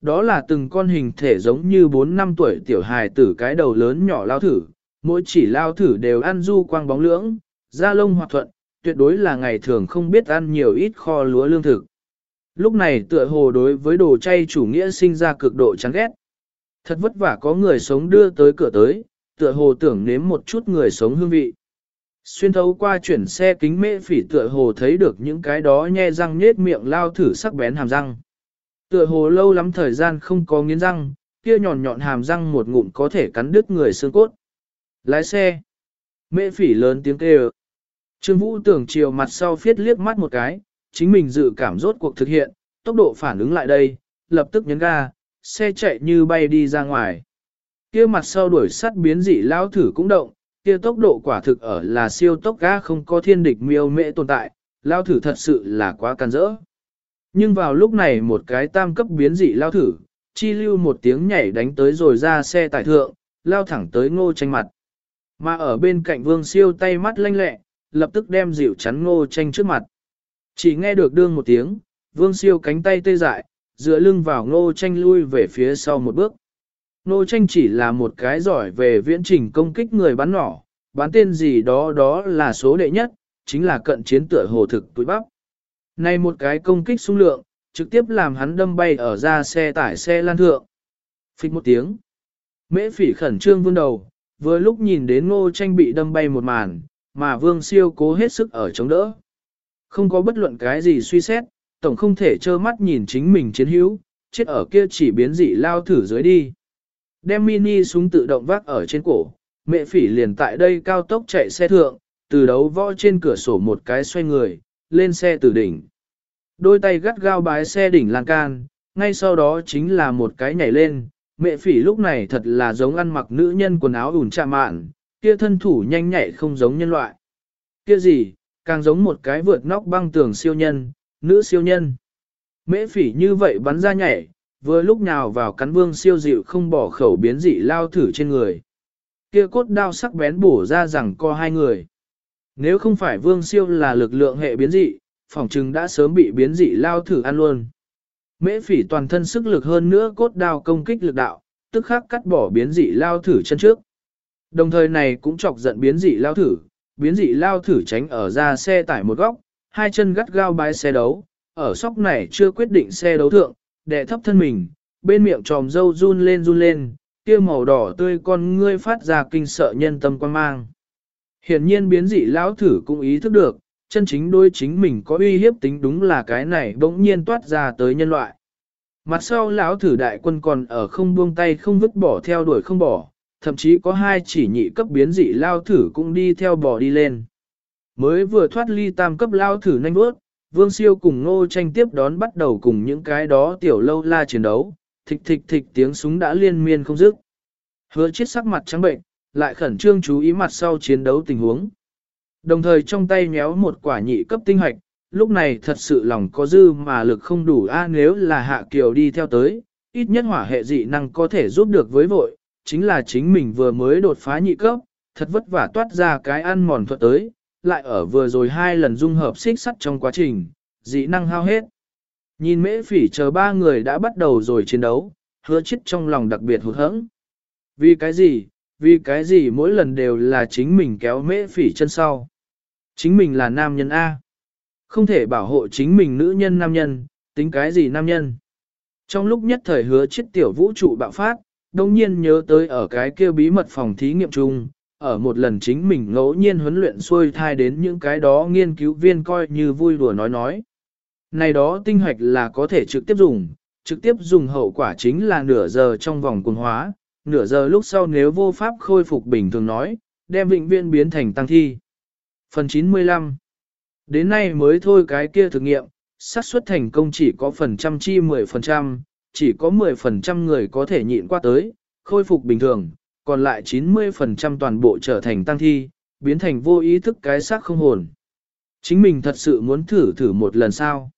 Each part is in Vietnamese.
Đó là từng con hình thể giống như 4 năm tuổi tiểu hài tử cái đầu lớn nhỏ lao thử, mỗi chỉ lao thử đều ăn du quang bóng lưỡng, da lông hoạt thuận, tuyệt đối là ngày thường không biết ăn nhiều ít kho lúa lương thực. Lúc này tựa hồ đối với đồ chay chủ nghĩa sinh ra cực độ chán ghét. Thật vất vả có người sống đưa tới cửa tới, tựa hồ tưởng nếm một chút người sống hương vị. Xuyên thấu qua chuyển xe kính mễ phỉ tựa hồ thấy được những cái đó nhe răng nhết miệng lao thử sắc bén hàm răng. Tựa hồ lâu lắm thời gian không có nghiến răng, kia nhọn nhọn hàm răng một ngụm có thể cắn đứt người xương cốt. Lái xe. Mễ phỉ lớn tiếng kêu. Trương Vũ tưởng chiều mặt sau phiết liếc mắt một cái, chính mình dự cảm rốt cuộc thực hiện, tốc độ phản ứng lại đây, lập tức nhấn ga, xe chạy như bay đi ra ngoài. Kia mặt sau đuổi sắt biến dị lao thử cũng động, kia tốc độ quả thực ở là siêu tốc ga không có thiên địch miêu mễ tồn tại, lao thử thật sự là quá can dỡ. Nhưng vào lúc này một cái tam cấp biến dị lao thử, chi lưu một tiếng nhảy đánh tới rồi ra xe tải thượng, lao thẳng tới ngô tranh mặt. Mà ở bên cạnh vương siêu tay mắt lanh lẹ, lập tức đem dịu chắn ngô tranh trước mặt. Chỉ nghe được đương một tiếng, vương siêu cánh tay tê dại, dựa lưng vào ngô tranh lui về phía sau một bước. Ngô tranh chỉ là một cái giỏi về viễn trình công kích người bắn nỏ, bán tên gì đó đó là số đệ nhất, chính là cận chiến tựa hồ thực túi bắp. Này một cái công kích xung lượng, trực tiếp làm hắn đâm bay ở ra xe tải xe lan thượng. Phích một tiếng. Mễ phỉ khẩn trương vươn đầu, vừa lúc nhìn đến ngô tranh bị đâm bay một màn, mà vương siêu cố hết sức ở chống đỡ. Không có bất luận cái gì suy xét, tổng không thể trơ mắt nhìn chính mình chiến hữu, chết ở kia chỉ biến dị lao thử dưới đi. Đem mini súng tự động vác ở trên cổ, mẹ phỉ liền tại đây cao tốc chạy xe thượng, từ đấu võ trên cửa sổ một cái xoay người, lên xe từ đỉnh. Đôi tay gắt gao bái xe đỉnh lan can, ngay sau đó chính là một cái nhảy lên, mẹ phỉ lúc này thật là giống ăn mặc nữ nhân quần áo ủn chạm mạn, kia thân thủ nhanh nhạy không giống nhân loại. Kia gì, càng giống một cái vượt nóc băng tường siêu nhân, nữ siêu nhân. Mễ phỉ như vậy bắn ra nhảy, vừa lúc nào vào cắn vương siêu dịu không bỏ khẩu biến dị lao thử trên người. Kia cốt đao sắc bén bổ ra rằng co hai người. Nếu không phải vương siêu là lực lượng hệ biến dị, phỏng chừng đã sớm bị biến dị lao thử ăn luôn. Mễ phỉ toàn thân sức lực hơn nữa cốt đao công kích lực đạo, tức khắc cắt bỏ biến dị lao thử chân trước. Đồng thời này cũng chọc giận biến dị lao thử, biến dị lao thử tránh ở ra xe tải một góc, hai chân gắt gao bái xe đấu, ở sóc này chưa quyết định xe đấu thượng, đè thấp thân mình, bên miệng tròm dâu run lên run lên, kia màu đỏ tươi con ngươi phát ra kinh sợ nhân tâm quan mang. Hiển nhiên biến dị lão thử cũng ý thức được, chân chính đôi chính mình có uy hiếp tính đúng là cái này bỗng nhiên toát ra tới nhân loại. Mặt sau lão thử đại quân còn ở không buông tay không vứt bỏ theo đuổi không bỏ, thậm chí có hai chỉ nhị cấp biến dị lao thử cũng đi theo bò đi lên. Mới vừa thoát ly tam cấp lao thử nhanh bước, Vương Siêu cùng Ngô tranh tiếp đón bắt đầu cùng những cái đó tiểu lâu la chiến đấu, thịch thịch thịch tiếng súng đã liên miên không dứt. Hứa chết sắc mặt trắng bệnh, lại khẩn trương chú ý mặt sau chiến đấu tình huống. Đồng thời trong tay nhéo một quả nhị cấp tinh hoạch, lúc này thật sự lòng có dư mà lực không đủ a nếu là hạ kiều đi theo tới, ít nhất hỏa hệ dị năng có thể giúp được với vội, chính là chính mình vừa mới đột phá nhị cấp, thật vất vả toát ra cái ăn mòn thuật tới, lại ở vừa rồi hai lần dung hợp xích sắt trong quá trình, dị năng hao hết. Nhìn mễ phỉ chờ ba người đã bắt đầu rồi chiến đấu, hứa chết trong lòng đặc biệt hụt hẫng. Vì cái gì, vì cái gì mỗi lần đều là chính mình kéo mễ phỉ chân sau. Chính mình là nam nhân A. Không thể bảo hộ chính mình nữ nhân nam nhân, tính cái gì nam nhân. Trong lúc nhất thời hứa chiếc tiểu vũ trụ bạo phát, đồng nhiên nhớ tới ở cái kia bí mật phòng thí nghiệm chung, ở một lần chính mình ngẫu nhiên huấn luyện xuôi thai đến những cái đó nghiên cứu viên coi như vui đùa nói nói. Này đó tinh hoạch là có thể trực tiếp dùng, trực tiếp dùng hậu quả chính là nửa giờ trong vòng cuồng hóa, nửa giờ lúc sau nếu vô pháp khôi phục bình thường nói, đem vĩnh viên biến thành tăng thi. Phần 95 Đến nay mới thôi cái kia thử nghiệm, xác suất thành công chỉ có phần trăm chi 10%, chỉ có 10% người có thể nhịn qua tới, khôi phục bình thường, còn lại 90% toàn bộ trở thành tăng thi, biến thành vô ý thức cái xác không hồn. Chính mình thật sự muốn thử thử một lần sao.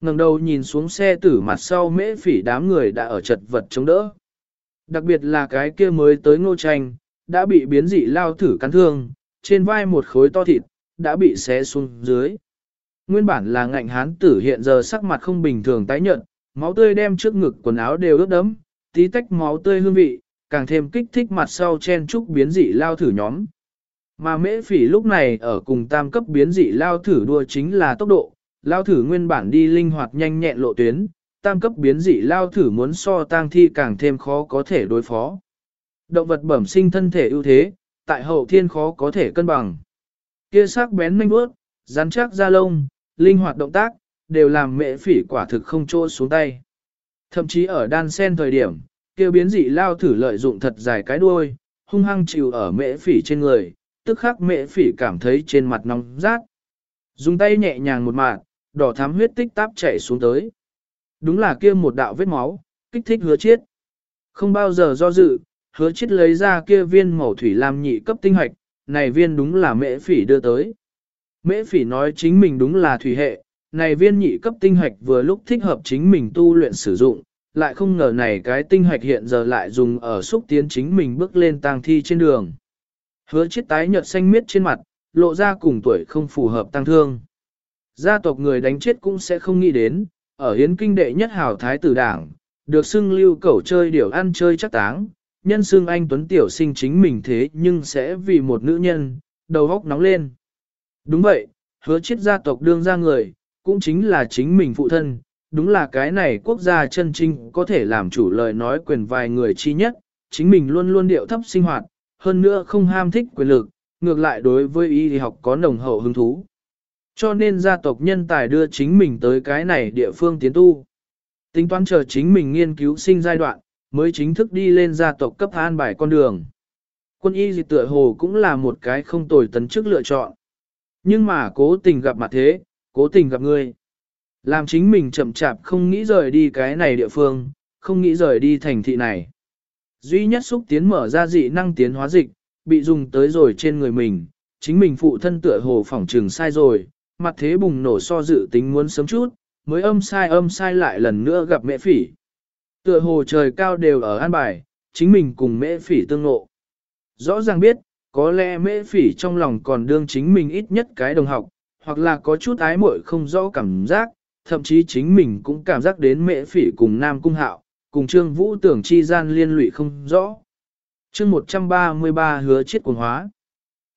ngẩng đầu nhìn xuống xe tử mặt sau mễ phỉ đám người đã ở chật vật chống đỡ. Đặc biệt là cái kia mới tới ngô tranh, đã bị biến dị lao thử cắn thương, trên vai một khối to thịt, đã bị xé xuống dưới. Nguyên bản là ngạnh hán tử hiện giờ sắc mặt không bình thường tái nhợt, máu tươi đem trước ngực quần áo đều ướt đẫm, tí tách máu tươi hương vị, càng thêm kích thích mặt sau chen trúc biến dị lao thử nhóm. Mà mễ phỉ lúc này ở cùng tam cấp biến dị lao thử đua chính là tốc độ, lao thử nguyên bản đi linh hoạt nhanh nhẹn lộ tuyến, tam cấp biến dị lao thử muốn so tang thi càng thêm khó có thể đối phó. Động vật bẩm sinh thân thể ưu thế, tại hậu thiên khó có thể cân bằng. Kia sắc bén manh bước, rắn chắc da lông, linh hoạt động tác, đều làm mễ phỉ quả thực không trô xuống tay. Thậm chí ở đan sen thời điểm, kia biến dị lao thử lợi dụng thật dài cái đuôi, hung hăng chịu ở mễ phỉ trên người, tức khắc mễ phỉ cảm thấy trên mặt nóng rát. Dùng tay nhẹ nhàng một mạng, đỏ thám huyết tích táp chảy xuống tới. Đúng là kia một đạo vết máu, kích thích hứa chiết. Không bao giờ do dự, hứa chiết lấy ra kia viên màu thủy lam nhị cấp tinh hoạch, này viên đúng là mễ phỉ đưa tới. Mễ phỉ nói chính mình đúng là thủy hệ, này viên nhị cấp tinh hoạch vừa lúc thích hợp chính mình tu luyện sử dụng, lại không ngờ này cái tinh hoạch hiện giờ lại dùng ở xúc tiến chính mình bước lên tang thi trên đường. Hứa chiết tái nhợt xanh miết trên mặt, lộ ra cùng tuổi không phù hợp tăng thương. Gia tộc người đánh chết cũng sẽ không nghĩ đến, ở hiến kinh đệ nhất hào thái tử đảng, được xưng lưu cẩu chơi điều ăn chơi chắc táng, nhân xưng anh Tuấn Tiểu sinh chính mình thế nhưng sẽ vì một nữ nhân, đầu góc nóng lên. Đúng vậy, hứa chết gia tộc đương ra người, cũng chính là chính mình phụ thân, đúng là cái này quốc gia chân trinh có thể làm chủ lời nói quyền vài người chi nhất, chính mình luôn luôn điệu thấp sinh hoạt, hơn nữa không ham thích quyền lực, ngược lại đối với y học có nồng hậu hứng thú. Cho nên gia tộc nhân tài đưa chính mình tới cái này địa phương tiến tu. Tính toán chờ chính mình nghiên cứu sinh giai đoạn, mới chính thức đi lên gia tộc cấp an bài con đường. Quân y dị tựa hồ cũng là một cái không tồi tấn chức lựa chọn. Nhưng mà cố tình gặp mặt thế, cố tình gặp ngươi. Làm chính mình chậm chạp không nghĩ rời đi cái này địa phương, không nghĩ rời đi thành thị này. Duy nhất xúc tiến mở ra dị năng tiến hóa dịch, bị dùng tới rồi trên người mình, chính mình phụ thân tựa hồ phỏng trừng sai rồi, mặt thế bùng nổ so dự tính muốn sớm chút, mới âm sai âm sai lại lần nữa gặp mẹ phỉ. Tựa hồ trời cao đều ở an bài, chính mình cùng mẹ phỉ tương ngộ. Rõ ràng biết, có lẽ mẹ phỉ trong lòng còn đương chính mình ít nhất cái đồng học, hoặc là có chút ái muội không rõ cảm giác, thậm chí chính mình cũng cảm giác đến mẹ phỉ cùng Nam Cung Hạo, cùng Trương Vũ tưởng chi gian liên lụy không rõ. chương 133 hứa chết cuồng hóa.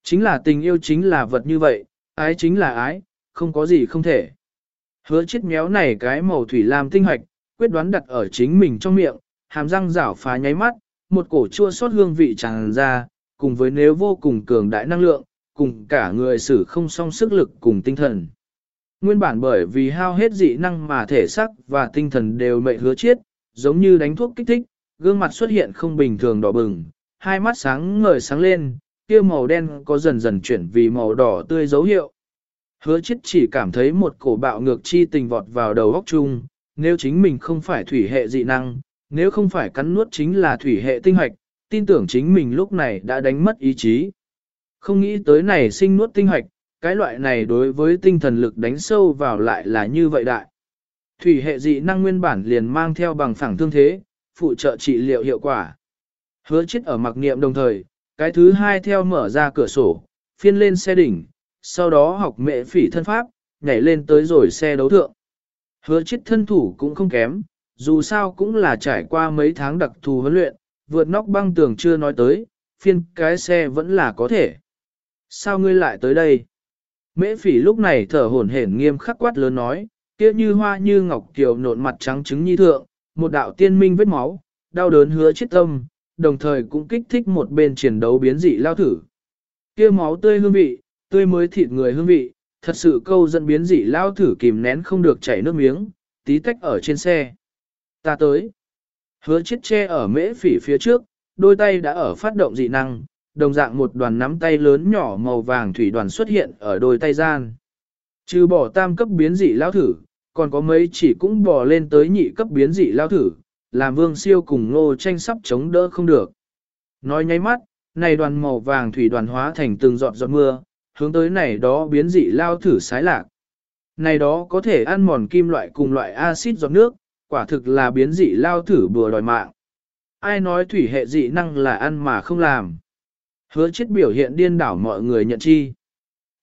Chính là tình yêu chính là vật như vậy, ái chính là ái, không có gì không thể. Hứa chết méo này cái màu thủy lam tinh hoạch, quyết đoán đặt ở chính mình trong miệng, hàm răng rảo phá nháy mắt, một cổ chua xót hương vị tràn ra, cùng với nếu vô cùng cường đại năng lượng, cùng cả người sử không song sức lực cùng tinh thần. Nguyên bản bởi vì hao hết dị năng mà thể sắc và tinh thần đều mệnh hứa chết, giống như đánh thuốc kích thích, gương mặt xuất hiện không bình thường đỏ bừng, hai mắt sáng ngời sáng lên, kia màu đen có dần dần chuyển vì màu đỏ tươi dấu hiệu. Hứa chết chỉ cảm thấy một cổ bạo ngược chi tình vọt vào đầu óc chung, nếu chính mình không phải thủy hệ dị năng, nếu không phải cắn nuốt chính là thủy hệ tinh hoạch, tin tưởng chính mình lúc này đã đánh mất ý chí. Không nghĩ tới này sinh nuốt tinh hoạch, cái loại này đối với tinh thần lực đánh sâu vào lại là như vậy đại. Thủy hệ dị năng nguyên bản liền mang theo bằng phẳng thương thế, phụ trợ trị liệu hiệu quả. Hứa chết ở mặc niệm đồng thời, cái thứ hai theo mở ra cửa sổ, phiên lên xe đỉnh, sau đó học mẹ phỉ thân pháp, nhảy lên tới rồi xe đấu thượng. Hứa chết thân thủ cũng không kém, dù sao cũng là trải qua mấy tháng đặc thù huấn luyện, vượt nóc băng tường chưa nói tới, phiên cái xe vẫn là có thể. Sao ngươi lại tới đây? Mễ phỉ lúc này thở hổn hển nghiêm khắc quát lớn nói, kia như hoa như ngọc kiều nộn mặt trắng trứng nhi thượng, một đạo tiên minh vết máu, đau đớn hứa chết tâm, đồng thời cũng kích thích một bên chiến đấu biến dị lao thử. Kia máu tươi hương vị, tươi mới thịt người hương vị, thật sự câu dẫn biến dị lao thử kìm nén không được chảy nước miếng, tí tách ở trên xe. Ta tới. Hứa chết che ở mễ phỉ phía trước, đôi tay đã ở phát động dị năng, đồng dạng một đoàn nắm tay lớn nhỏ màu vàng thủy đoàn xuất hiện ở đôi tay gian. Trừ bỏ tam cấp biến dị lao thử, còn có mấy chỉ cũng bỏ lên tới nhị cấp biến dị lao thử, làm vương siêu cùng ngô tranh sắp chống đỡ không được. Nói nháy mắt, này đoàn màu vàng thủy đoàn hóa thành từng giọt giọt mưa, hướng tới này đó biến dị lao thử sái lạc. Này đó có thể ăn mòn kim loại cùng loại axit giọt nước, quả thực là biến dị lao thử bừa đòi mạng. Ai nói thủy hệ dị năng là ăn mà không làm. Hứa chết biểu hiện điên đảo mọi người nhận chi.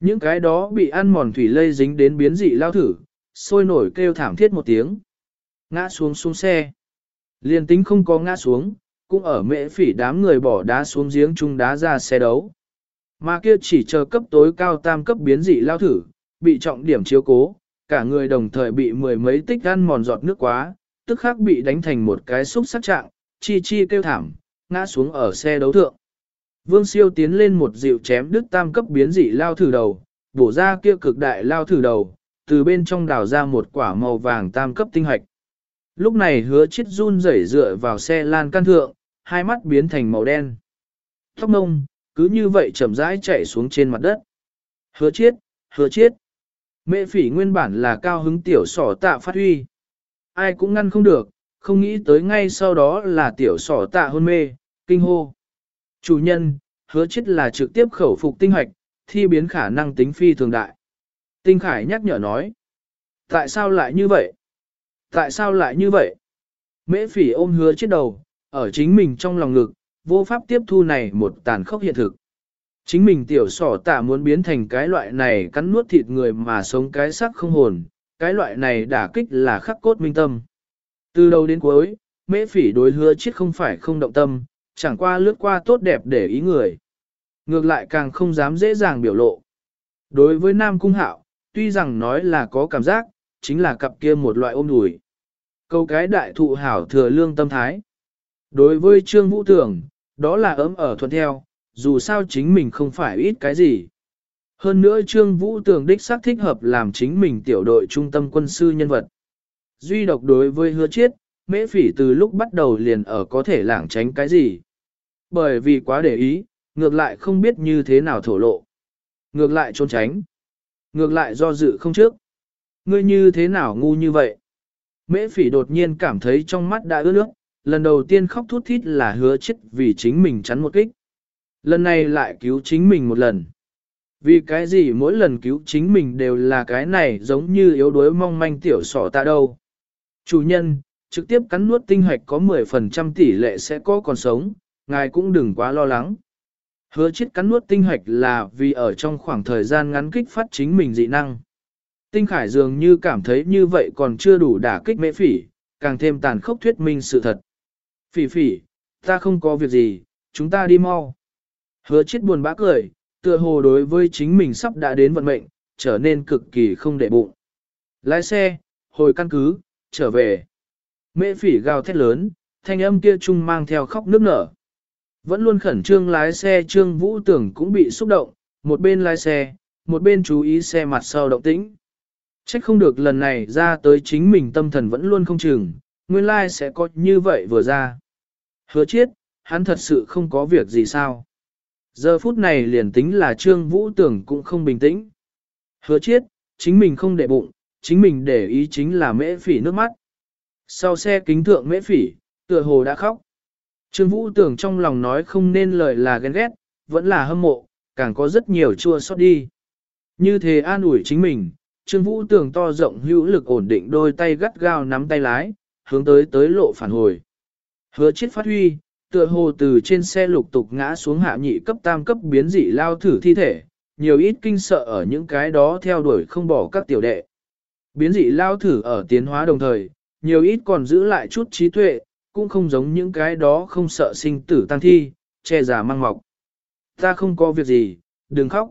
Những cái đó bị ăn mòn thủy lây dính đến biến dị lao thử, sôi nổi kêu thảm thiết một tiếng. Ngã xuống xuống xe. Liên tính không có ngã xuống, cũng ở mễ phỉ đám người bỏ đá xuống giếng chung đá ra xe đấu. Mà kia chỉ chờ cấp tối cao tam cấp biến dị lao thử, bị trọng điểm chiếu cố, cả người đồng thời bị mười mấy tích ăn mòn giọt nước quá, tức khắc bị đánh thành một cái xúc sắc trạng, chi chi kêu thảm, ngã xuống ở xe đấu thượng. Vương siêu tiến lên một dịu chém đứt tam cấp biến dị lao thử đầu, bổ ra kia cực đại lao thử đầu, từ bên trong đào ra một quả màu vàng tam cấp tinh hạch. Lúc này hứa chết run rẩy dựa vào xe lan can thượng, hai mắt biến thành màu đen. Tóc mông, cứ như vậy chậm rãi chạy xuống trên mặt đất. Hứa chết, hứa chết. Mẹ phỉ nguyên bản là cao hứng tiểu sỏ tạ phát huy. Ai cũng ngăn không được, không nghĩ tới ngay sau đó là tiểu sỏ tạ hôn mê, kinh hô. Chủ nhân, hứa chết là trực tiếp khẩu phục tinh hoạch, thi biến khả năng tính phi thường đại. Tinh Khải nhắc nhở nói. Tại sao lại như vậy? Tại sao lại như vậy? Mễ phỉ ôm hứa chết đầu, ở chính mình trong lòng ngực, vô pháp tiếp thu này một tàn khốc hiện thực. Chính mình tiểu sỏ tạ muốn biến thành cái loại này cắn nuốt thịt người mà sống cái sắc không hồn, cái loại này đả kích là khắc cốt minh tâm. Từ đầu đến cuối, mễ phỉ đối hứa chết không phải không động tâm, chẳng qua lướt qua tốt đẹp để ý người. Ngược lại càng không dám dễ dàng biểu lộ. Đối với Nam Cung Hạo, tuy rằng nói là có cảm giác, chính là cặp kia một loại ôm đùi. Câu cái đại thụ hảo thừa lương tâm thái. Đối với Trương Vũ Tưởng, đó là ấm ở thuận theo, dù sao chính mình không phải ít cái gì. Hơn nữa Trương Vũ Tưởng đích xác thích hợp làm chính mình tiểu đội trung tâm quân sư nhân vật. Duy độc đối với hứa chiết, mễ phỉ từ lúc bắt đầu liền ở có thể lảng tránh cái gì. Bởi vì quá để ý, ngược lại không biết như thế nào thổ lộ. Ngược lại trốn tránh. Ngược lại do dự không trước. Ngươi như thế nào ngu như vậy? Mễ phỉ đột nhiên cảm thấy trong mắt đã ướt nước, lần đầu tiên khóc thút thít là hứa chết vì chính mình chắn một kích. Lần này lại cứu chính mình một lần. Vì cái gì mỗi lần cứu chính mình đều là cái này giống như yếu đuối mong manh tiểu sỏ ta đâu. Chủ nhân, trực tiếp cắn nuốt tinh hoạch có 10% tỷ lệ sẽ có còn sống, ngài cũng đừng quá lo lắng. Hứa chết cắn nuốt tinh hoạch là vì ở trong khoảng thời gian ngắn kích phát chính mình dị năng. Tinh Khải dường như cảm thấy như vậy còn chưa đủ đả kích mễ phỉ, càng thêm tàn khốc thuyết minh sự thật. Phỉ phỉ, ta không có việc gì, chúng ta đi mau. Hứa chết buồn bã cười, tựa hồ đối với chính mình sắp đã đến vận mệnh, trở nên cực kỳ không để bụng. Lái xe, hồi căn cứ, trở về. Mễ phỉ gào thét lớn, thanh âm kia chung mang theo khóc nước nở. Vẫn luôn khẩn trương lái xe Trương Vũ Tưởng cũng bị xúc động, một bên lái xe, một bên chú ý xe mặt sau động tĩnh. Trách không được lần này ra tới chính mình tâm thần vẫn luôn không chừng, nguyên lai sẽ có như vậy vừa ra. Hứa chiết, hắn thật sự không có việc gì sao. Giờ phút này liền tính là Trương Vũ Tưởng cũng không bình tĩnh. Hứa chiết, chính mình không để bụng, chính mình để ý chính là mễ phỉ nước mắt. Sau xe kính thượng mễ phỉ, tựa hồ đã khóc. Trương Vũ tưởng trong lòng nói không nên lời là ghen ghét, vẫn là hâm mộ, càng có rất nhiều chua xót đi. Như thế an ủi chính mình, Trương Vũ tưởng to rộng hữu lực ổn định đôi tay gắt gao nắm tay lái, hướng tới tới lộ phản hồi. Hứa chết phát huy, tựa hồ từ trên xe lục tục ngã xuống hạ nhị cấp tam cấp biến dị lao thử thi thể, nhiều ít kinh sợ ở những cái đó theo đuổi không bỏ các tiểu đệ. Biến dị lao thử ở tiến hóa đồng thời, nhiều ít còn giữ lại chút trí tuệ, cũng không giống những cái đó không sợ sinh tử tăng thi, che giả mang mọc. Ta không có việc gì, đừng khóc.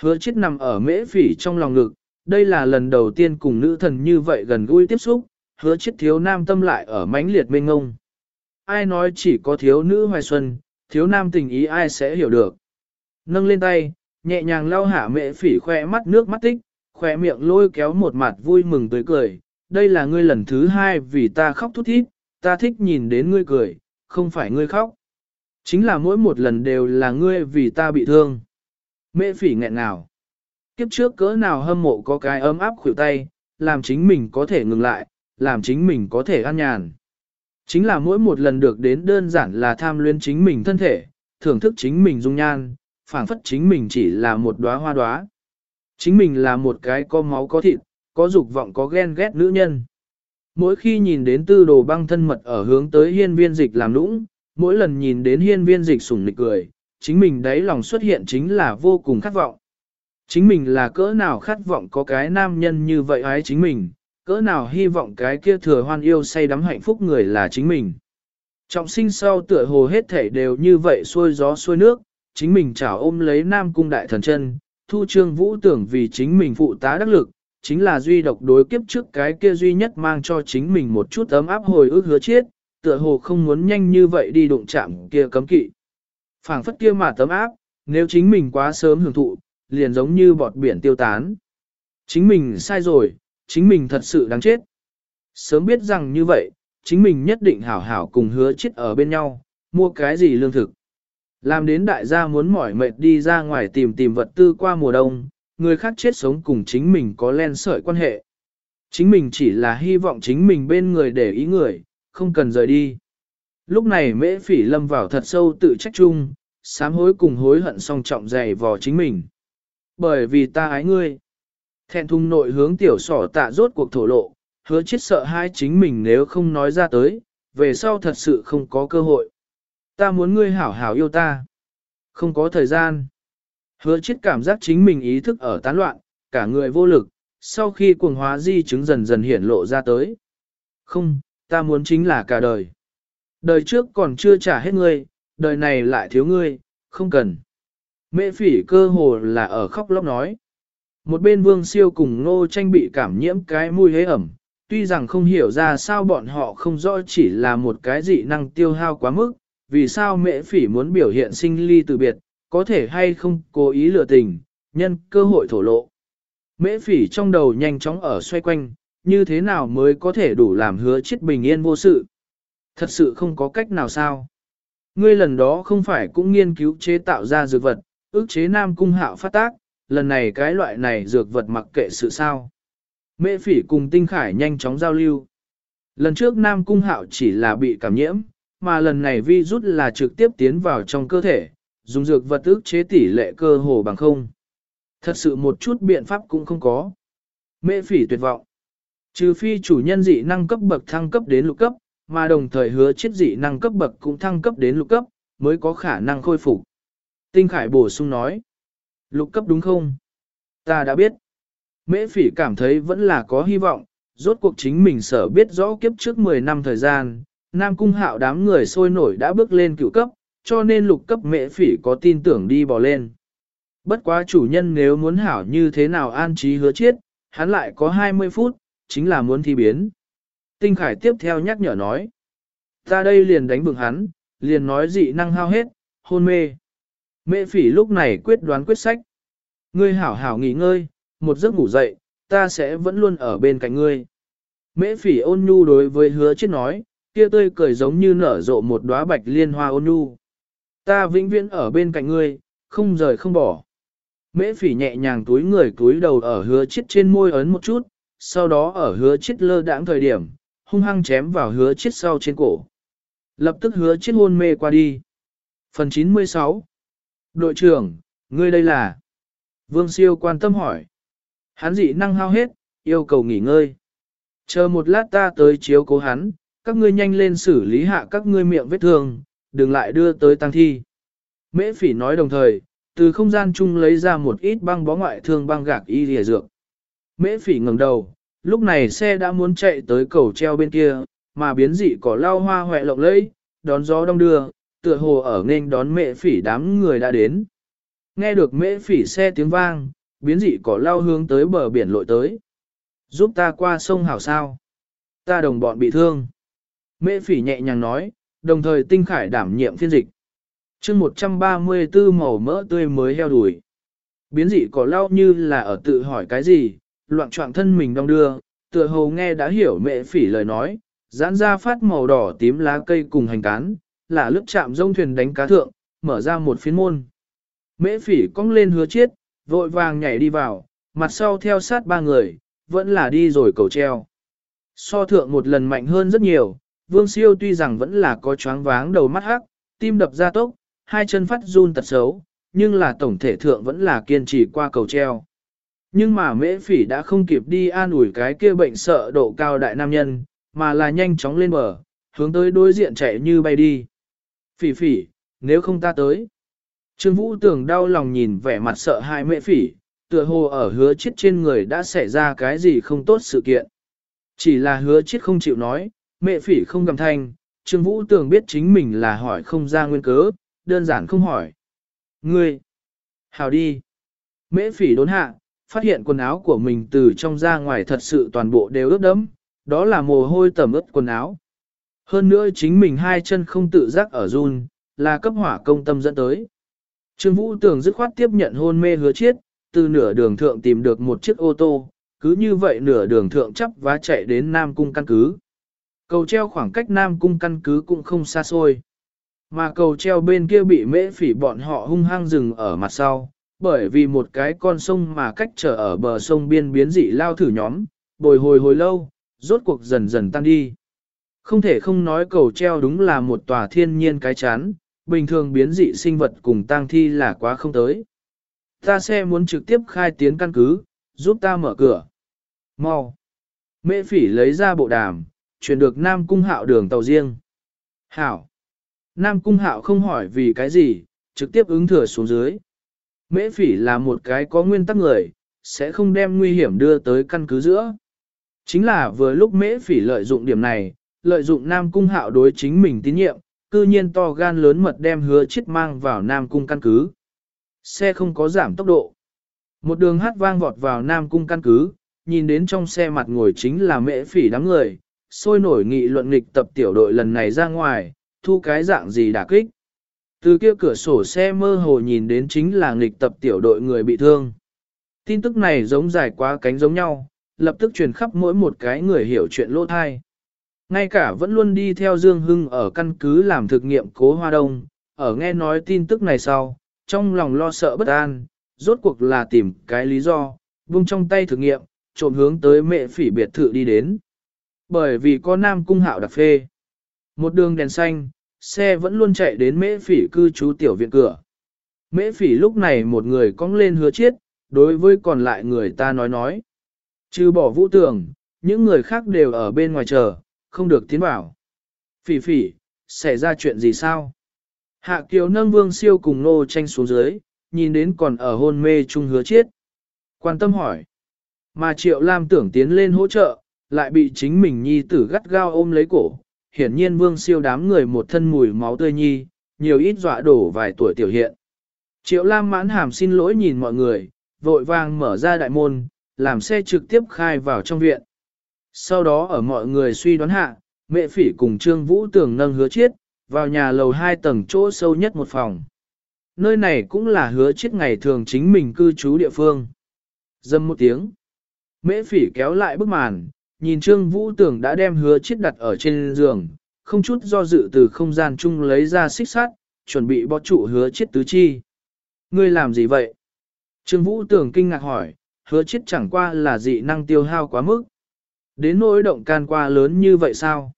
Hứa chết nằm ở mễ phỉ trong lòng ngực, đây là lần đầu tiên cùng nữ thần như vậy gần gũi tiếp xúc, hứa chiếc thiếu nam tâm lại ở mãnh liệt mênh ngông. Ai nói chỉ có thiếu nữ hoài xuân, thiếu nam tình ý ai sẽ hiểu được. Nâng lên tay, nhẹ nhàng lau hạ mệ phỉ khoe mắt nước mắt tích, khoe miệng lôi kéo một mặt vui mừng tươi cười. Đây là ngươi lần thứ hai vì ta khóc thút thít, ta thích nhìn đến ngươi cười, không phải ngươi khóc. Chính là mỗi một lần đều là ngươi vì ta bị thương. Mệ phỉ nghẹn nào Kiếp trước cỡ nào hâm mộ có cái ấm áp khuỷu tay, làm chính mình có thể ngừng lại, làm chính mình có thể an nhàn. Chính là mỗi một lần được đến đơn giản là tham luyến chính mình thân thể, thưởng thức chính mình dung nhan, phảng phất chính mình chỉ là một đóa hoa đóa. Chính mình là một cái có máu có thịt, có dục vọng có ghen ghét nữ nhân. Mỗi khi nhìn đến tư đồ băng thân mật ở hướng tới hiên viên dịch làm lũng, mỗi lần nhìn đến hiên viên dịch sủng nịch cười, chính mình đáy lòng xuất hiện chính là vô cùng khát vọng. Chính mình là cỡ nào khát vọng có cái nam nhân như vậy ái chính mình, cỡ nào hy vọng cái kia thừa hoan yêu say đắm hạnh phúc người là chính mình. Trọng sinh sau tựa hồ hết thể đều như vậy xuôi gió xuôi nước, chính mình chảo ôm lấy nam cung đại thần chân, thu trương vũ tưởng vì chính mình phụ tá đắc lực, chính là duy độc đối kiếp trước cái kia duy nhất mang cho chính mình một chút ấm áp hồi ức hứa chết, tựa hồ không muốn nhanh như vậy đi đụng chạm kia cấm kỵ. phảng phất kia mà tấm áp, nếu chính mình quá sớm hưởng thụ, liền giống như bọt biển tiêu tán. Chính mình sai rồi, chính mình thật sự đáng chết. Sớm biết rằng như vậy, chính mình nhất định hảo hảo cùng hứa chết ở bên nhau, mua cái gì lương thực. Làm đến đại gia muốn mỏi mệt đi ra ngoài tìm tìm vật tư qua mùa đông, người khác chết sống cùng chính mình có len sợi quan hệ. Chính mình chỉ là hy vọng chính mình bên người để ý người, không cần rời đi. Lúc này mễ phỉ lâm vào thật sâu tự trách chung, sám hối cùng hối hận song trọng dày vò chính mình. Bởi vì ta ái ngươi. Thẹn thùng nội hướng tiểu sỏ tạ rốt cuộc thổ lộ, hứa chết sợ hai chính mình nếu không nói ra tới, về sau thật sự không có cơ hội. Ta muốn ngươi hảo hảo yêu ta. Không có thời gian. Hứa chết cảm giác chính mình ý thức ở tán loạn, cả người vô lực, sau khi cuồng hóa di chứng dần dần hiển lộ ra tới. Không, ta muốn chính là cả đời. Đời trước còn chưa trả hết ngươi, đời này lại thiếu ngươi, không cần. Mẹ phỉ cơ hồ là ở khóc lóc nói. Một bên vương siêu cùng ngô tranh bị cảm nhiễm cái mùi hế ẩm, tuy rằng không hiểu ra sao bọn họ không rõ chỉ là một cái dị năng tiêu hao quá mức, vì sao Mễ phỉ muốn biểu hiện sinh ly từ biệt, có thể hay không cố ý lừa tình, nhân cơ hội thổ lộ. Mễ phỉ trong đầu nhanh chóng ở xoay quanh, như thế nào mới có thể đủ làm hứa chết bình yên vô sự. Thật sự không có cách nào sao. Ngươi lần đó không phải cũng nghiên cứu chế tạo ra dược vật, ước chế nam cung hạo phát tác, lần này cái loại này dược vật mặc kệ sự sao. Mễ phỉ cùng tinh khải nhanh chóng giao lưu. Lần trước nam cung hạo chỉ là bị cảm nhiễm, mà lần này vi rút là trực tiếp tiến vào trong cơ thể, dùng dược vật ức chế tỷ lệ cơ hồ bằng không. Thật sự một chút biện pháp cũng không có. Mễ phỉ tuyệt vọng. Trừ phi chủ nhân dị năng cấp bậc thăng cấp đến lục cấp, mà đồng thời hứa chiết dị năng cấp bậc cũng thăng cấp đến lục cấp, mới có khả năng khôi phục. Tinh Khải bổ sung nói. Lục cấp đúng không? Ta đã biết. Mễ phỉ cảm thấy vẫn là có hy vọng, rốt cuộc chính mình sở biết rõ kiếp trước 10 năm thời gian, Nam Cung hạo đám người sôi nổi đã bước lên cựu cấp, cho nên lục cấp mễ phỉ có tin tưởng đi bò lên. Bất quá chủ nhân nếu muốn hảo như thế nào an trí hứa chết, hắn lại có 20 phút, chính là muốn thi biến. Tinh Khải tiếp theo nhắc nhở nói. Ta đây liền đánh bừng hắn, liền nói dị năng hao hết, hôn mê. Mễ phỉ lúc này quyết đoán quyết sách. Ngươi hảo hảo nghỉ ngơi, một giấc ngủ dậy, ta sẽ vẫn luôn ở bên cạnh ngươi. Mễ phỉ ôn nhu đối với hứa chết nói, kia tươi cười giống như nở rộ một đóa bạch liên hoa ôn nhu. Ta vĩnh viễn ở bên cạnh ngươi, không rời không bỏ. Mễ phỉ nhẹ nhàng túi người túi đầu ở hứa chết trên môi ấn một chút, sau đó ở hứa chết lơ đãng thời điểm, hung hăng chém vào hứa chết sau trên cổ. Lập tức hứa chết hôn mê qua đi. Phần 96 Đội trưởng, ngươi đây là... Vương siêu quan tâm hỏi. Hắn dị năng hao hết, yêu cầu nghỉ ngơi. Chờ một lát ta tới chiếu cố hắn, các ngươi nhanh lên xử lý hạ các ngươi miệng vết thương, đừng lại đưa tới tăng thi. Mễ phỉ nói đồng thời, từ không gian chung lấy ra một ít băng bó ngoại thương băng gạc y lìa dược. Mễ phỉ ngẩng đầu, lúc này xe đã muốn chạy tới cầu treo bên kia, mà biến dị cỏ lao hoa hoẹ lộng lẫy, đón gió đông đưa, tựa hồ ở nên đón mễ phỉ đám người đã đến. Nghe được mễ phỉ xe tiếng vang, biến dị cỏ lao hướng tới bờ biển lội tới. Giúp ta qua sông hảo sao. Ta đồng bọn bị thương. Mễ phỉ nhẹ nhàng nói, đồng thời tinh khải đảm nhiệm phiên dịch. chương 134 màu mỡ tươi mới heo đuổi. Biến dị cỏ lao như là ở tự hỏi cái gì, loạn trọng thân mình đong đưa, tựa hồ nghe đã hiểu mẹ phỉ lời nói, giãn ra phát màu đỏ tím lá cây cùng hành cán, là lướt chạm rông thuyền đánh cá thượng, mở ra một phiến môn. Mễ phỉ cong lên hứa chiết, vội vàng nhảy đi vào, mặt sau theo sát ba người, vẫn là đi rồi cầu treo. So thượng một lần mạnh hơn rất nhiều, vương siêu tuy rằng vẫn là có choáng váng đầu mắt hắc, tim đập ra tốc, hai chân phát run tật xấu, nhưng là tổng thể thượng vẫn là kiên trì qua cầu treo. Nhưng mà mễ phỉ đã không kịp đi an ủi cái kia bệnh sợ độ cao đại nam nhân, mà là nhanh chóng lên bờ, hướng tới đối diện chạy như bay đi. Phỉ phỉ, nếu không ta tới. Trương Vũ tưởng đau lòng nhìn vẻ mặt sợ hãi Mẹ phỉ, tựa hồ ở hứa chết trên người đã xảy ra cái gì không tốt sự kiện. Chỉ là hứa chết không chịu nói, mẹ phỉ không gầm thanh, Trương Vũ Tường biết chính mình là hỏi không ra nguyên cớ, đơn giản không hỏi. Ngươi! Hào đi! Mễ phỉ đốn hạ, phát hiện quần áo của mình từ trong ra ngoài thật sự toàn bộ đều ướt đẫm, đó là mồ hôi tẩm ướt quần áo. Hơn nữa chính mình hai chân không tự giác ở run, là cấp hỏa công tâm dẫn tới. Trương Vũ Tường dứt khoát tiếp nhận hôn mê hứa chiết, từ nửa đường thượng tìm được một chiếc ô tô, cứ như vậy nửa đường thượng chấp và chạy đến Nam Cung căn cứ. Cầu treo khoảng cách Nam Cung căn cứ cũng không xa xôi. Mà cầu treo bên kia bị mễ phỉ bọn họ hung hăng dừng ở mặt sau, bởi vì một cái con sông mà cách trở ở bờ sông biên biến dị lao thử nhóm, bồi hồi hồi lâu, rốt cuộc dần dần tan đi. Không thể không nói cầu treo đúng là một tòa thiên nhiên cái chán, bình thường biến dị sinh vật cùng tang thi là quá không tới. Ta xe muốn trực tiếp khai tiến căn cứ, giúp ta mở cửa. Mau. Mễ phỉ lấy ra bộ đàm, chuyển được Nam Cung Hạo đường tàu riêng. Hảo. Nam Cung Hạo không hỏi vì cái gì, trực tiếp ứng thừa xuống dưới. Mễ phỉ là một cái có nguyên tắc người, sẽ không đem nguy hiểm đưa tới căn cứ giữa. Chính là vừa lúc mễ phỉ lợi dụng điểm này, lợi dụng Nam Cung Hạo đối chính mình tín nhiệm, cư nhiên to gan lớn mật đem hứa chết mang vào Nam Cung căn cứ. Xe không có giảm tốc độ. Một đường hát vang vọt vào Nam Cung căn cứ, nhìn đến trong xe mặt ngồi chính là mễ phỉ đám người, sôi nổi nghị luận nghịch tập tiểu đội lần này ra ngoài, thu cái dạng gì đả kích. Từ kia cửa sổ xe mơ hồ nhìn đến chính là nghịch tập tiểu đội người bị thương. Tin tức này giống dài quá cánh giống nhau, lập tức truyền khắp mỗi một cái người hiểu chuyện lỗ thai. Ngay cả vẫn luôn đi theo Dương Hưng ở căn cứ làm thực nghiệm cố hoa đông, ở nghe nói tin tức này sau, trong lòng lo sợ bất an, rốt cuộc là tìm cái lý do, buông trong tay thực nghiệm, trộm hướng tới mẹ phỉ biệt thự đi đến. Bởi vì có nam cung hạo đặc phê. Một đường đèn xanh, xe vẫn luôn chạy đến mễ phỉ cư trú tiểu viện cửa. Mễ phỉ lúc này một người cong lên hứa chiết, đối với còn lại người ta nói nói. Trừ bỏ vũ tường, những người khác đều ở bên ngoài chờ, không được tiến vào. Phỉ phỉ, xảy ra chuyện gì sao? Hạ kiều nâng vương siêu cùng nô tranh xuống dưới, nhìn đến còn ở hôn mê chung hứa chết, Quan tâm hỏi. Mà triệu lam tưởng tiến lên hỗ trợ, lại bị chính mình nhi tử gắt gao ôm lấy cổ. Hiển nhiên vương siêu đám người một thân mùi máu tươi nhi, nhiều ít dọa đổ vài tuổi tiểu hiện. Triệu lam mãn hàm xin lỗi nhìn mọi người, vội vàng mở ra đại môn, làm xe trực tiếp khai vào trong viện. Sau đó ở mọi người suy đoán hạ, mẹ phỉ cùng Trương Vũ Tường nâng hứa chiết, vào nhà lầu hai tầng chỗ sâu nhất một phòng. Nơi này cũng là hứa chiết ngày thường chính mình cư trú địa phương. Dâm một tiếng. Mễ phỉ kéo lại bức màn, nhìn Trương Vũ Tường đã đem hứa chiết đặt ở trên giường, không chút do dự từ không gian chung lấy ra xích sắt, chuẩn bị bó trụ hứa chiết tứ chi. Ngươi làm gì vậy? Trương Vũ Tường kinh ngạc hỏi, hứa chiết chẳng qua là dị năng tiêu hao quá mức. Đến nỗi động can qua lớn như vậy sao?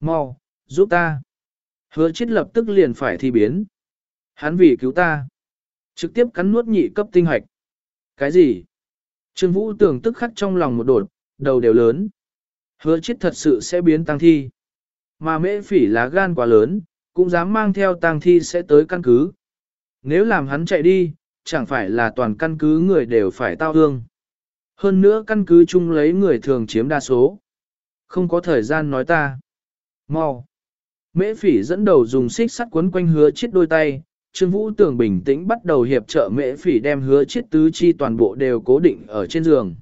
Mau, giúp ta. Hứa chết lập tức liền phải thi biến. Hắn vì cứu ta. Trực tiếp cắn nuốt nhị cấp tinh hoạch. Cái gì? Trương Vũ tưởng tức khắc trong lòng một đột, đầu đều lớn. Hứa chết thật sự sẽ biến tăng thi. Mà mễ phỉ lá gan quá lớn, cũng dám mang theo tăng thi sẽ tới căn cứ. Nếu làm hắn chạy đi, chẳng phải là toàn căn cứ người đều phải tao hương. Hơn nữa căn cứ chung lấy người thường chiếm đa số. Không có thời gian nói ta. Mau. Mễ phỉ dẫn đầu dùng xích sắt quấn quanh hứa chết đôi tay, Trương Vũ Tường bình tĩnh bắt đầu hiệp trợ mễ phỉ đem hứa chết tứ chi toàn bộ đều cố định ở trên giường.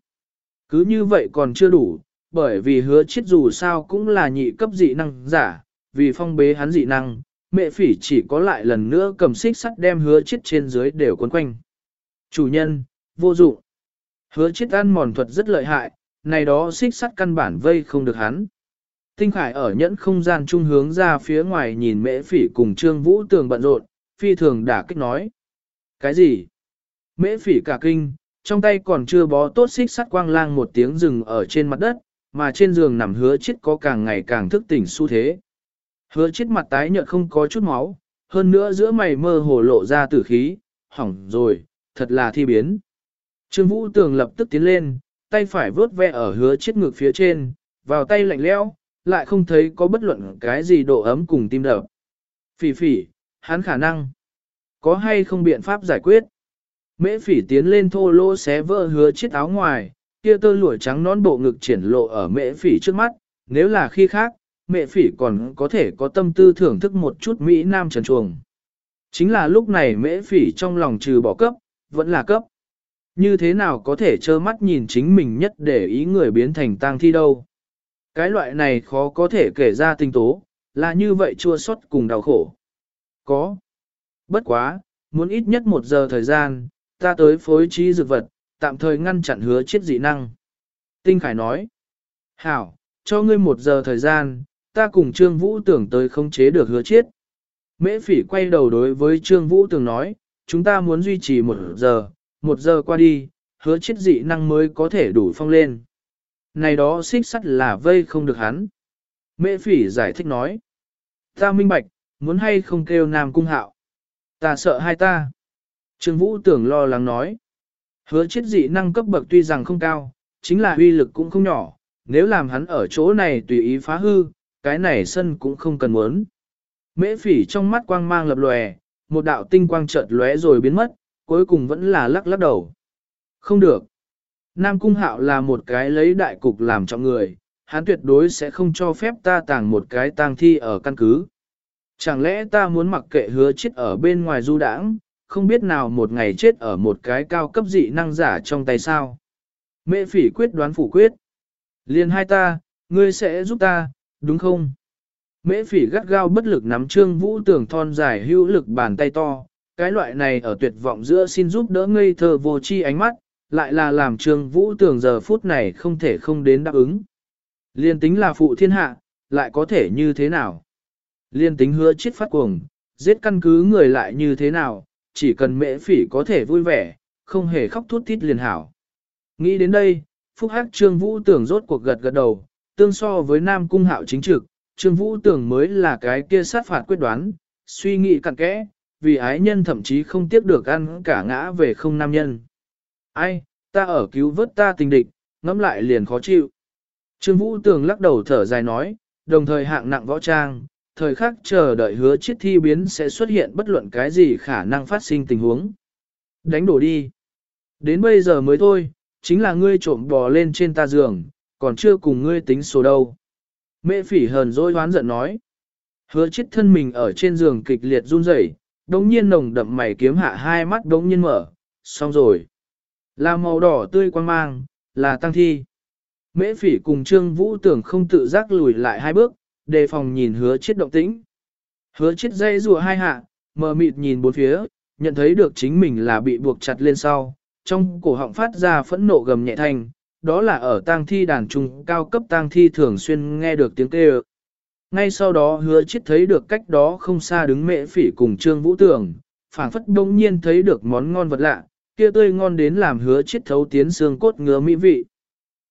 Cứ như vậy còn chưa đủ, bởi vì hứa chết dù sao cũng là nhị cấp dị năng giả, vì phong bế hắn dị năng, mẹ phỉ chỉ có lại lần nữa cầm xích sắt đem hứa chết trên dưới đều quấn quanh. Chủ nhân, vô dụng. Hứa chết ăn mòn thuật rất lợi hại, này đó xích sắt căn bản vây không được hắn. Tinh Khải ở nhẫn không gian trung hướng ra phía ngoài nhìn mễ phỉ cùng Trương Vũ Tường bận rộn, phi thường đả kích nói. Cái gì? Mễ phỉ cả kinh, trong tay còn chưa bó tốt xích sắt quang lang một tiếng rừng ở trên mặt đất, mà trên giường nằm hứa chết có càng ngày càng thức tỉnh xu thế. Hứa chết mặt tái nhợt không có chút máu, hơn nữa giữa mày mơ hồ lộ ra tử khí, hỏng rồi, thật là thi biến. Trương Vũ Tường lập tức tiến lên, tay phải vớt ve ở hứa chết ngực phía trên, vào tay lạnh lẽo, lại không thấy có bất luận cái gì độ ấm cùng tim đập. Phỉ phỉ, hắn khả năng, có hay không biện pháp giải quyết. Mễ phỉ tiến lên thô lô xé vỡ hứa chiếc áo ngoài, kia tơ lụa trắng nón bộ ngực triển lộ ở mẹ phỉ trước mắt, nếu là khi khác, mẹ phỉ còn có thể có tâm tư thưởng thức một chút Mỹ Nam trần chuồng. Chính là lúc này mễ phỉ trong lòng trừ bỏ cấp, vẫn là cấp. Như thế nào có thể trơ mắt nhìn chính mình nhất để ý người biến thành tang thi đâu. Cái loại này khó có thể kể ra tinh tố, là như vậy chua xót cùng đau khổ. Có. Bất quá, muốn ít nhất một giờ thời gian, ta tới phối trí dược vật, tạm thời ngăn chặn hứa chết dị năng. Tinh Khải nói. Hảo, cho ngươi một giờ thời gian, ta cùng Trương Vũ tưởng tới không chế được hứa chết. Mễ phỉ quay đầu đối với Trương Vũ tưởng nói, chúng ta muốn duy trì một giờ, một giờ qua đi, hứa chết dị năng mới có thể đủ phong lên. Này đó xích sắt là vây không được hắn. Mễ phỉ giải thích nói. Ta minh bạch, muốn hay không kêu nam cung hạo. Ta sợ hai ta. Trương Vũ tưởng lo lắng nói. Hứa chết dị năng cấp bậc tuy rằng không cao, chính là uy lực cũng không nhỏ. Nếu làm hắn ở chỗ này tùy ý phá hư, cái này sân cũng không cần muốn. Mễ phỉ trong mắt quang mang lập lòe, một đạo tinh quang chợt lóe rồi biến mất, cuối cùng vẫn là lắc lắc đầu. Không được. Nam Cung Hạo là một cái lấy đại cục làm trọng người, hắn tuyệt đối sẽ không cho phép ta tàng một cái tang thi ở căn cứ. Chẳng lẽ ta muốn mặc kệ hứa chết ở bên ngoài du đãng, không biết nào một ngày chết ở một cái cao cấp dị năng giả trong tay sao? Mẹ phỉ quyết đoán phủ quyết. Liên hai ta, ngươi sẽ giúp ta, đúng không? Mễ phỉ gắt gao bất lực nắm trương vũ tưởng thon dài hữu lực bàn tay to, cái loại này ở tuyệt vọng giữa xin giúp đỡ ngây thơ vô chi ánh mắt, lại là làm trương vũ tưởng giờ phút này không thể không đến đáp ứng. Liên tính là phụ thiên hạ, lại có thể như thế nào? Liên tính hứa chết phát cuồng, giết căn cứ người lại như thế nào, chỉ cần mễ phỉ có thể vui vẻ, không hề khóc thút thít liền hảo. Nghĩ đến đây, Phúc Hắc Trương Vũ tưởng rốt cuộc gật gật đầu, tương so với Nam Cung Hạo chính trực, Trương Vũ tưởng mới là cái kia sát phạt quyết đoán, suy nghĩ cặn kẽ, vì ái nhân thậm chí không tiếc được ăn cả ngã về không nam nhân. Ai, ta ở cứu vớt ta tình địch, ngẫm lại liền khó chịu. Trương Vũ tường lắc đầu thở dài nói, đồng thời hạng nặng võ trang, thời khắc chờ đợi hứa chiết thi biến sẽ xuất hiện bất luận cái gì khả năng phát sinh tình huống. Đánh đổ đi. Đến bây giờ mới thôi, chính là ngươi trộm bò lên trên ta giường, còn chưa cùng ngươi tính số đâu. Mẹ phỉ hờn dỗi hoán giận nói. Hứa chết thân mình ở trên giường kịch liệt run rẩy, đống nhiên nồng đậm mày kiếm hạ hai mắt đống nhiên mở, xong rồi. Là màu đỏ tươi quan mang, là tăng thi. Mễ phỉ cùng Trương Vũ tưởng không tự giác lùi lại hai bước, đề phòng nhìn hứa chết động tĩnh. Hứa chết dây rùa hai hạ, mờ mịt nhìn bốn phía, nhận thấy được chính mình là bị buộc chặt lên sau, trong cổ họng phát ra phẫn nộ gầm nhẹ thanh, đó là ở tang thi đàn trung cao cấp tang thi thường xuyên nghe được tiếng kêu. Ngay sau đó hứa chết thấy được cách đó không xa đứng mẹ phỉ cùng trương vũ tường, phảng phất đông nhiên thấy được món ngon vật lạ, kia tươi ngon đến làm hứa chết thấu tiến xương cốt ngứa mỹ vị.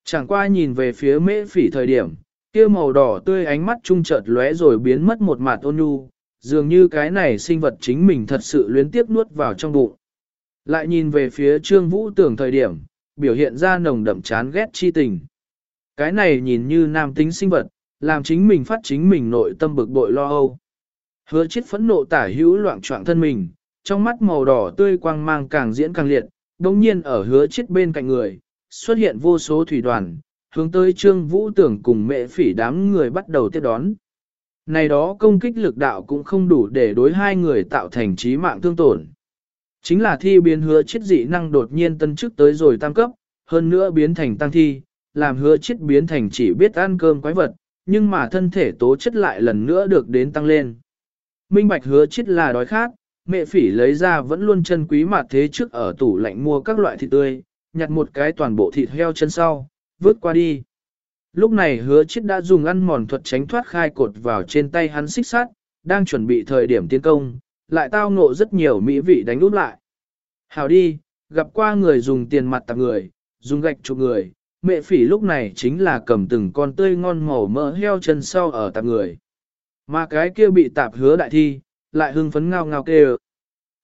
Chẳng qua nhìn về phía mệ phỉ thời điểm, kia màu đỏ tươi ánh mắt trung chợt lóe rồi biến mất một mặt ôn nhu, dường như cái này sinh vật chính mình thật sự luyến tiếp nuốt vào trong bụng. Lại nhìn về phía trương vũ tưởng thời điểm, biểu hiện ra nồng đậm chán ghét chi tình. Cái này nhìn như nam tính sinh vật, làm chính mình phát chính mình nội tâm bực bội lo âu. Hứa chết phẫn nộ tả hữu loạn trọng thân mình, trong mắt màu đỏ tươi quang mang càng diễn càng liệt, đồng nhiên ở hứa chết bên cạnh người, xuất hiện vô số thủy đoàn, hướng tới trương vũ tưởng cùng mẹ phỉ đám người bắt đầu tiếp đón. Này đó công kích lực đạo cũng không đủ để đối hai người tạo thành trí mạng thương tổn. Chính là thi biến hứa chết dị năng đột nhiên tân chức tới rồi tam cấp, hơn nữa biến thành tăng thi, làm hứa chết biến thành chỉ biết ăn cơm quái vật, nhưng mà thân thể tố chất lại lần nữa được đến tăng lên. Minh bạch hứa chết là đói khát, mẹ phỉ lấy ra vẫn luôn chân quý mặt thế trước ở tủ lạnh mua các loại thịt tươi, nhặt một cái toàn bộ thịt heo chân sau, vớt qua đi. Lúc này hứa chết đã dùng ăn mòn thuật tránh thoát khai cột vào trên tay hắn xích sát, đang chuẩn bị thời điểm tiến công, lại tao ngộ rất nhiều mỹ vị đánh úp lại. Hào đi, gặp qua người dùng tiền mặt tạp người, dùng gạch chụp người, mẹ phỉ lúc này chính là cầm từng con tươi ngon màu mỡ heo chân sau ở tạp người. Mà cái kia bị tạp hứa đại thi, lại hưng phấn ngao ngao kêu.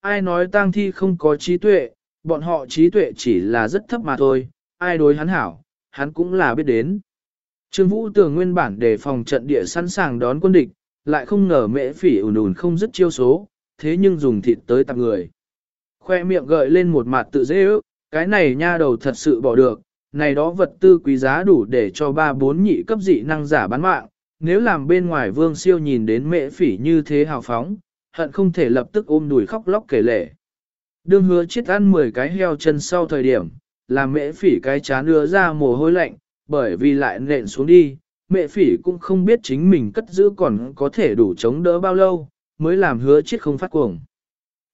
Ai nói tang thi không có trí tuệ, bọn họ trí tuệ chỉ là rất thấp mà thôi, ai đối hắn hảo, hắn cũng là biết đến. Trương Vũ tưởng nguyên bản để phòng trận địa sẵn sàng đón quân địch, lại không ngờ mẹ phỉ ủn ủn không dứt chiêu số, thế nhưng dùng thịt tới tạp người. Khoe miệng gợi lên một mặt tự dễ ước, cái này nha đầu thật sự bỏ được, này đó vật tư quý giá đủ để cho ba bốn nhị cấp dị năng giả bán mạng, nếu làm bên ngoài vương siêu nhìn đến mệ phỉ như thế hào phóng, hận không thể lập tức ôm đùi khóc lóc kể lệ. Đương hứa chết ăn 10 cái heo chân sau thời điểm, làm mệ phỉ cái chán đưa ra mồ hôi lạnh, bởi vì lại nện xuống đi, mẹ phỉ cũng không biết chính mình cất giữ còn có thể đủ chống đỡ bao lâu, mới làm hứa chết không phát cuồng.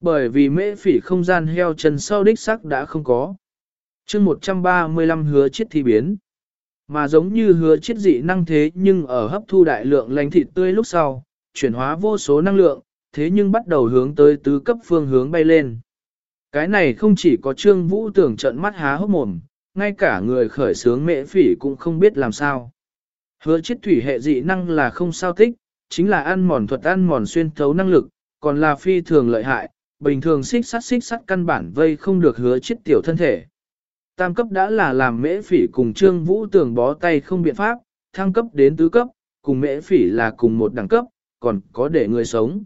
Bởi vì mệ phỉ không gian heo chân sau đích sắc đã không có chương 135 hứa chết thi biến. Mà giống như hứa chết dị năng thế nhưng ở hấp thu đại lượng lành thịt tươi lúc sau, chuyển hóa vô số năng lượng, thế nhưng bắt đầu hướng tới tứ cấp phương hướng bay lên. Cái này không chỉ có trương vũ tưởng trận mắt há hốc mồm, ngay cả người khởi sướng mễ phỉ cũng không biết làm sao. Hứa chết thủy hệ dị năng là không sao thích, chính là ăn mòn thuật ăn mòn xuyên thấu năng lực, còn là phi thường lợi hại, bình thường xích sắt xích sắt căn bản vây không được hứa chết tiểu thân thể. Tam cấp đã là làm mễ phỉ cùng trương vũ tưởng bó tay không biện pháp, thăng cấp đến tứ cấp, cùng mễ phỉ là cùng một đẳng cấp, còn có để người sống.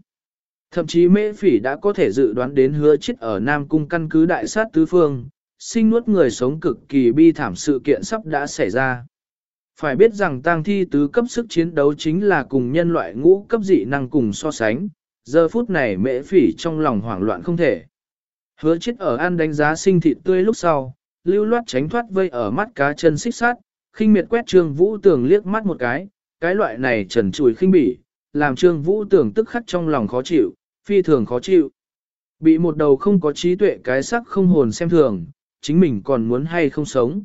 Thậm chí mễ phỉ đã có thể dự đoán đến hứa chết ở Nam Cung căn cứ đại sát tứ phương, sinh nuốt người sống cực kỳ bi thảm sự kiện sắp đã xảy ra. Phải biết rằng tang thi tứ cấp sức chiến đấu chính là cùng nhân loại ngũ cấp dị năng cùng so sánh, giờ phút này mễ phỉ trong lòng hoảng loạn không thể. Hứa chết ở ăn đánh giá sinh thịt tươi lúc sau, lưu loát tránh thoát vây ở mắt cá chân xích sát, khinh miệt quét trương vũ tường liếc mắt một cái, cái loại này trần trùi khinh bỉ, làm trương vũ tường tức khắc trong lòng khó chịu, phi thường khó chịu. Bị một đầu không có trí tuệ cái sắc không hồn xem thường, chính mình còn muốn hay không sống.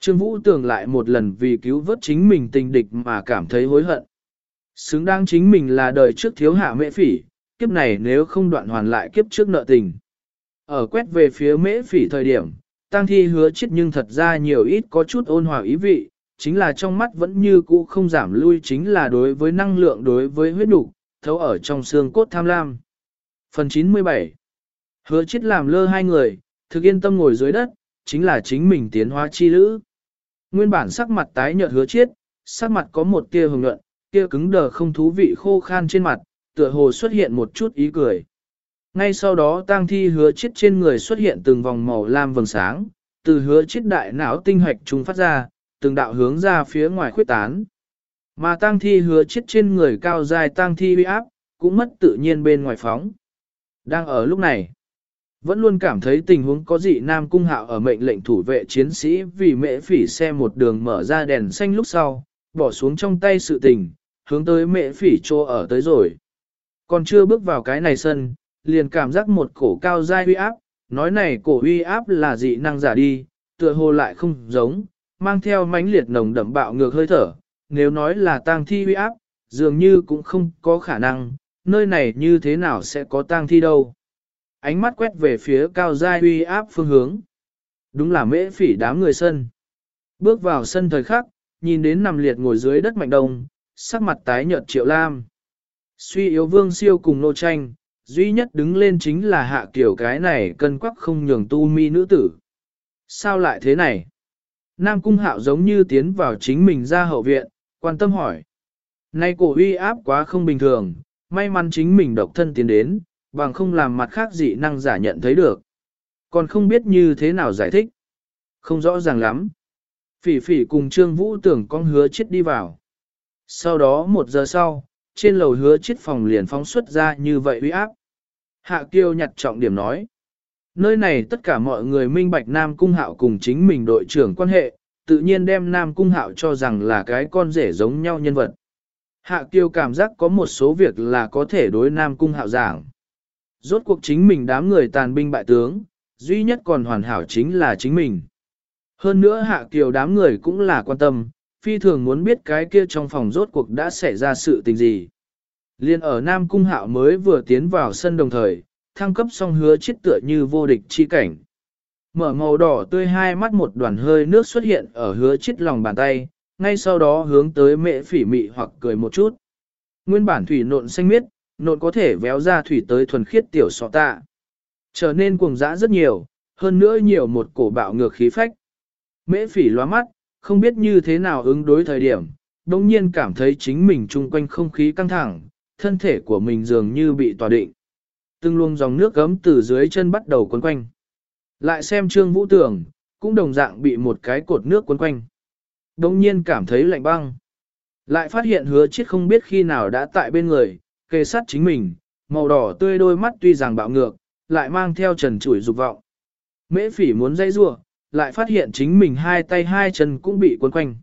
Trương Vũ tường lại một lần vì cứu vớt chính mình tình địch mà cảm thấy hối hận. Xứng đáng chính mình là đời trước thiếu hạ mễ phỉ, kiếp này nếu không đoạn hoàn lại kiếp trước nợ tình. Ở quét về phía mễ phỉ thời điểm, Tang thi hứa chết nhưng thật ra nhiều ít có chút ôn hòa ý vị, chính là trong mắt vẫn như cũ không giảm lui chính là đối với năng lượng đối với huyết đủ, thấu ở trong xương cốt tham lam. Phần 97 Hứa chết làm lơ hai người, thực yên tâm ngồi dưới đất, chính là chính mình tiến hóa chi lữ. Nguyên bản sắc mặt tái nhợt hứa chiết, sắc mặt có một tia hồng nhuận, kia cứng đờ không thú vị khô khan trên mặt, tựa hồ xuất hiện một chút ý cười. Ngay sau đó tang thi hứa chiết trên người xuất hiện từng vòng màu lam vầng sáng, từ hứa chiết đại não tinh hoạch trung phát ra, từng đạo hướng ra phía ngoài khuyết tán. Mà tang thi hứa chiết trên người cao dài tang thi uy áp, cũng mất tự nhiên bên ngoài phóng. Đang ở lúc này, vẫn luôn cảm thấy tình huống có dị nam cung hạo ở mệnh lệnh thủ vệ chiến sĩ vì mễ phỉ xe một đường mở ra đèn xanh lúc sau, bỏ xuống trong tay sự tình, hướng tới mễ phỉ trô ở tới rồi. Còn chưa bước vào cái này sân, liền cảm giác một cổ cao dai uy áp, nói này cổ uy áp là dị năng giả đi, tựa hồ lại không giống, mang theo mãnh liệt nồng đậm bạo ngược hơi thở, nếu nói là tang thi uy áp, dường như cũng không có khả năng, nơi này như thế nào sẽ có tang thi đâu ánh mắt quét về phía cao dai uy áp phương hướng. Đúng là mễ phỉ đám người sân. Bước vào sân thời khắc, nhìn đến nằm liệt ngồi dưới đất mạnh đông, sắc mặt tái nhợt triệu lam. Suy yếu vương siêu cùng nô tranh, duy nhất đứng lên chính là hạ kiểu cái này cân quắc không nhường tu mi nữ tử. Sao lại thế này? Nam cung hạo giống như tiến vào chính mình ra hậu viện, quan tâm hỏi. Nay cổ uy áp quá không bình thường, may mắn chính mình độc thân tiến đến, bằng không làm mặt khác dị năng giả nhận thấy được. Còn không biết như thế nào giải thích. Không rõ ràng lắm. Phỉ phỉ cùng Trương Vũ tưởng con hứa chết đi vào. Sau đó một giờ sau, trên lầu hứa chiếc phòng liền phóng xuất ra như vậy uy áp. Hạ Kiêu nhặt trọng điểm nói. Nơi này tất cả mọi người minh bạch Nam Cung Hạo cùng chính mình đội trưởng quan hệ, tự nhiên đem Nam Cung Hạo cho rằng là cái con rể giống nhau nhân vật. Hạ Kiêu cảm giác có một số việc là có thể đối Nam Cung Hạo giảng. Rốt cuộc chính mình đám người tàn binh bại tướng, duy nhất còn hoàn hảo chính là chính mình. Hơn nữa hạ kiều đám người cũng là quan tâm, phi thường muốn biết cái kia trong phòng rốt cuộc đã xảy ra sự tình gì. Liên ở Nam Cung Hạo mới vừa tiến vào sân đồng thời, thăng cấp xong hứa chết tựa như vô địch chi cảnh. Mở màu đỏ tươi hai mắt một đoàn hơi nước xuất hiện ở hứa chết lòng bàn tay, ngay sau đó hướng tới mẹ phỉ mị hoặc cười một chút. Nguyên bản thủy nộn xanh miết, nộn có thể véo ra thủy tới thuần khiết tiểu sọ tạ. Trở nên cuồng dã rất nhiều, hơn nữa nhiều một cổ bạo ngược khí phách. Mễ phỉ loa mắt, không biết như thế nào ứng đối thời điểm, đồng nhiên cảm thấy chính mình chung quanh không khí căng thẳng, thân thể của mình dường như bị tòa định. Từng luồng dòng nước gấm từ dưới chân bắt đầu quấn quanh. Lại xem trương vũ tưởng, cũng đồng dạng bị một cái cột nước quấn quanh. Đông nhiên cảm thấy lạnh băng. Lại phát hiện hứa chết không biết khi nào đã tại bên người, kề sát chính mình, màu đỏ tươi đôi mắt tuy rằng bạo ngược, lại mang theo trần chủi dục vọng. Mễ phỉ muốn dây rua, lại phát hiện chính mình hai tay hai chân cũng bị quấn quanh.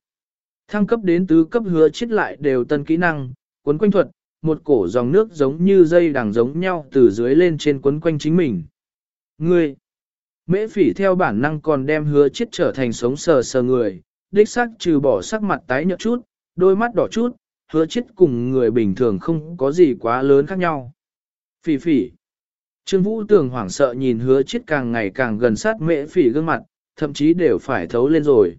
Thăng cấp đến tứ cấp hứa chết lại đều tân kỹ năng, quấn quanh thuật, một cổ dòng nước giống như dây đằng giống nhau từ dưới lên trên quấn quanh chính mình. Ngươi! Mễ phỉ theo bản năng còn đem hứa chết trở thành sống sờ sờ người, đích xác trừ bỏ sắc mặt tái nhợt chút, đôi mắt đỏ chút, hứa chết cùng người bình thường không có gì quá lớn khác nhau. Phỉ phỉ! Trương Vũ Tường hoảng sợ nhìn hứa chết càng ngày càng gần sát mễ phỉ gương mặt, thậm chí đều phải thấu lên rồi.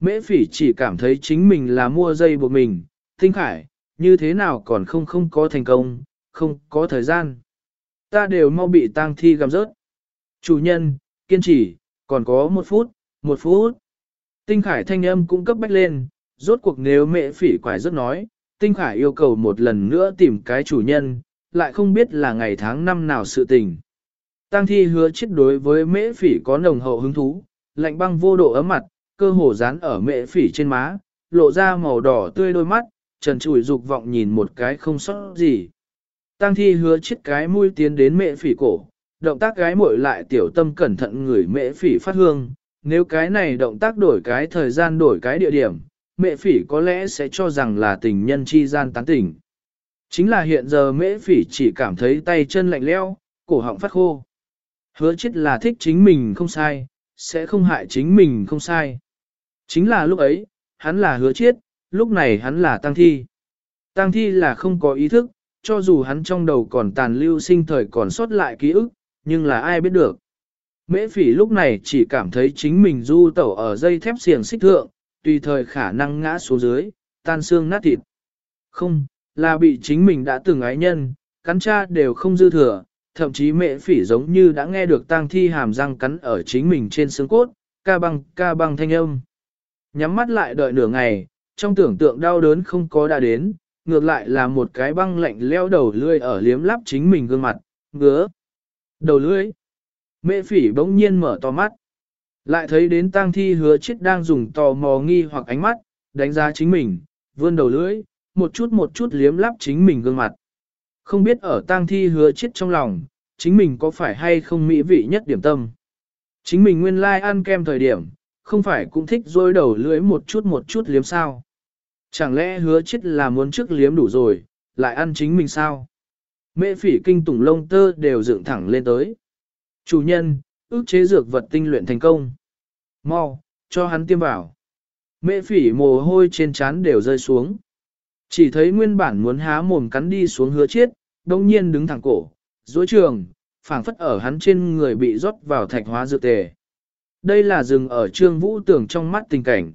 Mễ phỉ chỉ cảm thấy chính mình là mua dây buộc mình, tinh khải, như thế nào còn không không có thành công, không có thời gian. Ta đều mau bị tang thi găm rớt. Chủ nhân, kiên trì, còn có một phút, một phút. Tinh khải thanh âm cũng cấp bách lên, rốt cuộc nếu mẹ phỉ quải rất nói, tinh khải yêu cầu một lần nữa tìm cái chủ nhân, lại không biết là ngày tháng năm nào sự tình. Tăng thi hứa chết đối với mễ phỉ có nồng hậu hứng thú, lạnh băng vô độ ấm mặt, cơ hồ dán ở mễ phỉ trên má, lộ ra màu đỏ tươi đôi mắt, trần trụi dục vọng nhìn một cái không sót gì. Tăng thi hứa chiếc cái mũi tiến đến mễ phỉ cổ, động tác gái muội lại tiểu tâm cẩn thận người mễ phỉ phát hương, nếu cái này động tác đổi cái thời gian đổi cái địa điểm, mẹ phỉ có lẽ sẽ cho rằng là tình nhân chi gian tán tỉnh. Chính là hiện giờ mễ phỉ chỉ cảm thấy tay chân lạnh leo, cổ họng phát khô. Hứa chết là thích chính mình không sai, sẽ không hại chính mình không sai. Chính là lúc ấy, hắn là hứa chết, lúc này hắn là tăng thi. Tăng thi là không có ý thức, cho dù hắn trong đầu còn tàn lưu sinh thời còn sót lại ký ức, nhưng là ai biết được. Mễ phỉ lúc này chỉ cảm thấy chính mình du tẩu ở dây thép xiềng xích thượng, tùy thời khả năng ngã xuống dưới, tan xương nát thịt. Không, là bị chính mình đã từng ái nhân, cắn cha đều không dư thừa, thậm chí mẹ phỉ giống như đã nghe được tang thi hàm răng cắn ở chính mình trên xương cốt, ca băng, ca băng thanh âm. Nhắm mắt lại đợi nửa ngày, trong tưởng tượng đau đớn không có đã đến, ngược lại là một cái băng lạnh leo đầu lươi ở liếm lắp chính mình gương mặt, ngứa. Đầu lưỡi. Mẹ phỉ bỗng nhiên mở to mắt. Lại thấy đến tang thi hứa chết đang dùng tò mò nghi hoặc ánh mắt, đánh giá chính mình, vươn đầu lưỡi, một chút một chút liếm lắp chính mình gương mặt. Không biết ở tang thi hứa chết trong lòng, chính mình có phải hay không mỹ vị nhất điểm tâm. Chính mình nguyên lai like ăn kem thời điểm, không phải cũng thích dôi đầu lưỡi một chút một chút liếm sao. Chẳng lẽ hứa chết là muốn trước liếm đủ rồi, lại ăn chính mình sao? Mẹ phỉ kinh tủng lông tơ đều dựng thẳng lên tới. Chủ nhân, ước chế dược vật tinh luyện thành công. Mau, cho hắn tiêm vào. Mẹ phỉ mồ hôi trên trán đều rơi xuống. Chỉ thấy nguyên bản muốn há mồm cắn đi xuống hứa chiết, đồng nhiên đứng thẳng cổ, dối trường, phảng phất ở hắn trên người bị rót vào thạch hóa dược tề. Đây là rừng ở trương vũ tưởng trong mắt tình cảnh.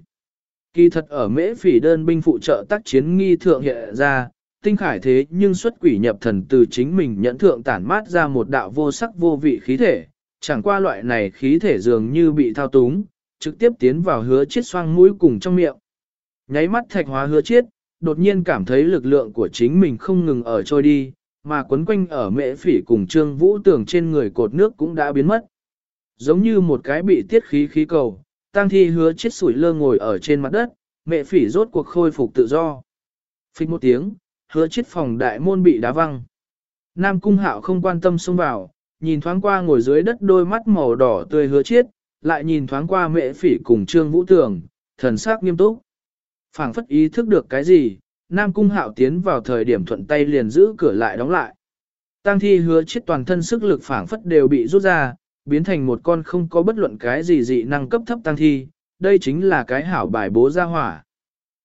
Kỳ thật ở mễ phỉ đơn binh phụ trợ tác chiến nghi thượng hiện ra, tinh khải thế nhưng xuất quỷ nhập thần từ chính mình nhẫn thượng tản mát ra một đạo vô sắc vô vị khí thể, chẳng qua loại này khí thể dường như bị thao túng, trực tiếp tiến vào hứa chiết xoang mũi cùng trong miệng. Nháy mắt thạch hóa hứa chiết, đột nhiên cảm thấy lực lượng của chính mình không ngừng ở trôi đi, mà quấn quanh ở mễ phỉ cùng trương vũ tưởng trên người cột nước cũng đã biến mất. Giống như một cái bị tiết khí khí cầu, Tang thi hứa chết sủi lơ ngồi ở trên mặt đất, mẹ phỉ rốt cuộc khôi phục tự do. Phích một tiếng, hứa chết phòng đại môn bị đá văng. Nam cung hạo không quan tâm xông vào, nhìn thoáng qua ngồi dưới đất đôi mắt màu đỏ tươi hứa chết, lại nhìn thoáng qua mẹ phỉ cùng trương vũ tường, thần sắc nghiêm túc. phảng phất ý thức được cái gì, Nam cung hạo tiến vào thời điểm thuận tay liền giữ cửa lại đóng lại. Tăng thi hứa chết toàn thân sức lực phảng phất đều bị rút ra, biến thành một con không có bất luận cái gì dị năng cấp thấp tăng thi, đây chính là cái hảo bài bố ra hỏa.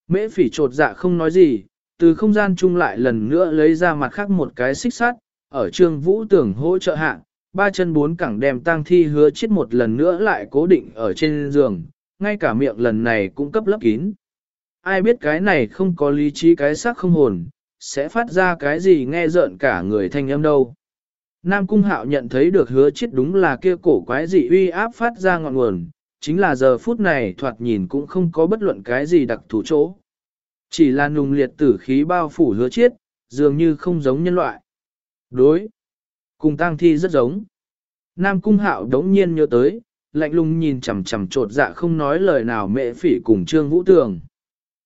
Mễ phỉ trột dạ không nói gì, từ không gian chung lại lần nữa lấy ra mặt khác một cái xích sắt, ở trương vũ tưởng hỗ trợ hạng ba chân bốn cẳng đem tang thi hứa chết một lần nữa lại cố định ở trên giường, ngay cả miệng lần này cũng cấp lấp kín. Ai biết cái này không có lý trí cái xác không hồn, sẽ phát ra cái gì nghe rợn cả người thanh âm đâu. Nam Cung Hạo nhận thấy được hứa chết đúng là kia cổ quái gì uy áp phát ra ngọn nguồn, chính là giờ phút này thoạt nhìn cũng không có bất luận cái gì đặc thù chỗ. Chỉ là nùng liệt tử khí bao phủ hứa chết, dường như không giống nhân loại. Đối. Cùng tang thi rất giống. Nam Cung Hạo đống nhiên nhớ tới, lạnh lùng nhìn chằm chằm trột dạ không nói lời nào mẹ phỉ cùng Trương Vũ Tường.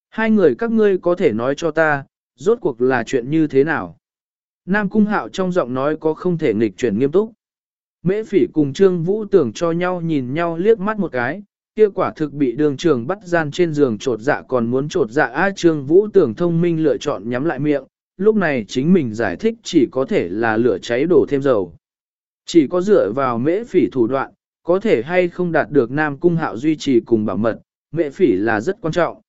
Hai người các ngươi có thể nói cho ta, rốt cuộc là chuyện như thế nào? Nam Cung Hạo trong giọng nói có không thể nghịch chuyển nghiêm túc. Mễ phỉ cùng Trương Vũ tưởng cho nhau nhìn nhau liếc mắt một cái, kia quả thực bị đường trường bắt gian trên giường trột dạ còn muốn trột dạ A Trương Vũ tưởng thông minh lựa chọn nhắm lại miệng, lúc này chính mình giải thích chỉ có thể là lửa cháy đổ thêm dầu. Chỉ có dựa vào mễ phỉ thủ đoạn, có thể hay không đạt được Nam Cung Hạo duy trì cùng bảo mật, mễ phỉ là rất quan trọng.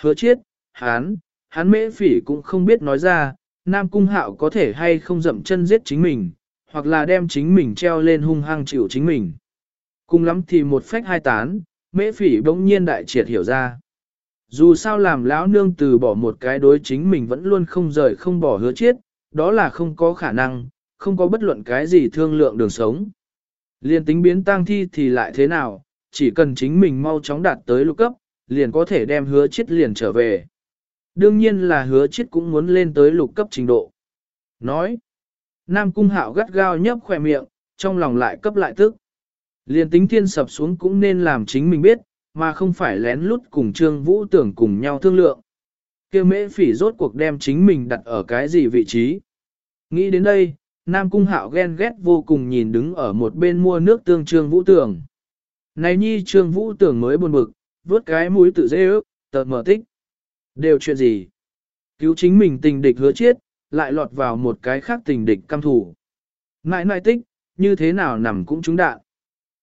Hứa chiết, hán, hán mễ phỉ cũng không biết nói ra, Nam Cung Hạo có thể hay không dậm chân giết chính mình, hoặc là đem chính mình treo lên hung hăng chịu chính mình. Cùng lắm thì một phách hai tán, mễ phỉ bỗng nhiên đại triệt hiểu ra. Dù sao làm lão nương từ bỏ một cái đối chính mình vẫn luôn không rời không bỏ hứa chết, đó là không có khả năng, không có bất luận cái gì thương lượng đường sống. Liên tính biến tang thi thì lại thế nào, chỉ cần chính mình mau chóng đạt tới lục cấp, liền có thể đem hứa chết liền trở về. Đương nhiên là hứa chết cũng muốn lên tới lục cấp trình độ. Nói, Nam Cung Hạo gắt gao nhấp khỏe miệng, trong lòng lại cấp lại tức. Liên tính thiên sập xuống cũng nên làm chính mình biết, mà không phải lén lút cùng Trương Vũ tưởng cùng nhau thương lượng. kia mễ phỉ rốt cuộc đem chính mình đặt ở cái gì vị trí. Nghĩ đến đây, Nam Cung Hạo ghen ghét vô cùng nhìn đứng ở một bên mua nước tương Trương Vũ tưởng. Này nhi Trương Vũ tưởng mới buồn bực, vớt cái mũi tự dễ ước, tờ mở tích. Đều chuyện gì? Cứu chính mình tình địch hứa chết, lại lọt vào một cái khác tình địch căm thủ. Nãi nại tích, như thế nào nằm cũng trúng đạn.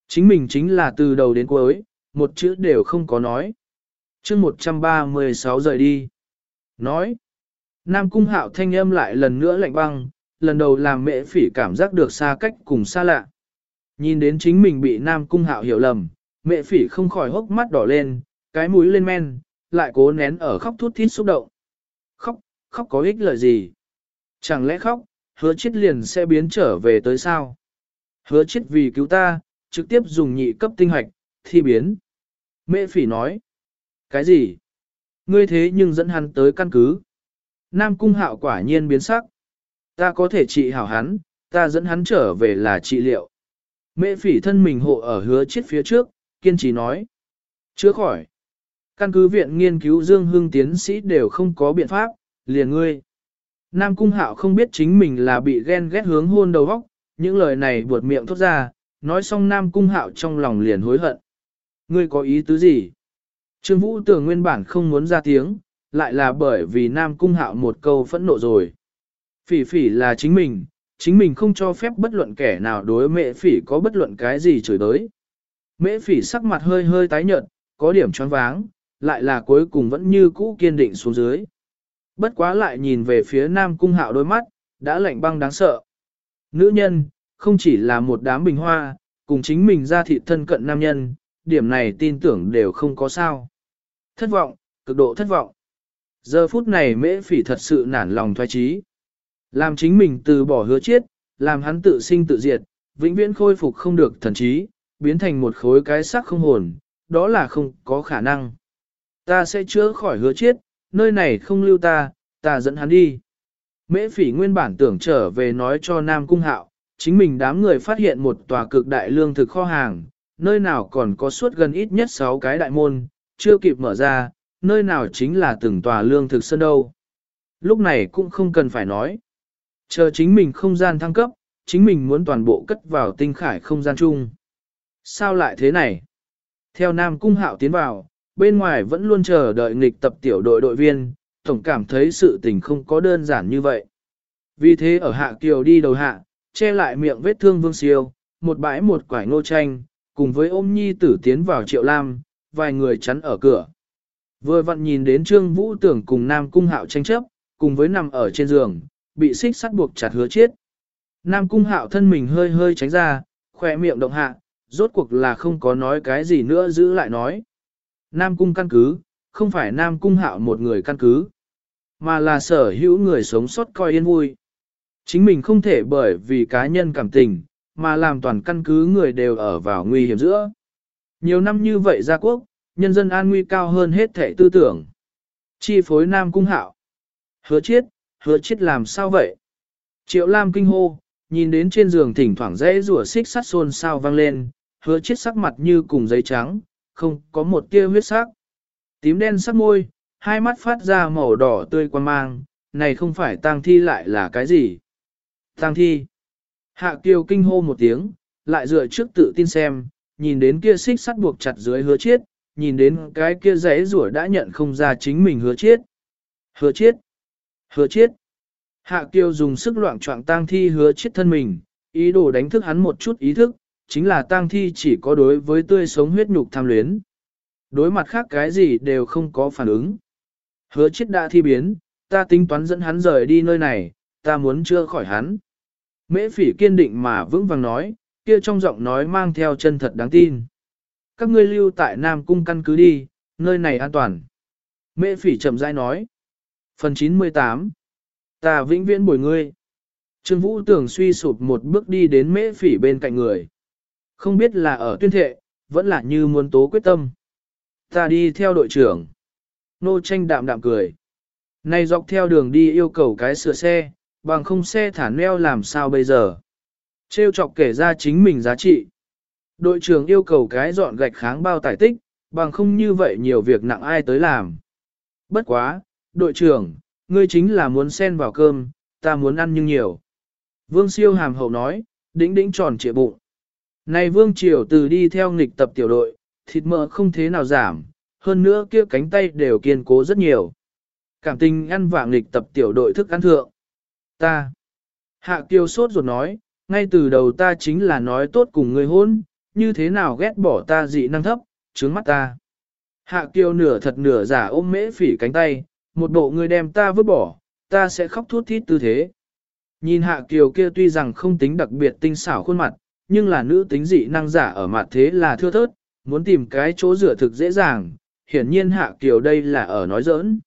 Chính mình chính là từ đầu đến cuối, một chữ đều không có nói. chương 136 rời đi. Nói. Nam cung hạo thanh âm lại lần nữa lạnh băng, lần đầu làm mẹ phỉ cảm giác được xa cách cùng xa lạ. Nhìn đến chính mình bị Nam cung hạo hiểu lầm, mẹ phỉ không khỏi hốc mắt đỏ lên, cái mũi lên men, lại cố nén ở khóc thút thít xúc động. Khóc, khóc có ích lợi gì? Chẳng lẽ khóc, hứa chết liền sẽ biến trở về tới sao? Hứa chết vì cứu ta, trực tiếp dùng nhị cấp tinh hoạch, thi biến. Mẹ phỉ nói. Cái gì? Ngươi thế nhưng dẫn hắn tới căn cứ. Nam cung hạo quả nhiên biến sắc. Ta có thể trị hảo hắn, ta dẫn hắn trở về là trị liệu. Mẹ phỉ thân mình hộ ở hứa chết phía trước, kiên trì nói. Chưa khỏi. Căn cứ viện nghiên cứu Dương Hưng tiến sĩ đều không có biện pháp, liền ngươi. Nam Cung Hạo không biết chính mình là bị ghen ghét hướng hôn đầu óc, những lời này buột miệng thốt ra, nói xong Nam Cung Hạo trong lòng liền hối hận. Ngươi có ý tứ gì? Trương Vũ tưởng nguyên bản không muốn ra tiếng, lại là bởi vì Nam Cung Hạo một câu phẫn nộ rồi. Phỉ phỉ là chính mình, chính mình không cho phép bất luận kẻ nào đối mẹ phỉ có bất luận cái gì chửi tới. Mẹ phỉ sắc mặt hơi hơi tái nhợt, có điểm choáng váng, lại là cuối cùng vẫn như cũ kiên định xuống dưới. Bất quá lại nhìn về phía Nam Cung Hạo đôi mắt, đã lạnh băng đáng sợ. Nữ nhân, không chỉ là một đám bình hoa, cùng chính mình ra thị thân cận nam nhân, điểm này tin tưởng đều không có sao. Thất vọng, cực độ thất vọng. Giờ phút này mễ phỉ thật sự nản lòng thoái trí. Làm chính mình từ bỏ hứa chết, làm hắn tự sinh tự diệt, vĩnh viễn khôi phục không được thần trí, biến thành một khối cái xác không hồn, đó là không có khả năng. Ta sẽ chữa khỏi hứa chết, nơi này không lưu ta, ta dẫn hắn đi. Mễ phỉ nguyên bản tưởng trở về nói cho Nam Cung Hạo, chính mình đám người phát hiện một tòa cực đại lương thực kho hàng, nơi nào còn có suốt gần ít nhất 6 cái đại môn, chưa kịp mở ra, nơi nào chính là từng tòa lương thực sân đâu. Lúc này cũng không cần phải nói. Chờ chính mình không gian thăng cấp, chính mình muốn toàn bộ cất vào tinh khải không gian chung. Sao lại thế này? Theo Nam Cung Hạo tiến vào, bên ngoài vẫn luôn chờ đợi nghịch tập tiểu đội đội viên, tổng cảm thấy sự tình không có đơn giản như vậy. Vì thế ở hạ kiều đi đầu hạ, che lại miệng vết thương vương siêu, một bãi một quải ngô tranh, cùng với ôm nhi tử tiến vào triệu lam, vài người chắn ở cửa. Vừa vặn nhìn đến Trương Vũ Tưởng cùng Nam Cung Hạo tranh chấp, cùng với nằm ở trên giường, bị xích sắt buộc chặt hứa chết. Nam Cung Hạo thân mình hơi hơi tránh ra, khỏe miệng động hạ, rốt cuộc là không có nói cái gì nữa giữ lại nói. Nam Cung căn cứ, không phải Nam Cung Hạo một người căn cứ, mà là sở hữu người sống sót coi yên vui. Chính mình không thể bởi vì cá nhân cảm tình, mà làm toàn căn cứ người đều ở vào nguy hiểm giữa. Nhiều năm như vậy gia quốc, nhân dân an nguy cao hơn hết thể tư tưởng. Chi phối Nam Cung Hạo. Hứa chết, hứa chết làm sao vậy? Triệu Lam kinh hô, nhìn đến trên giường thỉnh thoảng rẽ rủa xích sắt xôn sao vang lên, hứa chết sắc mặt như cùng giấy trắng, không có một tia huyết sắc. Tím đen sắc môi, hai mắt phát ra màu đỏ tươi quan mang, này không phải tang thi lại là cái gì? Tang thi. Hạ kiều kinh hô một tiếng, lại dựa trước tự tin xem, nhìn đến kia xích sắt buộc chặt dưới hứa chết, nhìn đến cái kia giấy rủa đã nhận không ra chính mình hứa chết. Hứa chết. Hứa chết. Hạ kiều dùng sức loạn trọng tang thi hứa chết thân mình, ý đồ đánh thức hắn một chút ý thức, chính là tang thi chỉ có đối với tươi sống huyết nhục tham luyến. Đối mặt khác cái gì đều không có phản ứng. Hứa chết đã thi biến, ta tính toán dẫn hắn rời đi nơi này, ta muốn chưa khỏi hắn. Mễ phỉ kiên định mà vững vàng nói, kia trong giọng nói mang theo chân thật đáng tin. Các ngươi lưu tại Nam Cung căn cứ đi, nơi này an toàn. Mễ phỉ chậm rãi nói. Phần 98 Ta vĩnh viễn bồi ngươi. Trương Vũ tưởng suy sụp một bước đi đến mễ phỉ bên cạnh người. Không biết là ở tuyên thệ, vẫn là như muốn tố quyết tâm. Ta đi theo đội trưởng. Nô tranh đạm đạm cười. Này dọc theo đường đi yêu cầu cái sửa xe, bằng không xe thả neo làm sao bây giờ. Trêu chọc kể ra chính mình giá trị. Đội trưởng yêu cầu cái dọn gạch kháng bao tải tích, bằng không như vậy nhiều việc nặng ai tới làm. Bất quá, đội trưởng, ngươi chính là muốn xen vào cơm, ta muốn ăn nhưng nhiều. Vương siêu hàm hậu nói, đĩnh đĩnh tròn trịa bụng. Này vương triều từ đi theo nghịch tập tiểu đội, thịt mỡ không thế nào giảm, hơn nữa kia cánh tay đều kiên cố rất nhiều. Cảm tình ăn vạ nghịch tập tiểu đội thức ăn thượng. Ta. Hạ kiều sốt ruột nói, ngay từ đầu ta chính là nói tốt cùng người hôn, như thế nào ghét bỏ ta dị năng thấp, trướng mắt ta. Hạ kiều nửa thật nửa giả ôm mễ phỉ cánh tay, một bộ người đem ta vứt bỏ, ta sẽ khóc thút thít tư thế. Nhìn hạ kiều kia tuy rằng không tính đặc biệt tinh xảo khuôn mặt, nhưng là nữ tính dị năng giả ở mặt thế là thưa thớt, muốn tìm cái chỗ rửa thực dễ dàng, hiển nhiên hạ kiều đây là ở nói giỡn.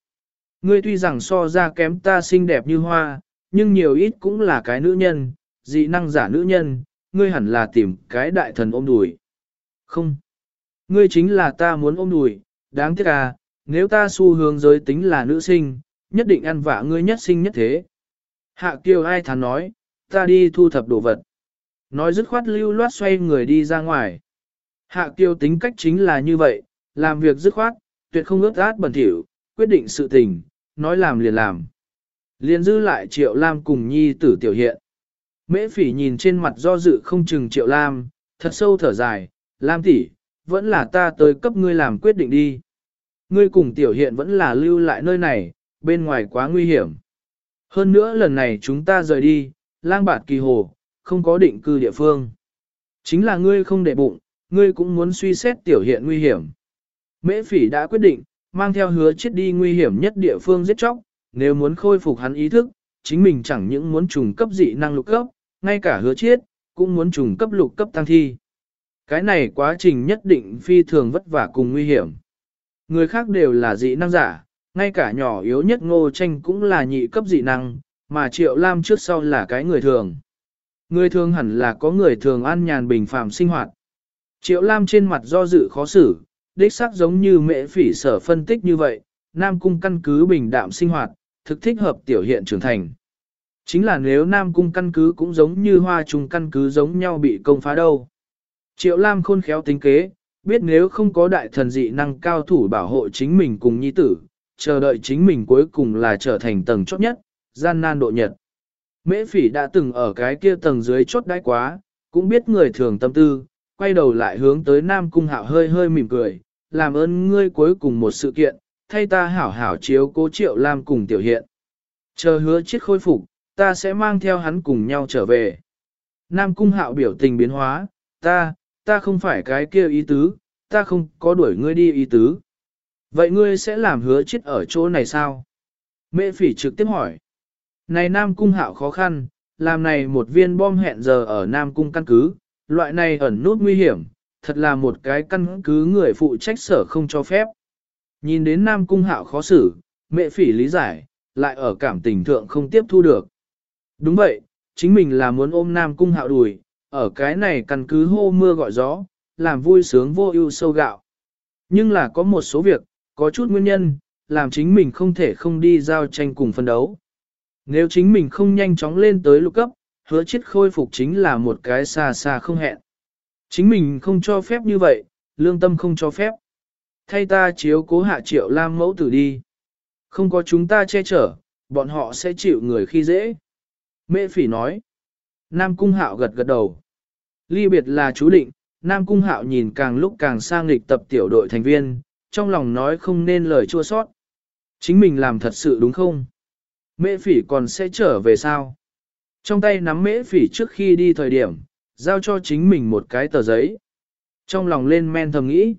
Ngươi tuy rằng so ra kém ta xinh đẹp như hoa, nhưng nhiều ít cũng là cái nữ nhân, dị năng giả nữ nhân, ngươi hẳn là tìm cái đại thần ôm đùi. Không. Ngươi chính là ta muốn ôm đùi, đáng tiếc à, nếu ta xu hướng giới tính là nữ sinh, nhất định ăn vạ ngươi nhất sinh nhất thế. Hạ kiều ai thán nói, ta đi thu thập đồ vật. Nói dứt khoát lưu loát xoay người đi ra ngoài. Hạ kiều tính cách chính là như vậy, làm việc dứt khoát, tuyệt không ướt át bẩn thỉu, quyết định sự tình, nói làm liền làm. Liền dư lại triệu lam cùng nhi tử tiểu hiện. Mễ phỉ nhìn trên mặt do dự không chừng triệu lam, thật sâu thở dài, lam tỷ, vẫn là ta tới cấp ngươi làm quyết định đi. Ngươi cùng tiểu hiện vẫn là lưu lại nơi này, bên ngoài quá nguy hiểm. Hơn nữa lần này chúng ta rời đi, lang bạt kỳ hồ, không có định cư địa phương. Chính là ngươi không để bụng, ngươi cũng muốn suy xét tiểu hiện nguy hiểm. Mễ phỉ đã quyết định, mang theo hứa chết đi nguy hiểm nhất địa phương giết chóc, nếu muốn khôi phục hắn ý thức, chính mình chẳng những muốn trùng cấp dị năng lục cấp, ngay cả hứa chết, cũng muốn trùng cấp lục cấp tăng thi. Cái này quá trình nhất định phi thường vất vả cùng nguy hiểm. Người khác đều là dị năng giả, ngay cả nhỏ yếu nhất ngô tranh cũng là nhị cấp dị năng, mà triệu lam trước sau là cái người thường. Người thường hẳn là có người thường an nhàn bình phàm sinh hoạt. Triệu lam trên mặt do dự khó xử, đích xác giống như mẹ phỉ sở phân tích như vậy, Nam Cung căn cứ bình đạm sinh hoạt, thực thích hợp tiểu hiện trưởng thành. Chính là nếu Nam Cung căn cứ cũng giống như hoa trùng căn cứ giống nhau bị công phá đâu. Triệu Lam khôn khéo tính kế, biết nếu không có đại thần dị năng cao thủ bảo hộ chính mình cùng nhi tử, chờ đợi chính mình cuối cùng là trở thành tầng chốt nhất, gian nan độ nhật. Mễ phỉ đã từng ở cái kia tầng dưới chốt đáy quá, cũng biết người thường tâm tư, quay đầu lại hướng tới Nam Cung Hạo hơi hơi mỉm cười, làm ơn ngươi cuối cùng một sự kiện, thay ta hảo hảo chiếu cố triệu Lam cùng tiểu hiện. Chờ hứa chết khôi phục, ta sẽ mang theo hắn cùng nhau trở về. Nam Cung Hạo biểu tình biến hóa, ta, ta không phải cái kia ý tứ, ta không có đuổi ngươi đi ý tứ. Vậy ngươi sẽ làm hứa chết ở chỗ này sao? Mễ phỉ trực tiếp hỏi. Này Nam Cung Hạo khó khăn, làm này một viên bom hẹn giờ ở Nam Cung căn cứ, loại này ẩn nút nguy hiểm, thật là một cái căn cứ người phụ trách sở không cho phép. Nhìn đến Nam Cung Hạo khó xử, mẹ phỉ lý giải, lại ở cảm tình thượng không tiếp thu được. Đúng vậy, chính mình là muốn ôm Nam Cung Hạo đùi, ở cái này căn cứ hô mưa gọi gió, làm vui sướng vô ưu sâu gạo. Nhưng là có một số việc, có chút nguyên nhân, làm chính mình không thể không đi giao tranh cùng phân đấu. Nếu chính mình không nhanh chóng lên tới lục cấp, hứa chết khôi phục chính là một cái xa xa không hẹn. Chính mình không cho phép như vậy, lương tâm không cho phép. Thay ta chiếu cố hạ triệu lam mẫu tử đi. Không có chúng ta che chở, bọn họ sẽ chịu người khi dễ. Mễ phỉ nói. Nam Cung Hạo gật gật đầu. Ly biệt là chú định, Nam Cung Hạo nhìn càng lúc càng sang nghịch tập tiểu đội thành viên, trong lòng nói không nên lời chua sót. Chính mình làm thật sự đúng không? Mễ phỉ còn sẽ trở về sao? Trong tay nắm mễ phỉ trước khi đi thời điểm, giao cho chính mình một cái tờ giấy. Trong lòng lên men thầm nghĩ.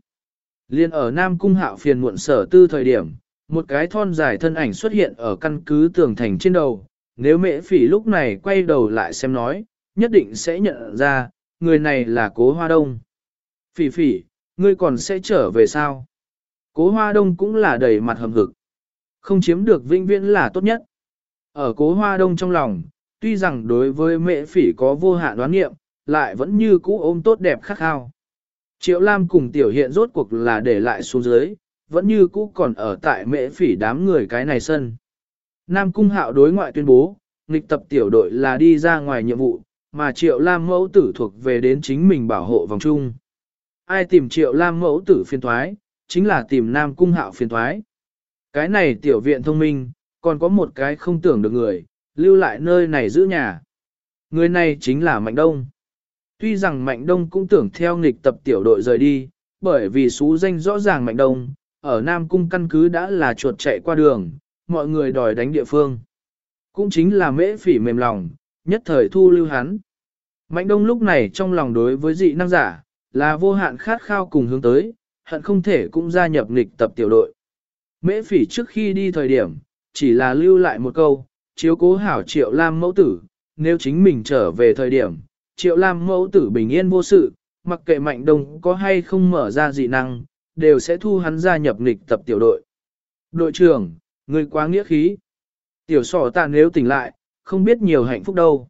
Liên ở Nam Cung Hạo phiền muộn sở tư thời điểm, một cái thon dài thân ảnh xuất hiện ở căn cứ tường thành trên đầu. Nếu mễ phỉ lúc này quay đầu lại xem nói, nhất định sẽ nhận ra, người này là cố hoa đông. Phỉ phỉ, ngươi còn sẽ trở về sao? Cố hoa đông cũng là đầy mặt hầm hực. Không chiếm được vinh viễn là tốt nhất. Ở cố hoa đông trong lòng, tuy rằng đối với mẹ phỉ có vô hạn đoán nghiệm, lại vẫn như cũ ôm tốt đẹp khắc khao. Triệu Lam cùng tiểu hiện rốt cuộc là để lại xuống dưới, vẫn như cũ còn ở tại mẹ phỉ đám người cái này sân. Nam Cung Hạo đối ngoại tuyên bố, nghịch tập tiểu đội là đi ra ngoài nhiệm vụ, mà Triệu Lam mẫu tử thuộc về đến chính mình bảo hộ vòng chung. Ai tìm Triệu Lam mẫu tử phiên thoái, chính là tìm Nam Cung Hạo phiên thoái. Cái này tiểu viện thông minh, còn có một cái không tưởng được người, lưu lại nơi này giữ nhà. Người này chính là Mạnh Đông. Tuy rằng Mạnh Đông cũng tưởng theo nghịch tập tiểu đội rời đi, bởi vì xú danh rõ ràng Mạnh Đông, ở Nam Cung căn cứ đã là chuột chạy qua đường, mọi người đòi đánh địa phương. Cũng chính là mễ phỉ mềm lòng, nhất thời thu lưu hắn. Mạnh Đông lúc này trong lòng đối với dị năng giả, là vô hạn khát khao cùng hướng tới, hận không thể cũng gia nhập nghịch tập tiểu đội. Mễ phỉ trước khi đi thời điểm, chỉ là lưu lại một câu, chiếu cố hảo triệu lam mẫu tử, nếu chính mình trở về thời điểm, triệu lam mẫu tử bình yên vô sự, mặc kệ mạnh đông có hay không mở ra dị năng, đều sẽ thu hắn gia nhập nghịch tập tiểu đội. Đội trưởng, người quá nghĩa khí. Tiểu sỏ tạ nếu tỉnh lại, không biết nhiều hạnh phúc đâu.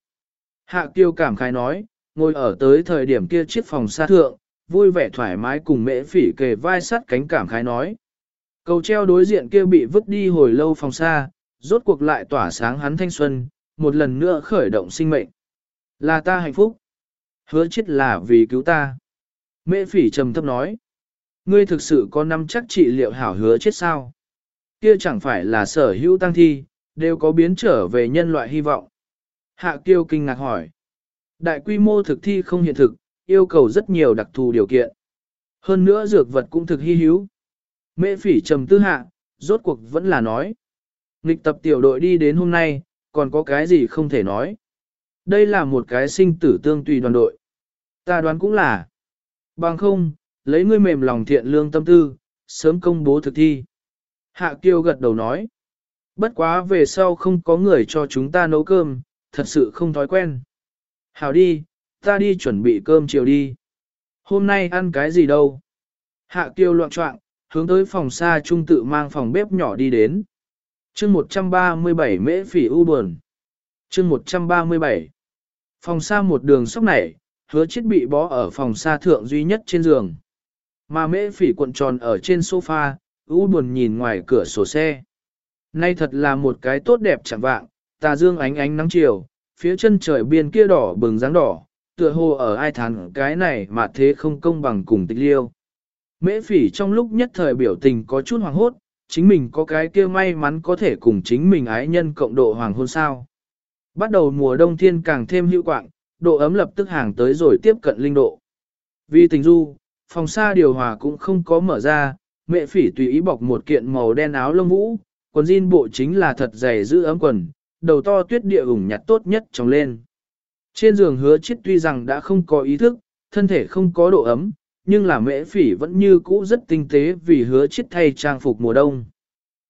Hạ kiêu cảm khái nói, ngồi ở tới thời điểm kia chiếc phòng xa thượng, vui vẻ thoải mái cùng mễ phỉ kề vai sắt cánh cảm khái nói. Cầu treo đối diện kia bị vứt đi hồi lâu phòng xa, rốt cuộc lại tỏa sáng hắn thanh xuân, một lần nữa khởi động sinh mệnh. Là ta hạnh phúc. Hứa chết là vì cứu ta. Mễ phỉ trầm thấp nói. Ngươi thực sự có năm chắc trị liệu hảo hứa chết sao? Kia chẳng phải là sở hữu tăng thi, đều có biến trở về nhân loại hy vọng. Hạ kiêu kinh ngạc hỏi. Đại quy mô thực thi không hiện thực, yêu cầu rất nhiều đặc thù điều kiện. Hơn nữa dược vật cũng thực hy hữu. Mễ phỉ trầm tư hạ, rốt cuộc vẫn là nói. Nghịch tập tiểu đội đi đến hôm nay, còn có cái gì không thể nói. Đây là một cái sinh tử tương tùy đoàn đội. Ta đoán cũng là. Bằng không, lấy ngươi mềm lòng thiện lương tâm tư, sớm công bố thực thi. Hạ kiêu gật đầu nói. Bất quá về sau không có người cho chúng ta nấu cơm, thật sự không thói quen. Hảo đi, ta đi chuẩn bị cơm chiều đi. Hôm nay ăn cái gì đâu? Hạ kiêu loạn trọng, hướng tới phòng xa trung tự mang phòng bếp nhỏ đi đến. chương 137 mễ phỉ u buồn. chương 137. Phòng xa một đường sóc nảy, hứa chết bị bó ở phòng xa thượng duy nhất trên giường. Mà mễ phỉ cuộn tròn ở trên sofa, u buồn nhìn ngoài cửa sổ xe. Nay thật là một cái tốt đẹp chẳng vạng, tà dương ánh ánh nắng chiều, phía chân trời biên kia đỏ bừng dáng đỏ, tựa hồ ở ai thán cái này mà thế không công bằng cùng tịch liêu. Mễ phỉ trong lúc nhất thời biểu tình có chút hoàng hốt, chính mình có cái kia may mắn có thể cùng chính mình ái nhân cộng độ hoàng hôn sao. Bắt đầu mùa đông thiên càng thêm hữu quạng, độ ấm lập tức hàng tới rồi tiếp cận linh độ. Vì tình du, phòng xa điều hòa cũng không có mở ra, mẹ phỉ tùy ý bọc một kiện màu đen áo lông vũ, quần jean bộ chính là thật dày giữ ấm quần, đầu to tuyết địa ủng nhặt tốt nhất trồng lên. Trên giường hứa chết tuy rằng đã không có ý thức, thân thể không có độ ấm, nhưng là mễ phỉ vẫn như cũ rất tinh tế vì hứa chết thay trang phục mùa đông.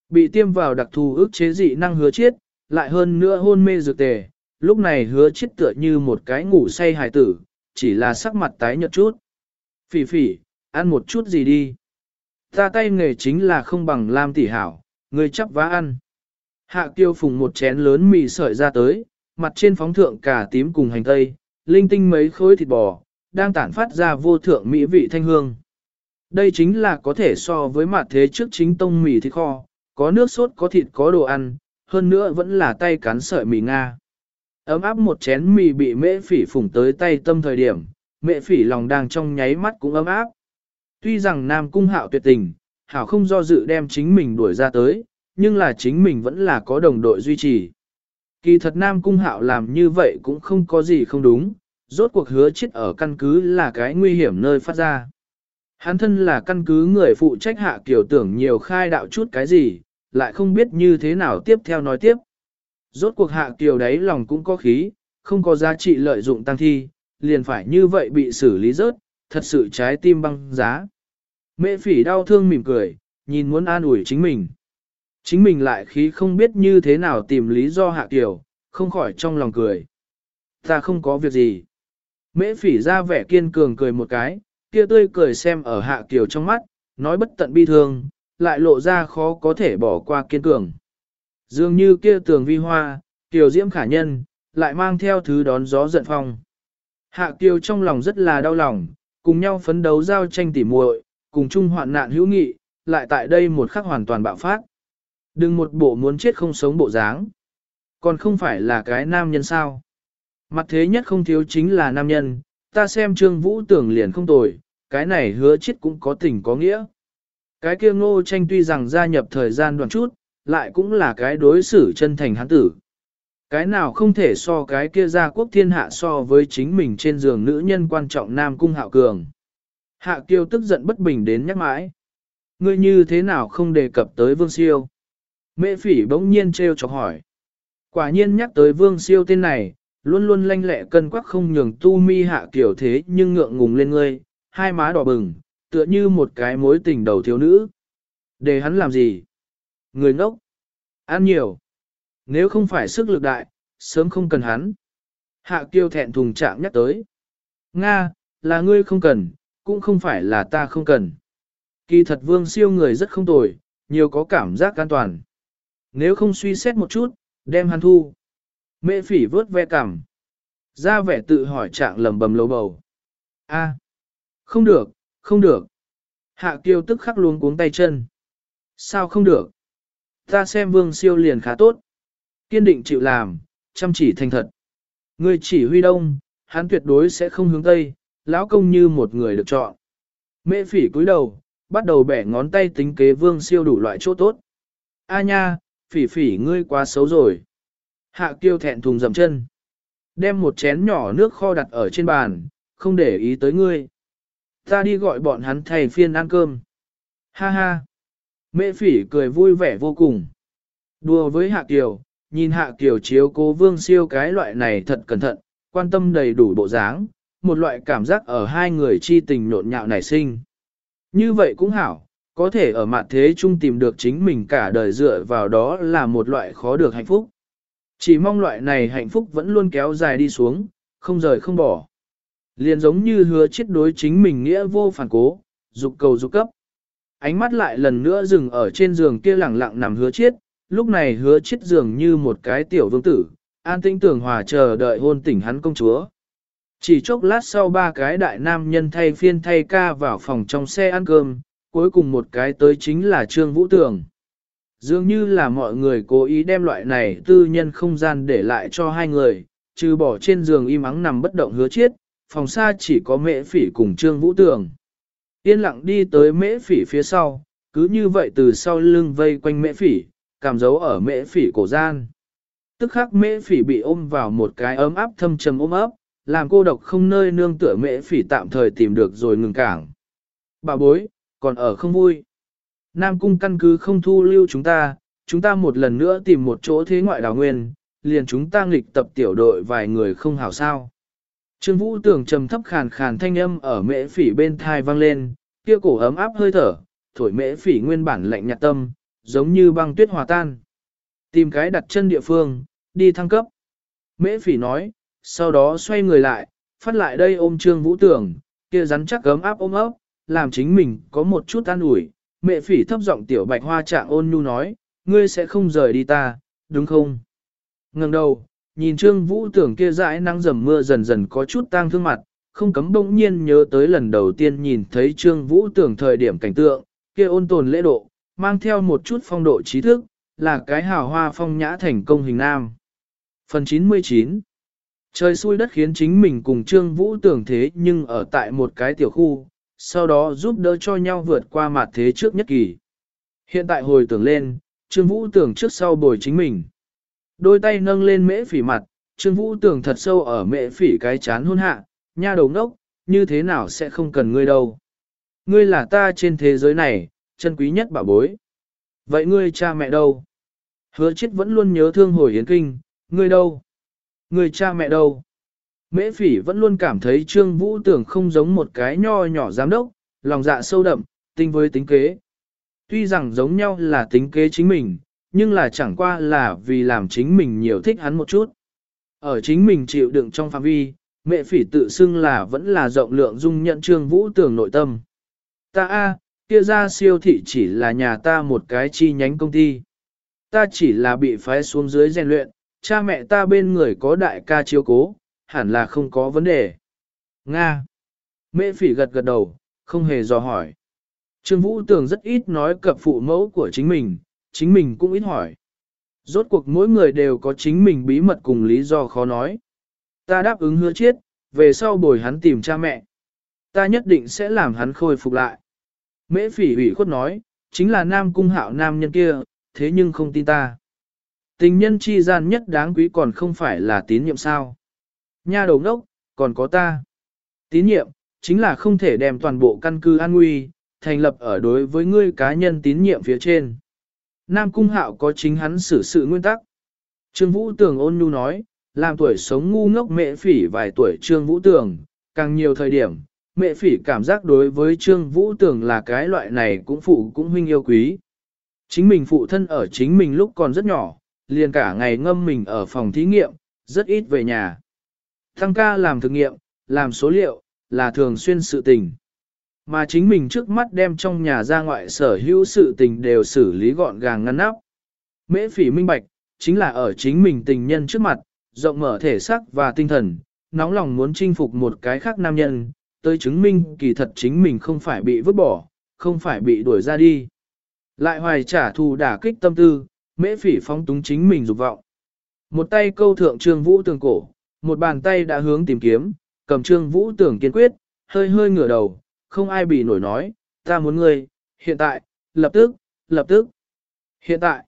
Bị tiêm vào đặc thù ức chế dị năng hứa chết, lại hơn nữa hôn mê dược tề, lúc này hứa chết tựa như một cái ngủ say hài tử, chỉ là sắc mặt tái nhợt chút. Phỉ phỉ, ăn một chút gì đi. Ta tay nghề chính là không bằng lam tỷ hảo, người chấp vá ăn. Hạ kiêu phùng một chén lớn mì sợi ra tới, mặt trên phóng thượng cả tím cùng hành tây, linh tinh mấy khối thịt bò, đang tản phát ra vô thượng mỹ vị thanh hương. Đây chính là có thể so với mặt thế trước chính tông mì thịt kho, có nước sốt có thịt có đồ ăn, hơn nữa vẫn là tay cán sợi mì Nga. Ấm áp một chén mì bị mễ phỉ phủng tới tay tâm thời điểm, mẹ phỉ lòng đang trong nháy mắt cũng ấm áp. Tuy rằng Nam Cung Hạo tuyệt tình, Hảo không do dự đem chính mình đuổi ra tới, nhưng là chính mình vẫn là có đồng đội duy trì. Kỳ thật Nam Cung Hạo làm như vậy cũng không có gì không đúng, rốt cuộc hứa chết ở căn cứ là cái nguy hiểm nơi phát ra. Hắn thân là căn cứ người phụ trách hạ kiểu tưởng nhiều khai đạo chút cái gì, lại không biết như thế nào tiếp theo nói tiếp. Rốt cuộc hạ kiểu đấy lòng cũng có khí, không có giá trị lợi dụng tăng thi, liền phải như vậy bị xử lý rớt, thật sự trái tim băng giá. Mẹ phỉ đau thương mỉm cười, nhìn muốn an ủi chính mình. Chính mình lại khí không biết như thế nào tìm lý do hạ kiểu, không khỏi trong lòng cười. Ta không có việc gì. Mễ phỉ ra vẻ kiên cường cười một cái, kia tươi cười xem ở hạ kiều trong mắt, nói bất tận bi thương, lại lộ ra khó có thể bỏ qua kiên cường. Dường như kia tường vi hoa, kiều diễm khả nhân, lại mang theo thứ đón gió giận phong. Hạ kiều trong lòng rất là đau lòng, cùng nhau phấn đấu giao tranh tỉ muội, cùng chung hoạn nạn hữu nghị, lại tại đây một khắc hoàn toàn bạo phát. Đừng một bộ muốn chết không sống bộ dáng. Còn không phải là cái nam nhân sao. Mặt thế nhất không thiếu chính là nam nhân, ta xem trương vũ tưởng liền không tồi, cái này hứa chết cũng có tình có nghĩa. Cái kia ngô tranh tuy rằng gia nhập thời gian đoạn chút, lại cũng là cái đối xử chân thành hắn tử. Cái nào không thể so cái kia gia quốc thiên hạ so với chính mình trên giường nữ nhân quan trọng nam cung hạo cường. Hạ kiêu tức giận bất bình đến nhắc mãi. Ngươi như thế nào không đề cập tới vương siêu? Mẹ phỉ bỗng nhiên treo chọc hỏi. Quả nhiên nhắc tới vương siêu tên này, luôn luôn lanh lẹ cân quắc không nhường tu mi hạ kiểu thế nhưng ngượng ngùng lên ngươi, hai má đỏ bừng, tựa như một cái mối tình đầu thiếu nữ. Để hắn làm gì? Người ngốc. Ăn nhiều. Nếu không phải sức lực đại, sớm không cần hắn. Hạ kiêu thẹn thùng chạm nhắc tới. Nga, là ngươi không cần, cũng không phải là ta không cần. Kỳ thật vương siêu người rất không tồi, nhiều có cảm giác an toàn. Nếu không suy xét một chút, đem hắn thu. Mẹ phỉ vớt ve cằm. Ra vẻ tự hỏi trạng lầm bầm lầu bầu. a không được, không được. Hạ kiêu tức khắc luôn cuống tay chân. Sao không được? Ta xem vương siêu liền khá tốt. Kiên định chịu làm, chăm chỉ thành thật. Người chỉ huy đông, hắn tuyệt đối sẽ không hướng tây, lão công như một người được chọn. Mẹ phỉ cúi đầu, bắt đầu bẻ ngón tay tính kế vương siêu đủ loại chỗ tốt. A nha, phỉ phỉ ngươi quá xấu rồi. Hạ kiêu thẹn thùng dầm chân. Đem một chén nhỏ nước kho đặt ở trên bàn, không để ý tới ngươi. Ta đi gọi bọn hắn thầy phiên ăn cơm. Ha ha. Mẹ phỉ cười vui vẻ vô cùng. Đùa với Hạ Kiều, nhìn Hạ Kiều chiếu cố vương siêu cái loại này thật cẩn thận, quan tâm đầy đủ bộ dáng, một loại cảm giác ở hai người chi tình nhộn nhạo nảy sinh. Như vậy cũng hảo, có thể ở mặt thế chung tìm được chính mình cả đời dựa vào đó là một loại khó được hạnh phúc. Chỉ mong loại này hạnh phúc vẫn luôn kéo dài đi xuống, không rời không bỏ. Liền giống như hứa chết đối chính mình nghĩa vô phản cố, dục cầu dục cấp. Ánh mắt lại lần nữa dừng ở trên giường kia lẳng lặng nằm hứa chết, lúc này hứa chết giường như một cái tiểu vương tử, an tĩnh tưởng hòa chờ đợi hôn tỉnh hắn công chúa. Chỉ chốc lát sau ba cái đại nam nhân thay phiên thay ca vào phòng trong xe ăn cơm, cuối cùng một cái tới chính là Trương Vũ Tường. Dường như là mọi người cố ý đem loại này tư nhân không gian để lại cho hai người, trừ bỏ trên giường im ắng nằm bất động hứa chết, phòng xa chỉ có mễ phỉ cùng Trương Vũ Tường. Yên lặng đi tới mễ phỉ phía sau, cứ như vậy từ sau lưng vây quanh mễ phỉ, cảm giấu ở mễ phỉ cổ gian. Tức khắc mễ phỉ bị ôm vào một cái ấm áp thâm trầm ôm ấp, làm cô độc không nơi nương tựa mễ phỉ tạm thời tìm được rồi ngừng cảng. Bà bối, còn ở không vui. Nam cung căn cứ không thu lưu chúng ta, chúng ta một lần nữa tìm một chỗ thế ngoại đảo nguyên, liền chúng ta nghịch tập tiểu đội vài người không hảo sao. Trương Vũ tưởng trầm thấp khàn khàn thanh âm ở mễ phỉ bên thai vang lên, kia cổ ấm áp hơi thở, thổi mễ phỉ nguyên bản lạnh nhạt tâm, giống như băng tuyết hòa tan. Tìm cái đặt chân địa phương, đi thăng cấp. Mễ phỉ nói, sau đó xoay người lại, phát lại đây ôm Trương Vũ tưởng, kia rắn chắc ấm áp ôm ấp, làm chính mình có một chút an ủi. Mẹ phỉ thấp giọng tiểu bạch hoa trạng ôn nhu nói, ngươi sẽ không rời đi ta, đúng không? Ngừng đầu, nhìn Trương Vũ tưởng kia dãi nắng dầm mưa dần dần có chút tang thương mặt, không cấm bỗng nhiên nhớ tới lần đầu tiên nhìn thấy Trương Vũ tưởng thời điểm cảnh tượng, kia ôn tồn lễ độ, mang theo một chút phong độ trí thức, là cái hào hoa phong nhã thành công hình nam. Phần 99 Trời xui đất khiến chính mình cùng Trương Vũ tưởng thế nhưng ở tại một cái tiểu khu, sau đó giúp đỡ cho nhau vượt qua mặt thế trước nhất kỳ. Hiện tại hồi tưởng lên, Trương Vũ tưởng trước sau bồi chính mình. Đôi tay nâng lên mễ phỉ mặt, Trương Vũ tưởng thật sâu ở mễ phỉ cái chán hôn hạ, nha đầu ngốc, như thế nào sẽ không cần ngươi đâu. Ngươi là ta trên thế giới này, chân quý nhất bảo bối. Vậy ngươi cha mẹ đâu? Hứa chết vẫn luôn nhớ thương hồi yến kinh, ngươi đâu? Ngươi cha mẹ đâu? Mễ phỉ vẫn luôn cảm thấy Trương Vũ tưởng không giống một cái nho nhỏ giám đốc, lòng dạ sâu đậm, tinh với tính kế. Tuy rằng giống nhau là tính kế chính mình, nhưng là chẳng qua là vì làm chính mình nhiều thích hắn một chút. Ở chính mình chịu đựng trong phạm vi, mẹ phỉ tự xưng là vẫn là rộng lượng dung nhận Trương Vũ tưởng nội tâm. Ta a, kia ra siêu thị chỉ là nhà ta một cái chi nhánh công ty. Ta chỉ là bị phái xuống dưới rèn luyện, cha mẹ ta bên người có đại ca chiếu cố, hẳn là không có vấn đề. Nga. Mễ phỉ gật gật đầu, không hề dò hỏi. Trương Vũ Tường rất ít nói cập phụ mẫu của chính mình, chính mình cũng ít hỏi. Rốt cuộc mỗi người đều có chính mình bí mật cùng lý do khó nói. Ta đáp ứng hứa chết, về sau bồi hắn tìm cha mẹ. Ta nhất định sẽ làm hắn khôi phục lại. Mễ phỉ ủy khuất nói, chính là nam cung hạo nam nhân kia, thế nhưng không tin ta. Tình nhân chi gian nhất đáng quý còn không phải là tín nhiệm sao. Nha đầu ngốc, còn có ta. Tín nhiệm, chính là không thể đem toàn bộ căn cứ an nguy, thành lập ở đối với ngươi cá nhân tín nhiệm phía trên. Nam Cung Hạo có chính hắn xử sự nguyên tắc. Trương Vũ Tường ôn nhu nói, làm tuổi sống ngu ngốc mẹ phỉ vài tuổi Trương Vũ Tường, càng nhiều thời điểm, mẹ phỉ cảm giác đối với Trương Vũ Tường là cái loại này cũng phụ cũng huynh yêu quý. Chính mình phụ thân ở chính mình lúc còn rất nhỏ, liền cả ngày ngâm mình ở phòng thí nghiệm, rất ít về nhà. Thăng ca làm thực nghiệm, làm số liệu, là thường xuyên sự tình. Mà chính mình trước mắt đem trong nhà ra ngoại sở hữu sự tình đều xử lý gọn gàng ngăn nắp. Mễ phỉ minh bạch, chính là ở chính mình tình nhân trước mặt, rộng mở thể xác và tinh thần, nóng lòng muốn chinh phục một cái khác nam nhân, tới chứng minh kỳ thật chính mình không phải bị vứt bỏ, không phải bị đuổi ra đi. Lại hoài trả thù đả kích tâm tư, mễ phỉ phóng túng chính mình dục vọng. Một tay câu thượng trương vũ tường cổ, một bàn tay đã hướng tìm kiếm, cầm trương vũ tưởng kiên quyết, hơi hơi ngửa đầu, không ai bị nổi nói, ta muốn ngươi, hiện tại, lập tức, lập tức, hiện tại.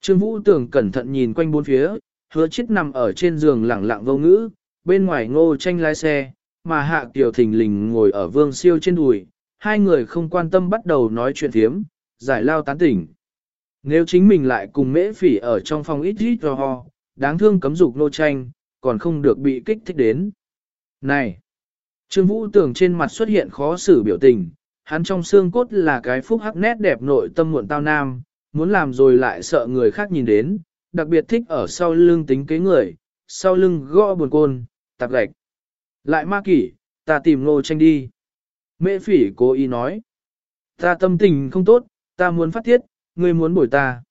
Trương Vũ tưởng cẩn thận nhìn quanh bốn phía, hứa chết nằm ở trên giường lẳng lặng vô ngữ, bên ngoài ngô tranh lái xe, mà hạ tiểu thình lình ngồi ở vương siêu trên đùi, hai người không quan tâm bắt đầu nói chuyện thiếm, giải lao tán tỉnh. Nếu chính mình lại cùng mễ phỉ ở trong phòng ít ít cho ho, đáng thương cấm dục nô tranh, còn không được bị kích thích đến. Này! Trương Vũ tưởng trên mặt xuất hiện khó xử biểu tình, hắn trong xương cốt là cái phúc hắc nét đẹp nội tâm muộn tao nam, muốn làm rồi lại sợ người khác nhìn đến, đặc biệt thích ở sau lưng tính kế người, sau lưng gõ buồn côn, tạp gạch. Lại ma kỷ, ta tìm nô tranh đi. Mễ phỉ cố ý nói. Ta tâm tình không tốt, ta muốn phát tiết, ngươi muốn bồi ta.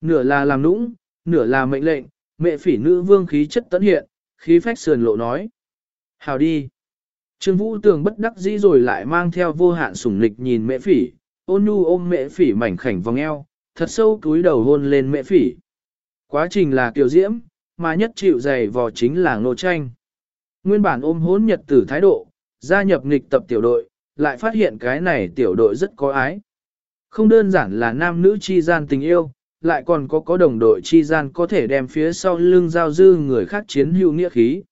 Nửa là làm nũng, nửa là mệnh lệnh, mẹ phỉ nữ vương khí chất tấn hiện, khí phách sườn lộ nói. Hào đi. Trương Vũ Tường bất đắc dĩ rồi lại mang theo vô hạn sủng nịch nhìn mẹ phỉ, ôn nhu ôm mẹ phỉ mảnh khảnh vòng eo, thật sâu túi đầu hôn lên mẹ phỉ. Quá trình là kiều diễm, mà nhất chịu dày vò chính là ngô tranh. Nguyên bản ôm hôn nhật tử thái độ, gia nhập nghịch tập tiểu đội, lại phát hiện cái này tiểu đội rất có ái. Không đơn giản là nam nữ chi gian tình yêu, lại còn có có đồng đội chi gian có thể đem phía sau lưng giao dư người khác chiến hữu nghĩa khí.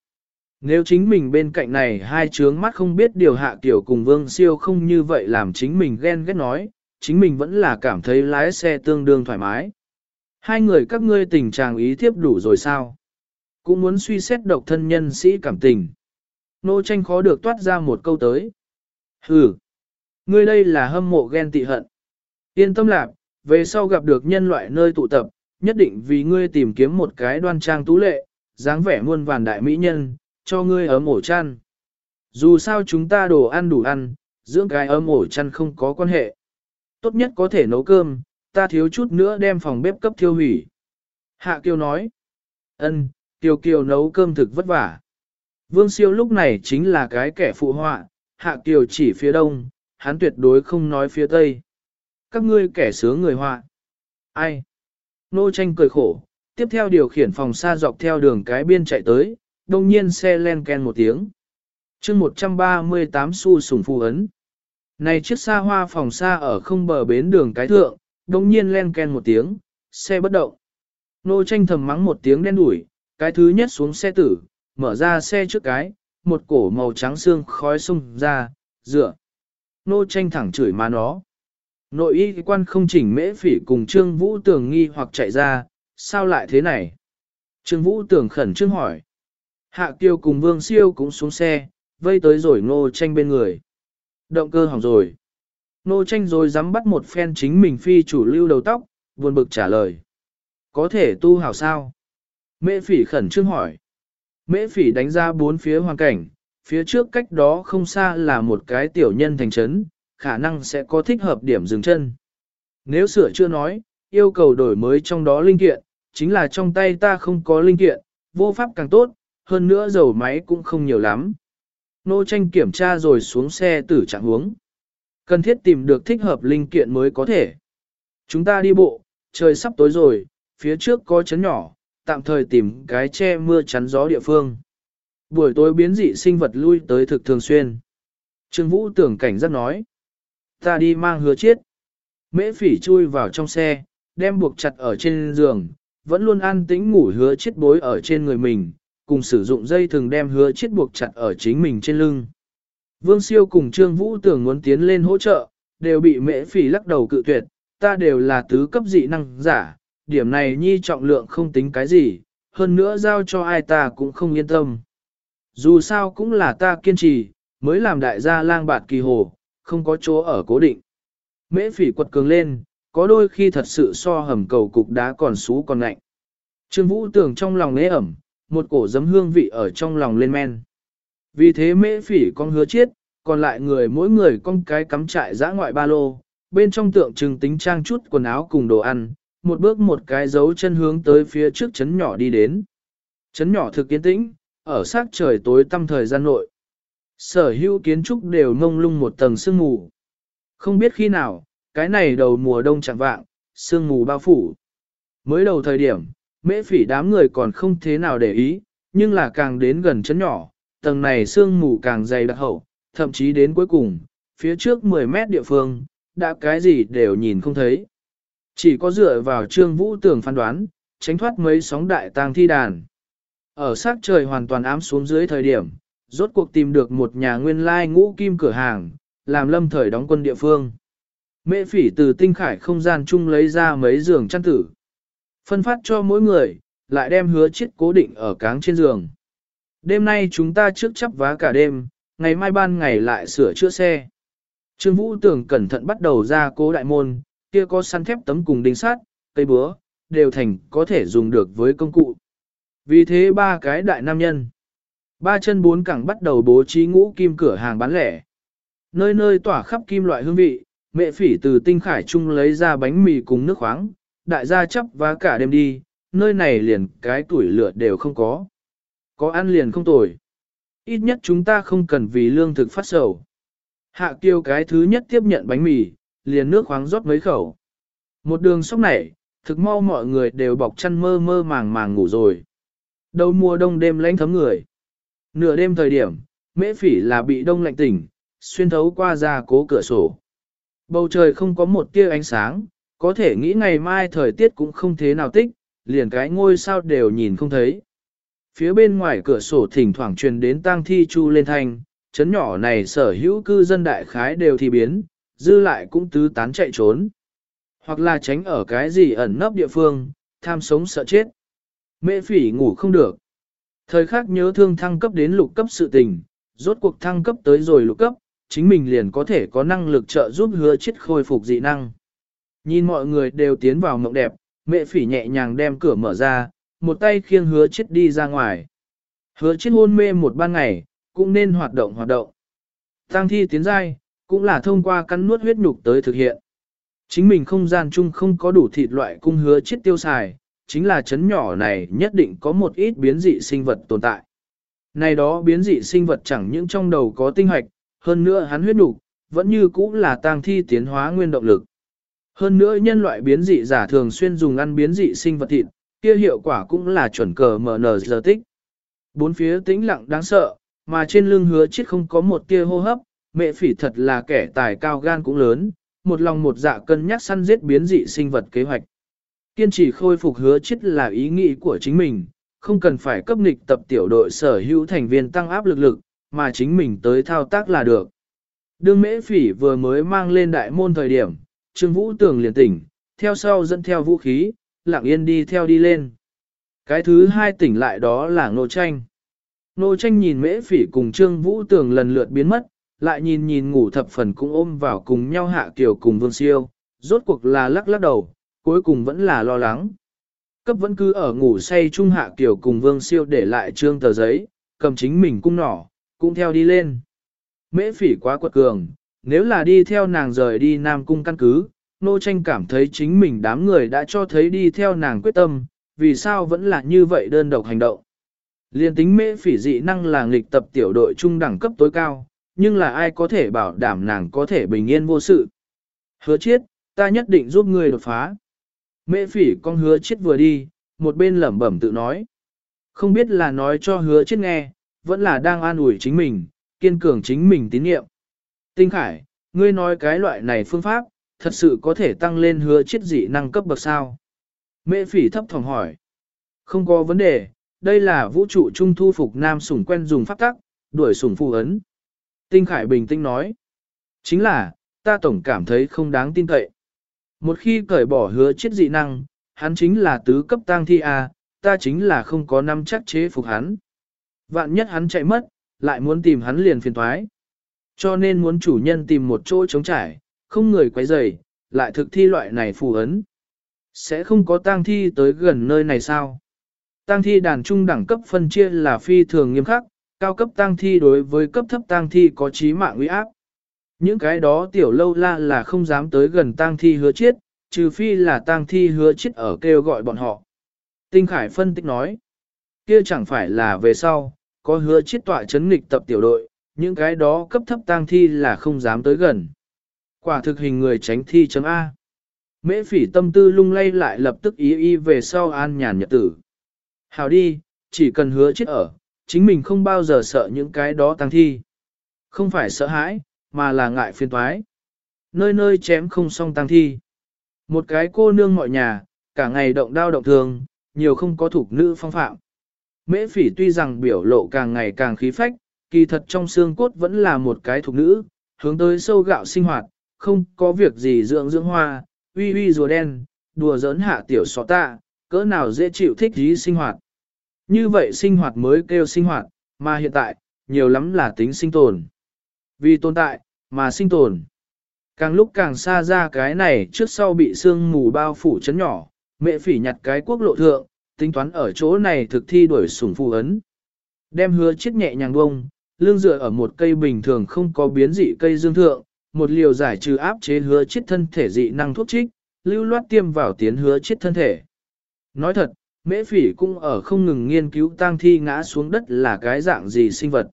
Nếu chính mình bên cạnh này hai trướng mắt không biết điều hạ tiểu cùng vương siêu không như vậy làm chính mình ghen ghét nói, chính mình vẫn là cảm thấy lái xe tương đương thoải mái. Hai người các ngươi tình trạng ý thiếp đủ rồi sao? Cũng muốn suy xét độc thân nhân sĩ cảm tình. Nô tranh khó được toát ra một câu tới. Hừ, ngươi đây là hâm mộ ghen tị hận. Yên tâm lạc, về sau gặp được nhân loại nơi tụ tập, nhất định vì ngươi tìm kiếm một cái đoan trang tú lệ, dáng vẻ muôn vàn đại mỹ nhân, cho ngươi ấm ổ chăn. Dù sao chúng ta đồ ăn đủ ăn, dưỡng cái ấm ổ chăn không có quan hệ. Tốt nhất có thể nấu cơm, ta thiếu chút nữa đem phòng bếp cấp thiêu hủy. Hạ Kiều nói, ân, Kiều Kiều nấu cơm thực vất vả. Vương Siêu lúc này chính là cái kẻ phụ họa, Hạ Kiều chỉ phía đông, hắn tuyệt đối không nói phía tây. Các ngươi kẻ sướng người họa. Ai? Nô tranh cười khổ, tiếp theo điều khiển phòng xa dọc theo đường cái biên chạy tới, đồng nhiên xe len ken một tiếng. chương 138 xu sùng phù ấn. Này chiếc xa hoa phòng xa ở không bờ bến đường cái thượng, đồng nhiên len ken một tiếng, xe bất động. Nô tranh thầm mắng một tiếng đen đủi, cái thứ nhất xuống xe tử, mở ra xe trước cái, một cổ màu trắng xương khói xung ra, dựa. Nô tranh thẳng chửi mà nó. Nội y quan không chỉnh mễ phỉ cùng Trương Vũ Tường nghi hoặc chạy ra, sao lại thế này? Trương Vũ Tường khẩn trương hỏi. Hạ Kiều cùng Vương Siêu cũng xuống xe, vây tới rồi nô tranh bên người. Động cơ hỏng rồi. Nô tranh rồi dám bắt một phen chính mình phi chủ lưu đầu tóc, buồn bực trả lời. Có thể tu hảo sao? Mễ phỉ khẩn trương hỏi. Mễ phỉ đánh ra bốn phía hoàn cảnh, phía trước cách đó không xa là một cái tiểu nhân thành trấn, khả năng sẽ có thích hợp điểm dừng chân. Nếu sửa chưa nói, yêu cầu đổi mới trong đó linh kiện, chính là trong tay ta không có linh kiện, vô pháp càng tốt, hơn nữa dầu máy cũng không nhiều lắm. Nô tranh kiểm tra rồi xuống xe tử trạng huống. Cần thiết tìm được thích hợp linh kiện mới có thể. Chúng ta đi bộ, trời sắp tối rồi, phía trước có chấn nhỏ, tạm thời tìm cái che mưa chắn gió địa phương. Buổi tối biến dị sinh vật lui tới thực thường xuyên. Trương Vũ tưởng cảnh giác nói. Ta đi mang hứa chiết. Mễ phỉ chui vào trong xe, đem buộc chặt ở trên giường, vẫn luôn an tĩnh ngủ hứa chiết bối ở trên người mình, cùng sử dụng dây thường đem hứa chiết buộc chặt ở chính mình trên lưng. Vương siêu cùng Trương Vũ tưởng muốn tiến lên hỗ trợ, đều bị mễ phỉ lắc đầu cự tuyệt, ta đều là tứ cấp dị năng giả, điểm này nhi trọng lượng không tính cái gì, hơn nữa giao cho ai ta cũng không yên tâm. Dù sao cũng là ta kiên trì, mới làm đại gia lang bạt kỳ hồ, không có chỗ ở cố định. Mễ phỉ quật cường lên, có đôi khi thật sự so hầm cầu cục đá còn xú còn lạnh. Trương Vũ tưởng trong lòng nế ẩm, một cổ giấm hương vị ở trong lòng lên men. Vì thế mễ phỉ con hứa chết, còn lại người mỗi người con cái cắm trại giã ngoại ba lô, bên trong tượng trưng tính trang chút quần áo cùng đồ ăn, một bước một cái dấu chân hướng tới phía trước chấn nhỏ đi đến. Chấn nhỏ thực kiến tĩnh, ở sát trời tối tăm thời gian nội. Sở hữu kiến trúc đều ngông lung một tầng sương mù. Không biết khi nào, cái này đầu mùa đông chẳng vạng, sương mù bao phủ. Mới đầu thời điểm, mễ phỉ đám người còn không thế nào để ý, nhưng là càng đến gần chấn nhỏ, tầng này sương mù càng dày đặc hậu, thậm chí đến cuối cùng, phía trước 10 mét địa phương, đã cái gì đều nhìn không thấy. Chỉ có dựa vào trương vũ tưởng phán đoán, tránh thoát mấy sóng đại tang thi đàn. Ở sát trời hoàn toàn ám xuống dưới thời điểm, rốt cuộc tìm được một nhà nguyên lai ngũ kim cửa hàng, làm lâm thời đóng quân địa phương. Mễ phỉ từ tinh khải không gian chung lấy ra mấy giường chăn tử. Phân phát cho mỗi người, lại đem hứa chiếc cố định ở cáng trên giường. Đêm nay chúng ta trước chấp vá cả đêm, ngày mai ban ngày lại sửa chữa xe. Trương Vũ tưởng cẩn thận bắt đầu ra cố đại môn, kia có săn thép tấm cùng đinh sát, cây búa, đều thành có thể dùng được với công cụ. Vì thế ba cái đại nam nhân, ba chân bốn cẳng bắt đầu bố trí ngũ kim cửa hàng bán lẻ. Nơi nơi tỏa khắp kim loại hương vị, mẹ phỉ từ tinh khải trung lấy ra bánh mì cùng nước khoáng, đại gia chấp và cả đêm đi, nơi này liền cái tuổi lửa đều không có. Có ăn liền không tồi. Ít nhất chúng ta không cần vì lương thực phát sầu. Hạ kiêu cái thứ nhất tiếp nhận bánh mì, liền nước khoáng rót mấy khẩu. Một đường sóc này, thực mau mọi người đều bọc chăn mơ mơ màng màng ngủ rồi. Đầu mùa đông đêm lánh thấm người. Nửa đêm thời điểm, mễ phỉ là bị đông lạnh tỉnh, xuyên thấu qua ra cố cửa sổ. Bầu trời không có một tia ánh sáng, có thể nghĩ ngày mai thời tiết cũng không thế nào tích, liền cái ngôi sao đều nhìn không thấy. Phía bên ngoài cửa sổ thỉnh thoảng truyền đến tang thi chu lên thanh, chấn nhỏ này sở hữu cư dân đại khái đều thì biến, dư lại cũng tứ tán chạy trốn. Hoặc là tránh ở cái gì ẩn nấp địa phương, tham sống sợ chết. Mẹ phỉ ngủ không được. Thời khắc nhớ thương thăng cấp đến lục cấp sự tình, rốt cuộc thăng cấp tới rồi lục cấp, chính mình liền có thể có năng lực trợ giúp hứa chết khôi phục dị năng. Nhìn mọi người đều tiến vào mộng đẹp, mẹ phỉ nhẹ nhàng đem cửa mở ra, một tay khiêng hứa chết đi ra ngoài. Hứa chết hôn mê một ban ngày, cũng nên hoạt động hoạt động. Tăng thi tiến giai, cũng là thông qua cắn nuốt huyết nhục tới thực hiện. Chính mình không gian chung không có đủ thịt loại cung hứa chết tiêu xài, chính là chấn nhỏ này nhất định có một ít biến dị sinh vật tồn tại. Này đó biến dị sinh vật chẳng những trong đầu có tinh hoạch, hơn nữa hắn huyết đủ, vẫn như cũ là tang thi tiến hóa nguyên động lực. Hơn nữa nhân loại biến dị giả thường xuyên dùng ăn biến dị sinh vật thịt, kia hiệu quả cũng là chuẩn cờ mở nở giờ tích. Bốn phía tĩnh lặng đáng sợ, mà trên lưng hứa chết không có một tia hô hấp, mẹ phỉ thật là kẻ tài cao gan cũng lớn, một lòng một dạ cân nhắc săn giết biến dị sinh vật kế hoạch. Kiên trì khôi phục hứa chết là ý nghĩ của chính mình, không cần phải cấp nghịch tập tiểu đội sở hữu thành viên tăng áp lực lực, mà chính mình tới thao tác là được. Đương mễ phỉ vừa mới mang lên đại môn thời điểm, Trương Vũ Tường liền tỉnh, theo sau dẫn theo vũ khí, lặng yên đi theo đi lên. Cái thứ hai tỉnh lại đó là Nô Tranh. Nô Tranh nhìn mễ phỉ cùng Trương Vũ Tường lần lượt biến mất, lại nhìn nhìn ngủ thập phần cũng ôm vào cùng nhau hạ kiểu cùng Vương Siêu, rốt cuộc là lắc lắc đầu, cuối cùng vẫn là lo lắng. Cấp vẫn cứ ở ngủ say trung hạ kiểu cùng Vương Siêu để lại trương tờ giấy, cầm chính mình cung nỏ, cũng theo đi lên. Mễ phỉ quá quật cường, nếu là đi theo nàng rời đi Nam Cung căn cứ, nô tranh cảm thấy chính mình đám người đã cho thấy đi theo nàng quyết tâm, vì sao vẫn là như vậy đơn độc hành động. Liên tính mễ phỉ dị năng là nghịch tập tiểu đội trung đẳng cấp tối cao, nhưng là ai có thể bảo đảm nàng có thể bình yên vô sự. Hứa chiết, ta nhất định giúp ngươi đột phá. Mễ phỉ con hứa chiết vừa đi, một bên lẩm bẩm tự nói. Không biết là nói cho hứa chiết nghe, vẫn là đang an ủi chính mình, kiên cường chính mình tín nhiệm. Tinh Khải, ngươi nói cái loại này phương pháp, thật sự có thể tăng lên hứa chiết dị năng cấp bậc sao? Mễ phỉ thấp thỏm hỏi. Không có vấn đề, đây là vũ trụ trung thu phục nam sủng quen dùng pháp tắc, đuổi sủng phù ấn. Tinh Khải bình tĩnh nói. Chính là, ta tổng cảm thấy không đáng tin cậy. Một khi cởi bỏ hứa chiết dị năng, hắn chính là tứ cấp tang thi A, ta chính là không có năm chắc chế phục hắn. Vạn nhất hắn chạy mất, lại muốn tìm hắn liền phiền thoái. Cho nên muốn chủ nhân tìm một chỗ trống trải, không người quấy rầy, lại thực thi loại này phù ấn. Sẽ không có tang thi tới gần nơi này sao? Tang thi đàn trung đẳng cấp phân chia là phi thường nghiêm khắc, cao cấp tang thi đối với cấp thấp tang thi có trí mạng uy áp. Những cái đó tiểu lâu la là không dám tới gần tang thi hứa chết, trừ phi là tang thi hứa chết ở kêu gọi bọn họ. Tinh Khải phân tích nói, kia chẳng phải là về sau, có hứa chết tọa chấn nghịch tập tiểu đội, những cái đó cấp thấp tang thi là không dám tới gần. Quả thực hình người tránh thi chấm A. Mễ phỉ tâm tư lung lay lại lập tức ý y về sau an nhàn nhật tử. Hào đi, chỉ cần hứa chết ở, chính mình không bao giờ sợ những cái đó tang thi. Không phải sợ hãi, mà là ngại phiền toái. Nơi nơi chém không xong tăng thi. Một cái cô nương mọi nhà, cả ngày động đao động thường, nhiều không có thuộc nữ phong phạm. Mễ phỉ tuy rằng biểu lộ càng ngày càng khí phách, kỳ thật trong xương cốt vẫn là một cái thuộc nữ, hướng tới sâu gạo sinh hoạt, không có việc gì dưỡng dưỡng hoa, uy uy rùa đen, đùa giỡn hạ tiểu sọ tạ, cỡ nào dễ chịu thích dí sinh hoạt. Như vậy sinh hoạt mới kêu sinh hoạt, mà hiện tại, nhiều lắm là tính sinh tồn. Vì tồn tại, mà sinh tồn. Càng lúc càng xa ra cái này trước sau bị sương mù bao phủ chấn nhỏ, mẹ phỉ nhặt cái quốc lộ thượng, tính toán ở chỗ này thực thi đuổi sủng phù ấn. Đem hứa chiếc nhẹ nhàng bông, lương dựa ở một cây bình thường không có biến dị cây dương thượng, một liều giải trừ áp chế hứa chiếc thân thể dị năng thuốc trích, lưu loát tiêm vào tiến hứa chiếc thân thể. Nói thật, mễ phỉ cũng ở không ngừng nghiên cứu tang thi ngã xuống đất là cái dạng gì sinh vật.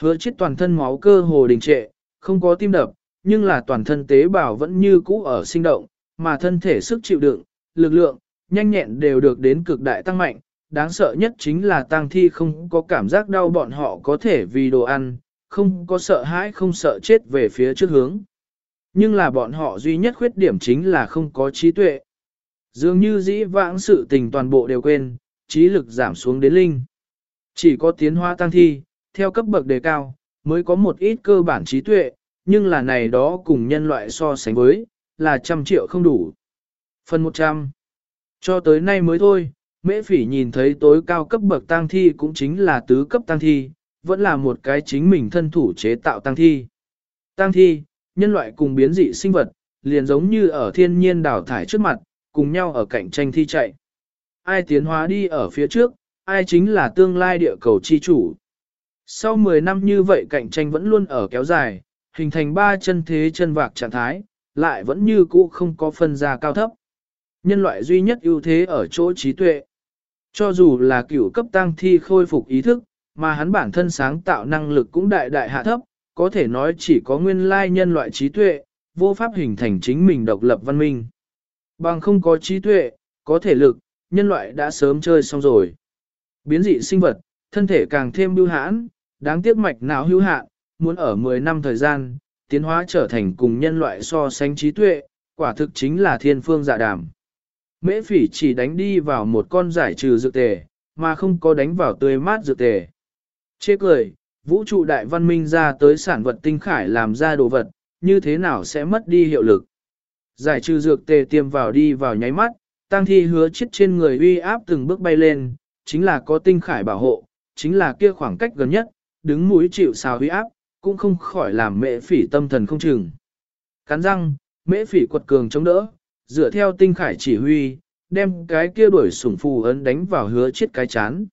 Hứa chết toàn thân máu cơ hồ đình trệ, không có tim đập, nhưng là toàn thân tế bào vẫn như cũ ở sinh động, mà thân thể sức chịu đựng, lực lượng, nhanh nhẹn đều được đến cực đại tăng mạnh. Đáng sợ nhất chính là tang thi không có cảm giác đau bọn họ có thể vì đồ ăn, không có sợ hãi không sợ chết về phía trước hướng. Nhưng là bọn họ duy nhất khuyết điểm chính là không có trí tuệ. Dường như dĩ vãng sự tình toàn bộ đều quên, trí lực giảm xuống đến linh. Chỉ có tiến hóa tăng thi, theo cấp bậc đề cao, mới có một ít cơ bản trí tuệ, nhưng là này đó cùng nhân loại so sánh với, là trăm triệu không đủ. Phần 100 Cho tới nay mới thôi, mễ phỉ nhìn thấy tối cao cấp bậc tăng thi cũng chính là tứ cấp tăng thi, vẫn là một cái chính mình thân thủ chế tạo tăng thi. Tăng thi, nhân loại cùng biến dị sinh vật, liền giống như ở thiên nhiên đào thải trước mặt, cùng nhau ở cạnh tranh thi chạy. Ai tiến hóa đi ở phía trước, ai chính là tương lai địa cầu chi chủ. Sau 10 năm như vậy cạnh tranh vẫn luôn ở kéo dài, hình thành ba chân thế chân vạc trạng thái, lại vẫn như cũ không có phân ra cao thấp. Nhân loại duy nhất ưu thế ở chỗ trí tuệ. Cho dù là cửu cấp tăng thi khôi phục ý thức, mà hắn bản thân sáng tạo năng lực cũng đại đại hạ thấp, có thể nói chỉ có nguyên lai nhân loại trí tuệ, vô pháp hình thành chính mình độc lập văn minh. Bằng không có trí tuệ, có thể lực, nhân loại đã sớm chơi xong rồi. Biến dị sinh vật, thân thể càng thêm bưu hãn, đáng tiếc mạch não hữu hạn, muốn ở 10 năm thời gian, tiến hóa trở thành cùng nhân loại so sánh trí tuệ, quả thực chính là thiên phương dạ đàm. Mễ phỉ chỉ đánh đi vào một con giải trừ dược tề, mà không có đánh vào tươi mát dược tề. Chê cười, vũ trụ đại văn minh ra tới sản vật tinh khải làm ra đồ vật, như thế nào sẽ mất đi hiệu lực. Giải trừ dược tề tiêm vào đi vào nháy mắt, tăng thi hứa chết trên người uy áp từng bước bay lên, chính là có tinh khải bảo hộ, chính là kia khoảng cách gần nhất, đứng mũi chịu xào huy áp, cũng không khỏi làm mễ phỉ tâm thần không chừng. Cắn răng, mễ phỉ quật cường chống đỡ, dựa theo tinh khải chỉ huy, đem cái kia đuổi sủng phù ấn đánh vào hứa chết cái chán.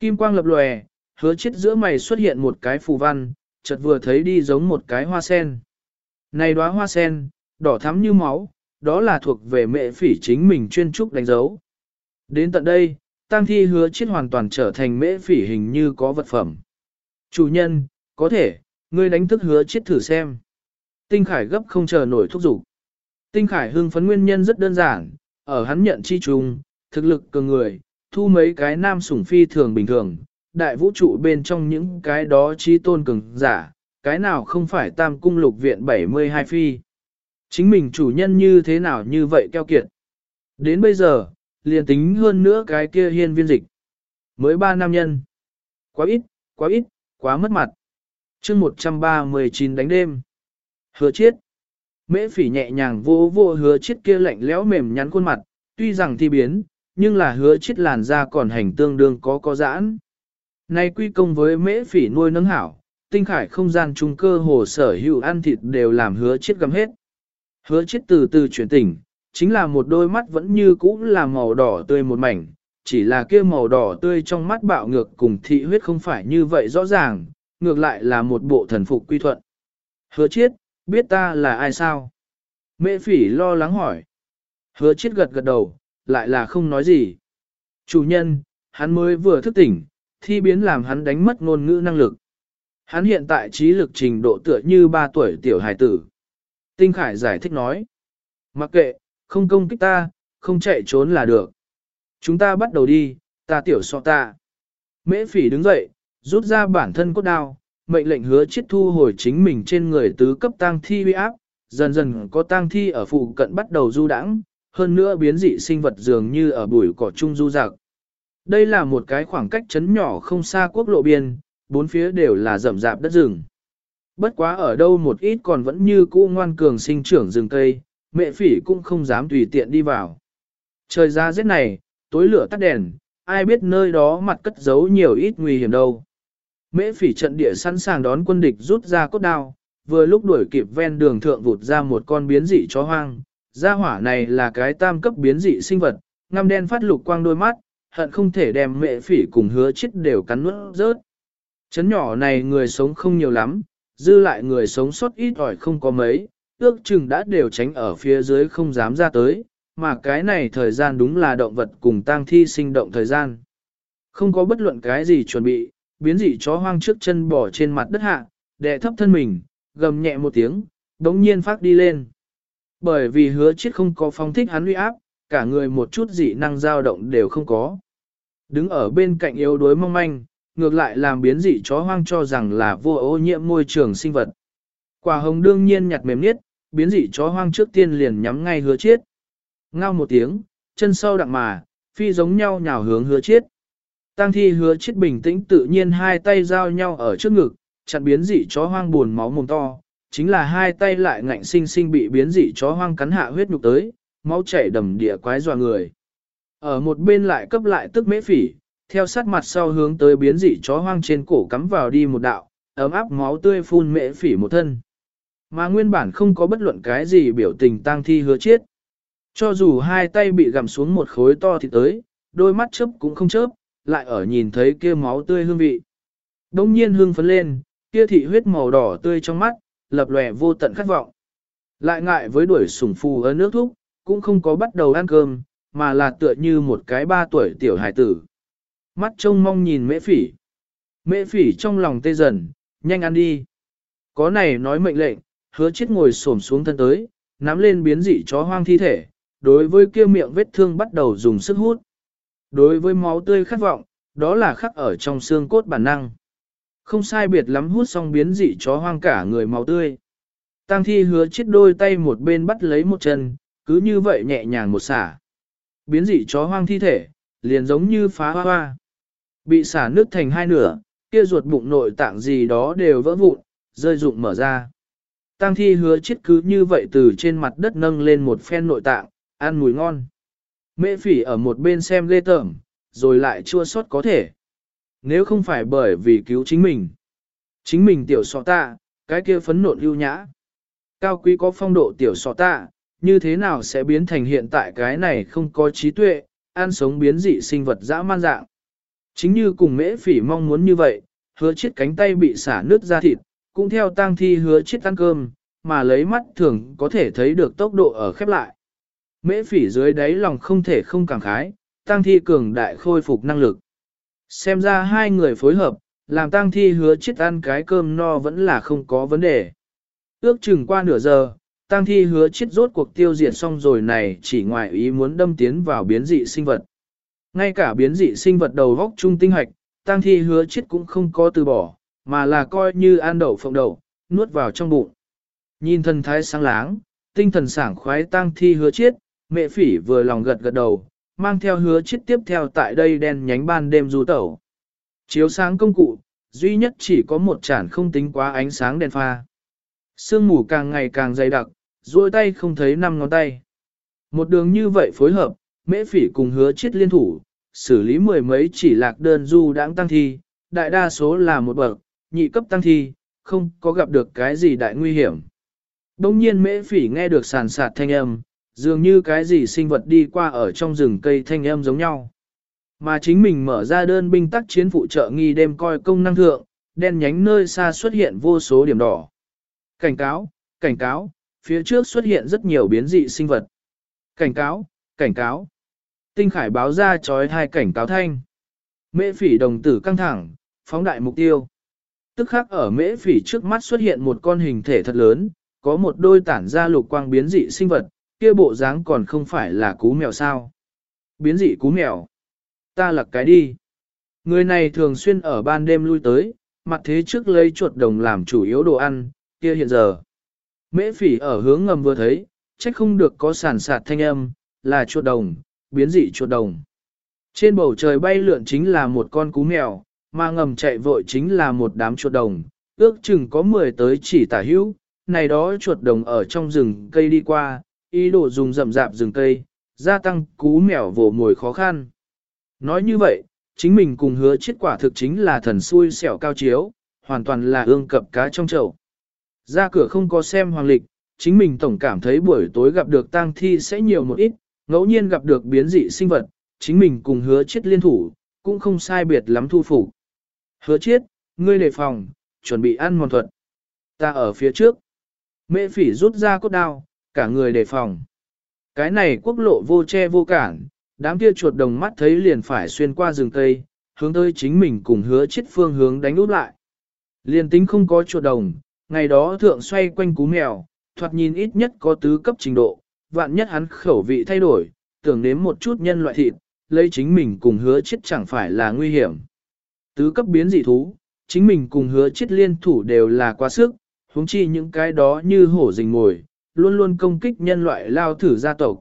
Kim quang lập lòe, hứa chết giữa mày xuất hiện một cái phù văn, chợt vừa thấy đi giống một cái hoa sen. Này đóa hoa sen, đỏ thắm như máu, đó là thuộc về mẹ phỉ chính mình chuyên trúc đánh dấu. Đến tận đây, tang thi hứa chết hoàn toàn trở thành mễ phỉ hình như có vật phẩm. Chủ nhân, có thể, ngươi đánh thức hứa chết thử xem. Tinh Khải gấp không chờ nổi thúc giục. Tinh Khải hưng phấn nguyên nhân rất đơn giản, ở hắn nhận chi trùng, thực lực cường người, thu mấy cái nam sủng phi thường bình thường, đại vũ trụ bên trong những cái đó chi tôn cường giả, cái nào không phải tam cung lục viện 72 phi. Chính mình chủ nhân như thế nào như vậy keo kiệt. Đến bây giờ, liền tính hơn nữa cái kia hiên viên dịch. Mới ba nam nhân. Quá ít, quá ít, quá mất mặt. chương 139 đánh đêm. Hứa chiết. Mễ phỉ nhẹ nhàng vô vô hứa chiết kia lạnh lẽo mềm nhắn khuôn mặt, tuy rằng thi biến, nhưng là hứa chiết làn da còn hành tương đương có có giãn. Nay quy công với mễ phỉ nuôi nấng hảo, tinh khải không gian trung cơ hồ sở hữu ăn thịt đều làm hứa chiết gầm hết. Hứa chiết từ từ chuyển tỉnh, chính là một đôi mắt vẫn như cũ là màu đỏ tươi một mảnh, chỉ là kia màu đỏ tươi trong mắt bạo ngược cùng thị huyết không phải như vậy rõ ràng, ngược lại là một bộ thần phục quy thuận. Hứa chiết, biết ta là ai sao? Mẹ phỉ lo lắng hỏi. Hứa chiết gật gật đầu, lại là không nói gì. Chủ nhân, hắn mới vừa thức tỉnh, thi biến làm hắn đánh mất ngôn ngữ năng lực. Hắn hiện tại trí lực trình độ tựa như 3 tuổi tiểu hài tử. Tinh Khải giải thích nói. Mặc kệ, không công kích ta, không chạy trốn là được. Chúng ta bắt đầu đi, ta tiểu so ta. Mễ phỉ đứng dậy, rút ra bản thân cốt đao, mệnh lệnh hứa chiết thu hồi chính mình trên người tứ cấp tang thi huy áp, dần dần có tang thi ở phụ cận bắt đầu du đãng, hơn nữa biến dị sinh vật dường như ở bụi cỏ chung du dạc. Đây là một cái khoảng cách chấn nhỏ không xa quốc lộ biên, bốn phía đều là rậm rạp đất rừng. Bất quá ở đâu một ít còn vẫn như cũ ngoan cường sinh trưởng rừng cây, mẹ phỉ cũng không dám tùy tiện đi vào. Trời ra rét này, tối lửa tắt đèn, ai biết nơi đó mặt cất giấu nhiều ít nguy hiểm đâu. Mễ phỉ trận địa sẵn sàng đón quân địch rút ra cốt đao, vừa lúc đuổi kịp ven đường thượng vụt ra một con biến dị chó hoang. Gia hỏa này là cái tam cấp biến dị sinh vật, ngăm đen phát lục quang đôi mắt, hận không thể đem mẹ phỉ cùng hứa chết đều cắn nuốt rớt. Chấn nhỏ này người sống không nhiều lắm, dư lại người sống sót ít ỏi không có mấy, ước chừng đã đều tránh ở phía dưới không dám ra tới, mà cái này thời gian đúng là động vật cùng tang thi sinh động thời gian. Không có bất luận cái gì chuẩn bị, biến dị chó hoang trước chân bỏ trên mặt đất hạ, đè thấp thân mình, gầm nhẹ một tiếng, đống nhiên phát đi lên. Bởi vì hứa chết không có phong thích hắn uy áp, cả người một chút dị năng dao động đều không có. Đứng ở bên cạnh yếu đuối mong manh, ngược lại làm biến dị chó hoang cho rằng là vô ô nhiễm môi trường sinh vật. Quả hồng đương nhiên nhặt mềm niết, biến dị chó hoang trước tiên liền nhắm ngay hứa chết. Ngao một tiếng, chân sâu đặng mà, phi giống nhau nhào hướng hứa chết. Tăng thi hứa chết bình tĩnh tự nhiên hai tay giao nhau ở trước ngực, chặn biến dị chó hoang buồn máu mồm to, chính là hai tay lại ngạnh sinh sinh bị biến dị chó hoang cắn hạ huyết nhục tới, máu chảy đầm địa quái dọa người. Ở một bên lại cấp lại tức mễ phỉ, theo sát mặt sau hướng tới biến dị chó hoang trên cổ cắm vào đi một đạo, ấm áp máu tươi phun mễ phỉ một thân. Mà nguyên bản không có bất luận cái gì biểu tình tang thi hứa chết. Cho dù hai tay bị gặm xuống một khối to thì tới, đôi mắt chớp cũng không chớp, lại ở nhìn thấy kia máu tươi hương vị. Đông nhiên hương phấn lên, kia thị huyết màu đỏ tươi trong mắt, lập lòe vô tận khát vọng. Lại ngại với đuổi sủng phù ở nước thuốc, cũng không có bắt đầu ăn cơm, mà là tựa như một cái ba tuổi tiểu hải tử. Mắt trông mong nhìn mễ phỉ. Mễ phỉ trong lòng tê dần, nhanh ăn đi. Có này nói mệnh lệnh, hứa chết ngồi xổm xuống thân tới, nắm lên biến dị chó hoang thi thể, đối với kia miệng vết thương bắt đầu dùng sức hút. Đối với máu tươi khát vọng, đó là khắc ở trong xương cốt bản năng. Không sai biệt lắm hút xong biến dị chó hoang cả người máu tươi. Tăng thi hứa chết đôi tay một bên bắt lấy một chân, cứ như vậy nhẹ nhàng một xả. Biến dị chó hoang thi thể, liền giống như phá hoa hoa. Bị xả nước thành hai nửa, kia ruột bụng nội tạng gì đó đều vỡ vụn, rơi rụng mở ra. Tang thi hứa chết cứ như vậy từ trên mặt đất nâng lên một phen nội tạng, ăn mùi ngon. Mễ phỉ ở một bên xem lê tởm, rồi lại chua sót có thể. Nếu không phải bởi vì cứu chính mình, chính mình tiểu sọ tạ, cái kia phấn nộn ưu nhã. Cao quý có phong độ tiểu sọ tạ, như thế nào sẽ biến thành hiện tại cái này không có trí tuệ, ăn sống biến dị sinh vật dã man dạng. Chính như cùng mễ phỉ mong muốn như vậy, hứa chết cánh tay bị xả nước ra thịt, cũng theo tang thi hứa chết ăn cơm, mà lấy mắt thường có thể thấy được tốc độ ở khép lại. Mễ phỉ dưới đáy lòng không thể không cảm khái, tang thi cường đại khôi phục năng lực. Xem ra hai người phối hợp, làm tang thi hứa chết ăn cái cơm no vẫn là không có vấn đề. Ước chừng qua nửa giờ, tang thi hứa chết rốt cuộc tiêu diệt xong rồi này chỉ ngoài ý muốn đâm tiến vào biến dị sinh vật. Ngay cả biến dị sinh vật đầu vóc trung tinh hoạch, tang thi hứa chết cũng không có từ bỏ, mà là coi như ăn đậu phộng đậu, nuốt vào trong bụng. Nhìn thần thái sáng láng, tinh thần sảng khoái tang thi hứa chiết, mẹ phỉ vừa lòng gật gật đầu, mang theo hứa chiết tiếp theo tại đây đen nhánh ban đêm du tẩu. Chiếu sáng công cụ, duy nhất chỉ có một chản không tính quá ánh sáng đèn pha. Sương mù càng ngày càng dày đặc, duỗi tay không thấy năm ngón tay. Một đường như vậy phối hợp, mễ phỉ cùng hứa chiết liên thủ, xử lý mười mấy chỉ lạc đơn du đãng tăng thi, đại đa số là một bậc, nhị cấp tăng thi, không có gặp được cái gì đại nguy hiểm. Đông nhiên mễ phỉ nghe được sàn sạt thanh âm, dường như cái gì sinh vật đi qua ở trong rừng cây thanh âm giống nhau. Mà chính mình mở ra đơn binh tác chiến phụ trợ nghi đêm coi công năng thượng, đen nhánh nơi xa xuất hiện vô số điểm đỏ. Cảnh cáo, cảnh cáo, phía trước xuất hiện rất nhiều biến dị sinh vật. Cảnh cáo, cảnh cáo. Tinh khải báo ra chói hai cảnh cáo thanh. Mễ phỉ đồng tử căng thẳng, phóng đại mục tiêu. Tức khắc ở mễ phỉ trước mắt xuất hiện một con hình thể thật lớn, có một đôi tản ra lục quang biến dị sinh vật, kia bộ dáng còn không phải là cú mèo sao. Biến dị cú mèo. Ta lật cái đi. Người này thường xuyên ở ban đêm lui tới, mặt thế trước lấy chuột đồng làm chủ yếu đồ ăn, kia hiện giờ. Mễ phỉ ở hướng ngầm vừa thấy, trách không được có sản sạt thanh âm, là chuột đồng, biến dị chuột đồng. Trên bầu trời bay lượn chính là một con cú mèo, mà ngầm chạy vội chính là một đám chuột đồng, ước chừng có 10 tới chỉ tả hữu, này đó chuột đồng ở trong rừng cây đi qua, ý đồ dùng rậm rạp rừng cây, gia tăng cú mèo vồ mồi khó khăn. Nói như vậy, chính mình cùng hứa chết quả thực chính là thần xui xẻo cao chiếu, hoàn toàn là ương cập cá trong chậu. Ra cửa không có xem hoàng lịch, chính mình tổng cảm thấy buổi tối gặp được tang thi sẽ nhiều một ít, ngẫu nhiên gặp được biến dị sinh vật, chính mình cùng hứa chết liên thủ, cũng không sai biệt lắm thu phục. Hứa chiết, ngươi đề phòng, chuẩn bị ăn mòn thuật. Ta ở phía trước. Mễ phỉ rút ra cốt đao, cả người đề phòng. Cái này quốc lộ vô che vô cản, đám kia chuột đồng mắt thấy liền phải xuyên qua rừng cây, hướng tới chính mình cùng hứa chiết phương hướng đánh úp lại. Liền tính không có chuột đồng, ngày đó thượng xoay quanh cú mèo, thoạt nhìn ít nhất có tứ cấp trình độ, vạn nhất hắn khẩu vị thay đổi, tưởng nếm một chút nhân loại thịt, lấy chính mình cùng hứa chết chẳng phải là nguy hiểm. Tứ cấp biến dị thú, chính mình cùng hứa chết liên thủ đều là quá sức, huống chi những cái đó như hổ rình ngồi, luôn luôn công kích nhân loại lao thử gia tộc.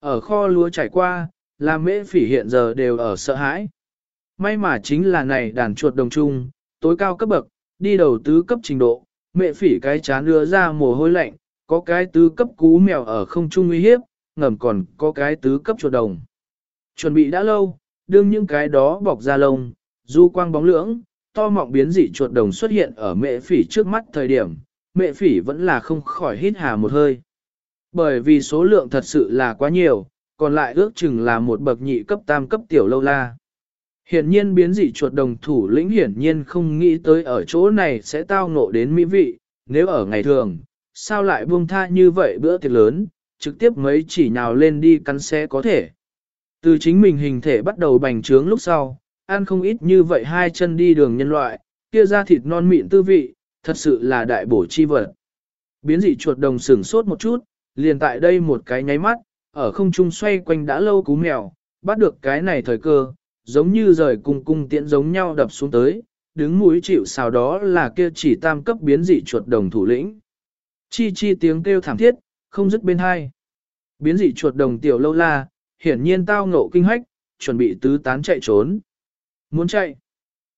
Ở kho lúa trải qua, là mễ phỉ hiện giờ đều ở sợ hãi. May mà chính là này đàn chuột đồng trung, tối cao cấp bậc, đi đầu tứ cấp trình độ, mẹ phỉ cái chán đưa ra mồ hôi lạnh, có cái tứ cấp cú mèo ở không trung uy hiếp, ngầm còn có cái tứ cấp chuột đồng. Chuẩn bị đã lâu, đương những cái đó bọc ra lông, du quang bóng lưỡng, to mọng biến dị chuột đồng xuất hiện ở mẹ phỉ trước mắt thời điểm, mẹ phỉ vẫn là không khỏi hít hà một hơi. Bởi vì số lượng thật sự là quá nhiều, còn lại ước chừng là một bậc nhị cấp tam cấp tiểu lâu la. Hiển nhiên biến dị chuột đồng thủ lĩnh hiển nhiên không nghĩ tới ở chỗ này sẽ tao ngộ đến mỹ vị, nếu ở ngày thường, sao lại buông tha như vậy bữa tiệc lớn, trực tiếp mấy chỉ nào lên đi cắn xé có thể. Từ chính mình hình thể bắt đầu bành trướng lúc sau, ăn không ít như vậy hai chân đi đường nhân loại, kia ra thịt non mịn tư vị, thật sự là đại bổ chi vật. Biến dị chuột đồng sửng sốt một chút, liền tại đây một cái nháy mắt, ở không trung xoay quanh đã lâu cú mèo, bắt được cái này thời cơ, giống như rời cung cung tiễn giống nhau đập xuống tới, đứng mũi chịu sao đó là kia chỉ tam cấp biến dị chuột đồng thủ lĩnh. Chi chi tiếng kêu thảm thiết, không dứt bên hai. Biến dị chuột đồng tiểu lâu la, hiển nhiên tao ngộ kinh hách, chuẩn bị tứ tán chạy trốn. Muốn chạy.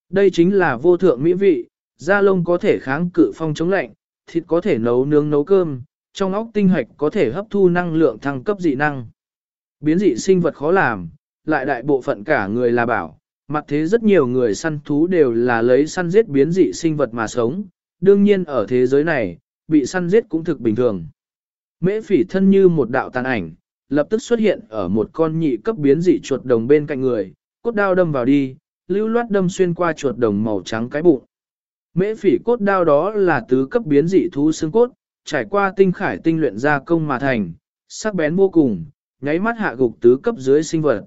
Đây chính là vô thượng mỹ vị, da lông có thể kháng cự phong chống lạnh, thịt có thể nấu nướng nấu cơm, trong óc tinh hoạch có thể hấp thu năng lượng thăng cấp dị năng. Biến dị sinh vật khó làm, lại đại bộ phận cả người là bảo, mặt thế rất nhiều người săn thú đều là lấy săn giết biến dị sinh vật mà sống, đương nhiên ở thế giới này, bị săn giết cũng thực bình thường. Mễ phỉ thân như một đạo tàn ảnh, lập tức xuất hiện ở một con nhị cấp biến dị chuột đồng bên cạnh người, cốt đao đâm vào đi, lưu loát đâm xuyên qua chuột đồng màu trắng cái bụng. Mễ phỉ cốt đao đó là tứ cấp biến dị thú xương cốt, trải qua tinh khải tinh luyện ra công mà thành, sắc bén vô cùng, nháy mắt hạ gục tứ cấp dưới sinh vật.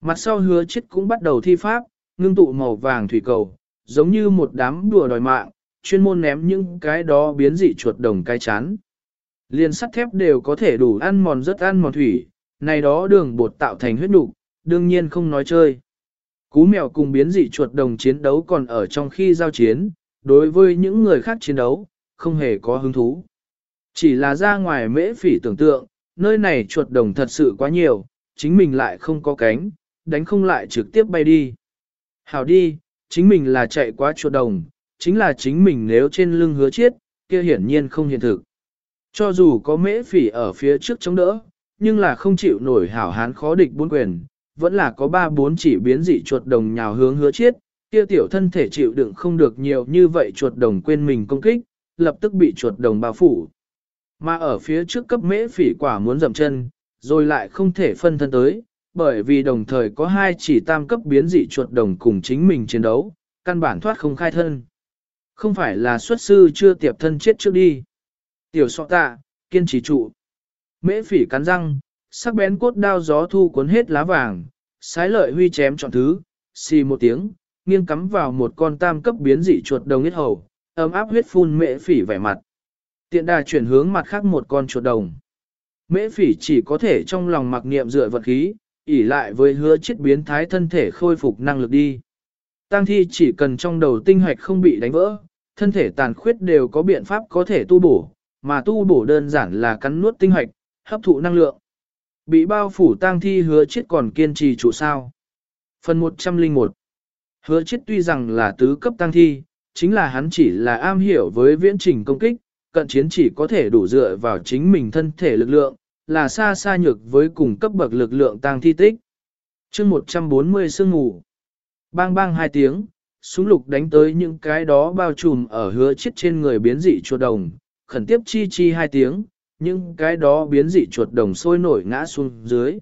Mặt sau hứa chết cũng bắt đầu thi pháp, ngưng tụ màu vàng thủy cầu, giống như một đám đùa đòi mạng, chuyên môn ném những cái đó biến dị chuột đồng cái chán. Liên sắt thép đều có thể đủ ăn mòn rất ăn mòn thủy, này đó đường bột tạo thành huyết nục, đương nhiên không nói chơi. Cú mèo cùng biến dị chuột đồng chiến đấu còn ở trong khi giao chiến, đối với những người khác chiến đấu, không hề có hứng thú. Chỉ là ra ngoài mễ phỉ tưởng tượng, nơi này chuột đồng thật sự quá nhiều, chính mình lại không có cánh, đánh không lại trực tiếp bay đi. Hảo đi, chính mình là chạy quá chuột đồng, chính là chính mình nếu trên lưng hứa chết, kia hiển nhiên không hiện thực. Cho dù có mễ phỉ ở phía trước chống đỡ, nhưng là không chịu nổi hảo hán khó địch bốn quyền, vẫn là có ba bốn chỉ biến dị chuột đồng nhào hướng hứa chết, kia tiểu thân thể chịu đựng không được nhiều như vậy chuột đồng quên mình công kích, lập tức bị chuột đồng bao phủ. Mà ở phía trước cấp mễ phỉ quả muốn dậm chân, rồi lại không thể phân thân tới, bởi vì đồng thời có hai chỉ tam cấp biến dị chuột đồng cùng chính mình chiến đấu, căn bản thoát không khai thân. Không phải là xuất sư chưa tiệp thân chết trước đi. Tiểu sọ tạ, kiên trì trụ. Mễ phỉ cắn răng, sắc bén cốt đao gió thu cuốn hết lá vàng, sái lợi huy chém chọn thứ, xì một tiếng, nghiêng cắm vào một con tam cấp biến dị chuột đồng ít hầu, ấm áp huyết phun mễ phỉ vẻ mặt. Tiện đà chuyển hướng mặt khác một con chuột đồng. Mễ phỉ chỉ có thể trong lòng mặc niệm dựa vật khí, ỉ lại với hứa chết biến thái thân thể khôi phục năng lực đi. Tăng thi chỉ cần trong đầu tinh hoạch không bị đánh vỡ, thân thể tàn khuyết đều có biện pháp có thể tu bổ, mà tu bổ đơn giản là cắn nuốt tinh hoạch, hấp thụ năng lượng. Bị bao phủ tang thi hứa chết còn kiên trì trụ sao. Phần 101 Hứa chết tuy rằng là tứ cấp tăng thi, chính là hắn chỉ là am hiểu với viễn trình công kích, cận chiến chỉ có thể đủ dựa vào chính mình thân thể lực lượng, là xa xa nhược với cùng cấp bậc lực lượng tăng thi tích. chương 140 sương ngủ. Bang bang hai tiếng, súng lục đánh tới những cái đó bao trùm ở hứa chết trên người biến dị chuột đồng, khẩn tiếp chi chi hai tiếng, những cái đó biến dị chuột đồng sôi nổi ngã xuống dưới.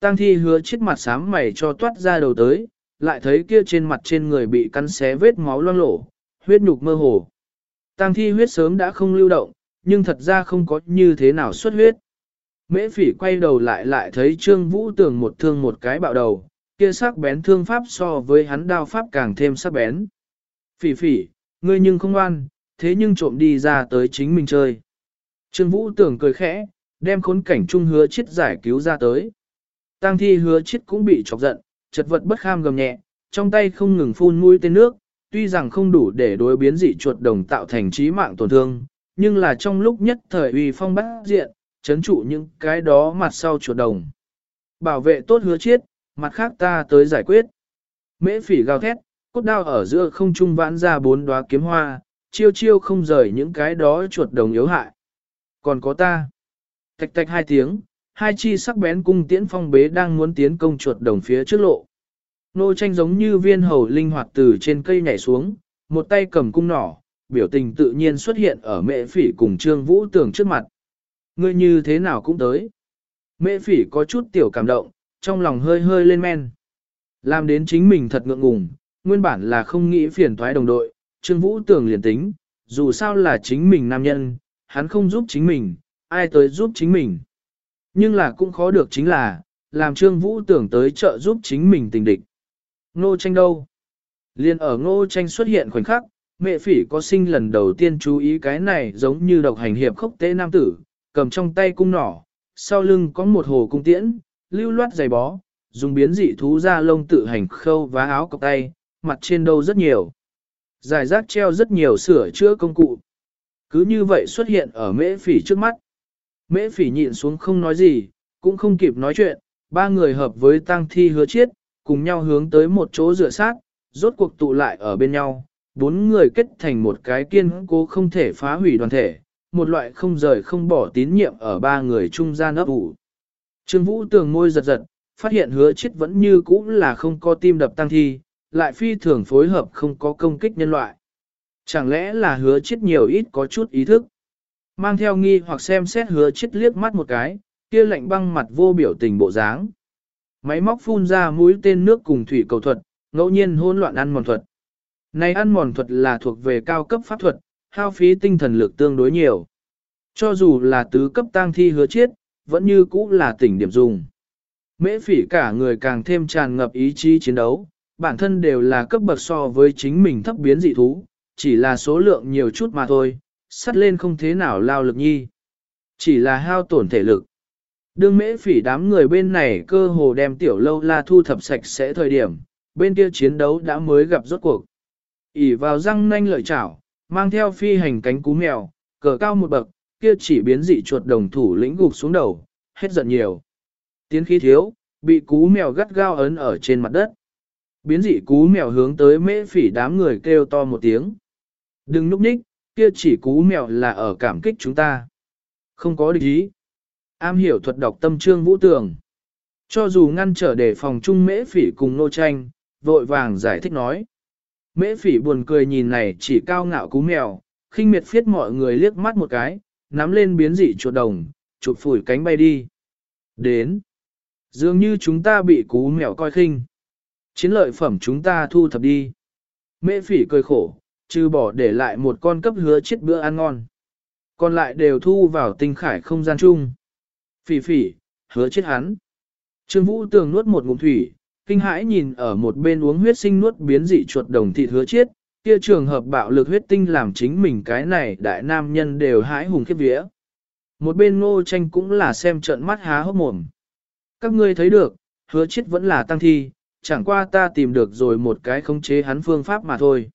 Tăng thi hứa chết mặt sám mày cho toát ra đầu tới, lại thấy kia trên mặt trên người bị cắn xé vết máu loang lổ, huyết nhục mơ hồ. Tăng thi huyết sớm đã không lưu động, nhưng thật ra không có như thế nào xuất huyết. Mễ phỉ quay đầu lại lại thấy Trương Vũ Tường một thương một cái bạo đầu, kia sắc bén thương pháp so với hắn đao pháp càng thêm sắc bén. Phỉ phỉ, ngươi nhưng không ngoan, thế nhưng trộm đi ra tới chính mình chơi. Trương Vũ tưởng cười khẽ, đem khốn cảnh trung hứa chết giải cứu ra tới. Tăng thi hứa chết cũng bị chọc giận, chật vật bất kham gầm nhẹ, trong tay không ngừng phun mũi tên nước, tuy rằng không đủ để đối biến dị chuột đồng tạo thành trí mạng tổn thương, nhưng là trong lúc nhất thời uy phong bát diện, chấn trụ những cái đó mặt sau chuột đồng. Bảo vệ tốt hứa chết, mặt khác ta tới giải quyết. Mễ phỉ gào thét, cốt đao ở giữa không trung vãn ra bốn đóa kiếm hoa, chiêu chiêu không rời những cái đó chuột đồng yếu hại. Còn có ta. Tạch tạch hai tiếng, hai chi sắc bén cung tiễn phong bế đang muốn tiến công chuột đồng phía trước lộ. Nô tranh giống như viên hầu linh hoạt từ trên cây nhảy xuống, một tay cầm cung nỏ, biểu tình tự nhiên xuất hiện ở mẹ phỉ cùng trương vũ tường trước mặt. Ngươi như thế nào cũng tới. Mẹ phỉ có chút tiểu cảm động, trong lòng hơi hơi lên men. Làm đến chính mình thật ngượng ngùng, nguyên bản là không nghĩ phiền thoái đồng đội, trương vũ tường liền tính, dù sao là chính mình nam nhân, hắn không giúp chính mình, ai tới giúp chính mình. Nhưng là cũng khó được chính là, làm Trương Vũ tưởng tới trợ giúp chính mình tình địch. Ngô tranh đâu? Liên ở ngô tranh xuất hiện khoảnh khắc, mẹ phỉ có sinh lần đầu tiên chú ý cái này giống như độc hành hiệp khốc tế nam tử, cầm trong tay cung nỏ, sau lưng có một hồ cung tiễn, lưu loát dày bó, dùng biến dị thú ra lông tự hành khâu vá áo cọc tay, mặt trên đâu rất nhiều. Giải rác treo rất nhiều sửa chữa công cụ. Cứ như vậy xuất hiện ở mễ phỉ trước mắt. Mễ phỉ nhịn xuống không nói gì, cũng không kịp nói chuyện, ba người hợp với tăng thi hứa chiết, cùng nhau hướng tới một chỗ rửa sát, rốt cuộc tụ lại ở bên nhau, bốn người kết thành một cái kiên cố không thể phá hủy đoàn thể, một loại không rời không bỏ tín nhiệm ở ba người trung gian ấp ủ. Trương Vũ tường môi giật giật, phát hiện hứa chết vẫn như cũ là không có tim đập tăng thi, lại phi thường phối hợp không có công kích nhân loại. Chẳng lẽ là hứa chết nhiều ít có chút ý thức? Mang theo nghi hoặc xem xét hứa chết liếc mắt một cái, kia lạnh băng mặt vô biểu tình bộ dáng. Máy móc phun ra mũi tên nước cùng thủy cầu thuật, ngẫu nhiên hỗn loạn ăn mòn thuật. Này ăn mòn thuật là thuộc về cao cấp pháp thuật, hao phí tinh thần lực tương đối nhiều. Cho dù là tứ cấp tang thi hứa chết, vẫn như cũ là tỉnh điểm dùng. Mễ phỉ cả người càng thêm tràn ngập ý chí chiến đấu, bản thân đều là cấp bậc so với chính mình thấp biến dị thú, chỉ là số lượng nhiều chút mà thôi, sắt lên không thế nào lao lực nhi. Chỉ là hao tổn thể lực. Đương mễ phỉ đám người bên này cơ hồ đem tiểu lâu la thu thập sạch sẽ thời điểm, bên kia chiến đấu đã mới gặp rốt cuộc. ỉ vào răng nanh lợi chảo, mang theo phi hành cánh cú mèo, cờ cao một bậc, kia chỉ biến dị chuột đồng thủ lĩnh gục xuống đầu, hết giận nhiều. Tiến khí thiếu, bị cú mèo gắt gao ấn ở trên mặt đất. Biến dị cú mèo hướng tới mễ phỉ đám người kêu to một tiếng. Đừng núp ních, kia chỉ cú mèo là ở cảm kích chúng ta. Không có địch ý. Am hiểu thuật đọc tâm trương vũ tường. Cho dù ngăn trở để phòng chung mễ phỉ cùng nô tranh, vội vàng giải thích nói. Mễ phỉ buồn cười nhìn này chỉ cao ngạo cú mèo, khinh miệt phiết mọi người liếc mắt một cái, nắm lên biến dị chuột đồng, chụp phủi cánh bay đi. Đến. Dường như chúng ta bị cú mèo coi khinh. Chiến lợi phẩm chúng ta thu thập đi. Mễ phỉ cười khổ, trừ bỏ để lại một con cấp hứa chết bữa ăn ngon. Còn lại đều thu vào tinh khải không gian chung. Phỉ phỉ, hứa chết hắn. Trương Vũ Tường nuốt một ngụm thủy, kinh hãi nhìn ở một bên uống huyết sinh nuốt biến dị chuột đồng thịt hứa chết, kia trường hợp bạo lực huyết tinh làm chính mình cái này đại nam nhân đều hãi hùng khiếp vía. Một bên ngô tranh cũng là xem trận mắt há hốc mồm. Các ngươi thấy được, hứa chết vẫn là tăng thi, chẳng qua ta tìm được rồi một cái khống chế hắn phương pháp mà thôi.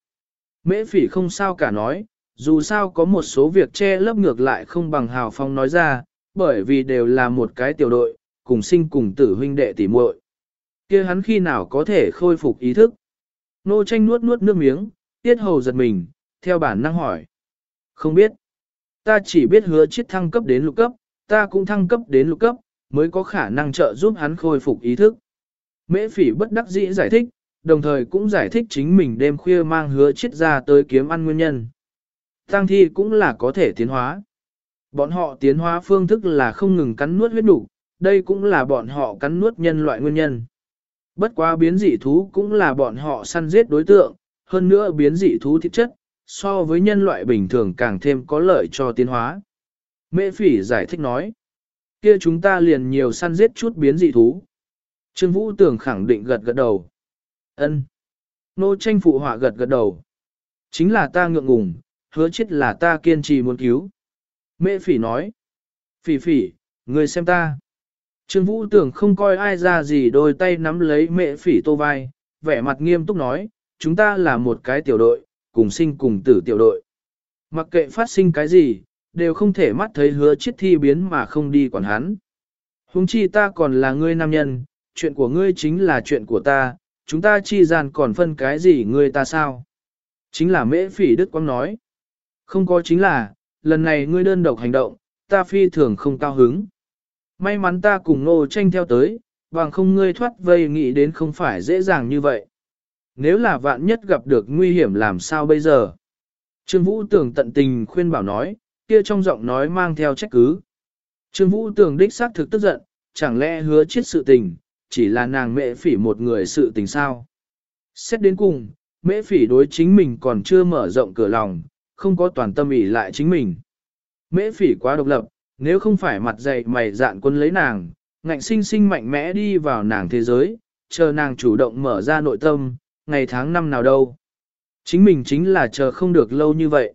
Mễ phỉ không sao cả nói, dù sao có một số việc che lấp ngược lại không bằng hào phong nói ra, bởi vì đều là một cái tiểu đội, cùng sinh cùng tử huynh đệ tỉ muội. kia hắn khi nào có thể khôi phục ý thức? Nô tranh nuốt nuốt nước miếng, tiết hầu giật mình, theo bản năng hỏi. Không biết. Ta chỉ biết hứa chiết thăng cấp đến lục cấp, ta cũng thăng cấp đến lục cấp, mới có khả năng trợ giúp hắn khôi phục ý thức. Mễ phỉ bất đắc dĩ giải thích, đồng thời cũng giải thích chính mình đêm khuya mang hứa chiết ra tới kiếm ăn nguyên nhân. Tăng thi cũng là có thể tiến hóa. Bọn họ tiến hóa phương thức là không ngừng cắn nuốt huyết đủ, đây cũng là bọn họ cắn nuốt nhân loại nguyên nhân. Bất quá biến dị thú cũng là bọn họ săn giết đối tượng, hơn nữa biến dị thú thịt chất, so với nhân loại bình thường càng thêm có lợi cho tiến hóa. Mễ phỉ giải thích nói, kia chúng ta liền nhiều săn giết chút biến dị thú. Trương Vũ Tường khẳng định gật gật đầu ân Nô tranh phụ họa gật gật đầu. Chính là ta ngượng ngùng, hứa chết là ta kiên trì muốn cứu. Mễ phỉ nói, phỉ phỉ, người xem ta. Trương Vũ tưởng không coi ai ra gì đôi tay nắm lấy mễ phỉ tô vai, vẻ mặt nghiêm túc nói, chúng ta là một cái tiểu đội, cùng sinh cùng tử tiểu đội. Mặc kệ phát sinh cái gì, đều không thể mắt thấy hứa chết thi biến mà không đi quản hắn. Hùng chi ta còn là ngươi nam nhân, chuyện của ngươi chính là chuyện của ta, chúng ta chi gian còn phân cái gì người ta sao? Chính là mễ phỉ Đức Quang nói. Không có chính là, lần này ngươi đơn độc hành động, ta phi thường không cao hứng. May mắn ta cùng nô tranh theo tới, bằng không ngươi thoát vây nghĩ đến không phải dễ dàng như vậy nếu là vạn nhất gặp được nguy hiểm làm sao bây giờ? Trương Vũ Tường tận tình khuyên bảo nói, kia trong giọng nói mang theo trách cứ. Trương Vũ Tường đích xác thực tức giận, chẳng lẽ hứa chết sự tình, chỉ là nàng mẹ phỉ một người sự tình sao? Xét đến cùng, mẹ phỉ đối chính mình còn chưa mở rộng cửa lòng, không có toàn tâm ý lại chính mình. Mễ phỉ quá độc lập, nếu không phải mặt dày mày dạn quân lấy nàng, ngạnh sinh sinh mạnh mẽ đi vào nàng thế giới, chờ nàng chủ động mở ra nội tâm, ngày tháng năm nào đâu. Chính mình chính là chờ không được lâu như vậy.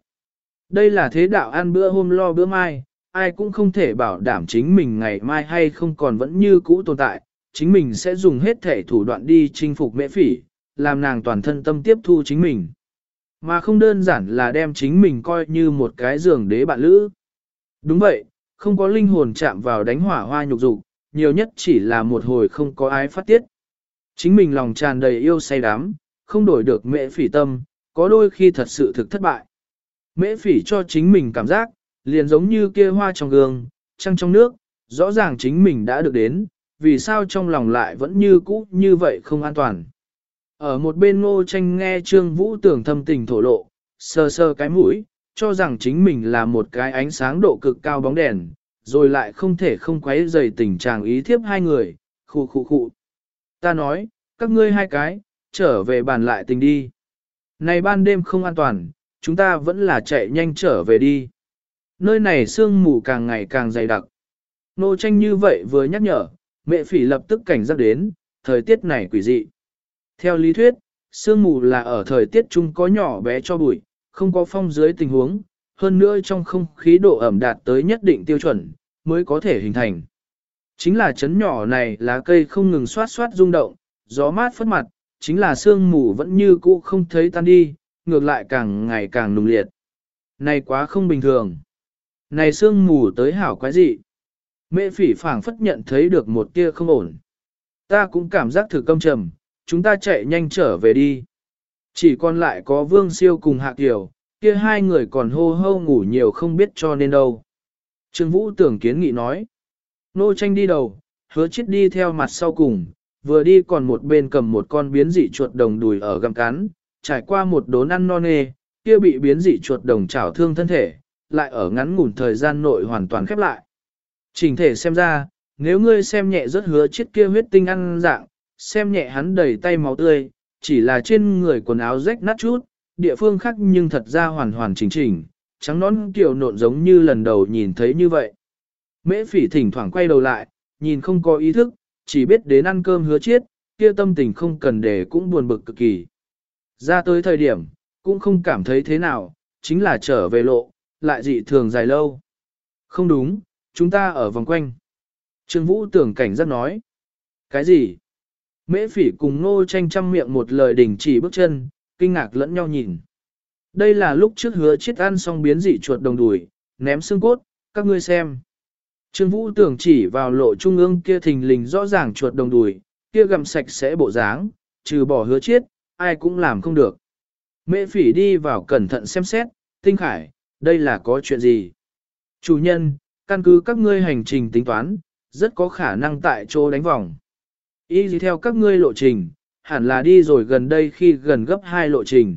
Đây là thế đạo ăn bữa hôm lo bữa mai, ai cũng không thể bảo đảm chính mình ngày mai hay không còn vẫn như cũ tồn tại, chính mình sẽ dùng hết thể thủ đoạn đi chinh phục mễ phỉ, làm nàng toàn thân tâm tiếp thu chính mình. Mà không đơn giản là đem chính mình coi như một cái giường đế bạn lữ. Đúng vậy, không có linh hồn chạm vào đánh hỏa hoa nhục dục, nhiều nhất chỉ là một hồi không có ai phát tiết. Chính mình lòng tràn đầy yêu say đắm, không đổi được mễ phỉ tâm, có đôi khi thật sự thực thất bại. Mễ phỉ cho chính mình cảm giác, liền giống như kia hoa trong gương, trăng trong nước, rõ ràng chính mình đã được đến, vì sao trong lòng lại vẫn như cũ như vậy không an toàn. Ở một bên ngô tranh nghe Trương Vũ tưởng thâm tình thổ lộ, sờ sờ cái mũi, cho rằng chính mình là một cái ánh sáng độ cực cao bóng đèn, rồi lại không thể không quấy dày tình trạng ý thiếp hai người, khu khu khu. Ta nói, các ngươi hai cái, trở về bàn lại tình đi. Này ban đêm không an toàn, chúng ta vẫn là chạy nhanh trở về đi. Nơi này sương mù càng ngày càng dày đặc. Nô tranh như vậy vừa nhắc nhở, mẹ phỉ lập tức cảnh giác đến, thời tiết này quỷ dị. Theo lý thuyết, sương mù là ở thời tiết chung có nhỏ bé cho bụi, không có phong dưới tình huống, hơn nữa trong không khí độ ẩm đạt tới nhất định tiêu chuẩn, mới có thể hình thành. Chính là chấn nhỏ này lá cây không ngừng xoát xoát rung động, gió mát phất mặt, chính là sương mù vẫn như cũ không thấy tan đi, ngược lại càng ngày càng nùng liệt. Này quá không bình thường. Này sương mù tới hảo quái dị. Mẹ phỉ phảng phất nhận thấy được một tia không ổn. Ta cũng cảm giác thử công trầm, chúng ta chạy nhanh trở về đi. Chỉ còn lại có Vương Siêu cùng Hạ Kiều, kia hai người còn hô hô ngủ nhiều không biết cho nên đâu. Trương Vũ tưởng kiến nghị nói. Nô tranh đi đầu, hứa chết đi theo mặt sau cùng, vừa đi còn một bên cầm một con biến dị chuột đồng đùi ở găm cắn, trải qua một đốn ăn non nê, kia bị biến dị chuột đồng chảo thương thân thể, lại ở ngắn ngủn thời gian nội hoàn toàn khép lại. Trình thể xem ra, nếu ngươi xem nhẹ rất hứa chết kia huyết tinh ăn dạng, xem nhẹ hắn đầy tay máu tươi, chỉ là trên người quần áo rách nát chút, địa phương khác nhưng thật ra hoàn hoàn chỉnh chỉnh, trắng nón kiểu nộn giống như lần đầu nhìn thấy như vậy. Mễ phỉ thỉnh thoảng quay đầu lại, nhìn không có ý thức, chỉ biết đến ăn cơm hứa chết, kia tâm tình không cần để cũng buồn bực cực kỳ. Ra tới thời điểm, cũng không cảm thấy thế nào, chính là trở về lộ, lại dị thường dài lâu. Không đúng, chúng ta ở vòng quanh. Trương Vũ tưởng cảnh giác nói. Cái gì? Mễ phỉ cùng ngô tranh trăm miệng một lời đình chỉ bước chân, kinh ngạc lẫn nhau nhìn. Đây là lúc trước hứa chết ăn xong biến dị chuột đồng đùi, ném xương cốt, các ngươi xem. Trương Vũ tưởng chỉ vào lộ trung ương kia thình lình rõ ràng chuột đồng đùi, kia gặm sạch sẽ bộ dáng, trừ bỏ hứa chết, ai cũng làm không được. Mễ phỉ đi vào cẩn thận xem xét, tinh khải, đây là có chuyện gì? Chủ nhân, căn cứ các ngươi hành trình tính toán, rất có khả năng tại chỗ đánh vòng. Ý gì theo các ngươi lộ trình, hẳn là đi rồi gần đây khi gần gấp hai lộ trình.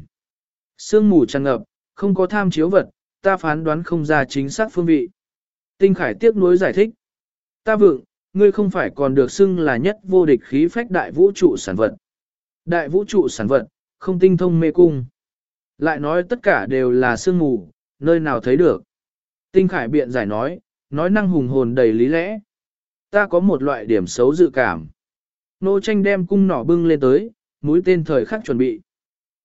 Sương mù tràn ngập, không có tham chiếu vật, ta phán đoán không ra chính xác phương vị. Tinh Khải tiếc nuối giải thích. Ta vượng, ngươi không phải còn được xưng là nhất vô địch khí phách đại vũ trụ sản vật. Đại vũ trụ sản vật, không tinh thông mê cung. Lại nói tất cả đều là sương mù, nơi nào thấy được. Tinh Khải biện giải nói, nói năng hùng hồn đầy lý lẽ. Ta có một loại điểm xấu dự cảm. Nô tranh đem cung nỏ bưng lên tới, mũi tên thời khắc chuẩn bị.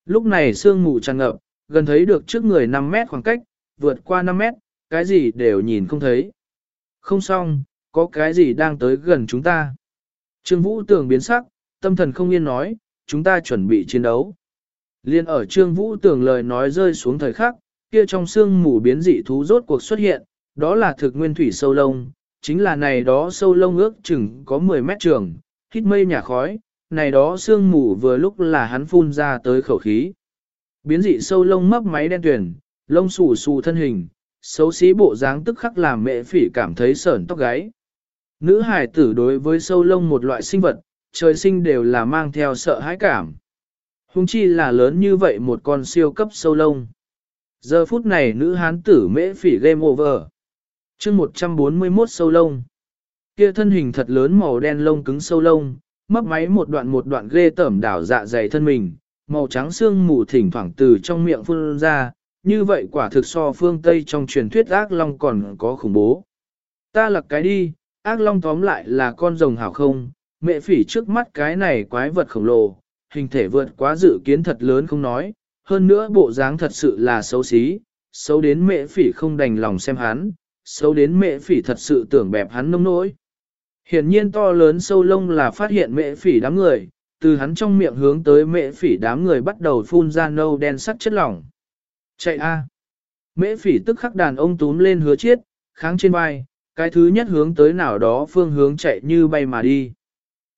Lúc này sương mù tràn ngập, gần thấy được trước người 5 mét khoảng cách, vượt qua 5 mét, cái gì đều nhìn không thấy. Không xong, có cái gì đang tới gần chúng ta. Trương Vũ tưởng biến sắc, tâm thần không yên nói, chúng ta chuẩn bị chiến đấu. Liên ở Trương Vũ tưởng lời nói rơi xuống thời khắc, kia trong sương mù biến dị thú rốt cuộc xuất hiện, đó là thực nguyên thủy sâu lông, chính là này đó sâu lông ước chừng có 10 mét trường, hít mây nhà khói, này đó sương mù vừa lúc là hắn phun ra tới khẩu khí. Biến dị sâu lông mấp máy đen tuyển, lông xù xù thân hình, xấu xí bộ dáng tức khắc làm mẹ phỉ cảm thấy sởn tóc gáy. Nữ hải tử đối với sâu lông một loại sinh vật, trời sinh đều là mang theo sợ hãi cảm. Hùng chi là lớn như vậy một con siêu cấp sâu lông. Giờ phút này nữ hán tử mễ phỉ game over chương 141 sâu lông. Kia thân hình thật lớn màu đen lông cứng sâu lông, mấp máy một đoạn một đoạn ghê tẩm đảo dạ dày thân mình, màu trắng xương mù thỉnh thoảng từ trong miệng phun ra, như vậy quả thực so phương Tây trong truyền thuyết ác long còn có khủng bố. Ta lật cái đi, ác long tóm lại là con rồng hảo không, mẹ phỉ trước mắt cái này quái vật khổng lồ, hình thể vượt quá dự kiến thật lớn không nói, hơn nữa bộ dáng thật sự là xấu xí, xấu đến mẹ phỉ không đành lòng xem hắn, xấu đến mẹ phỉ thật sự tưởng bẹp hắn nông nỗi. Hiển nhiên to lớn sâu lông là phát hiện mệ phỉ đám người, từ hắn trong miệng hướng tới mệ phỉ đám người bắt đầu phun ra nâu đen sắc chất lỏng. Chạy a! Mễ phỉ tức khắc đàn ông túm lên hứa chiết, kháng trên vai, cái thứ nhất hướng tới nào đó phương hướng chạy như bay mà đi.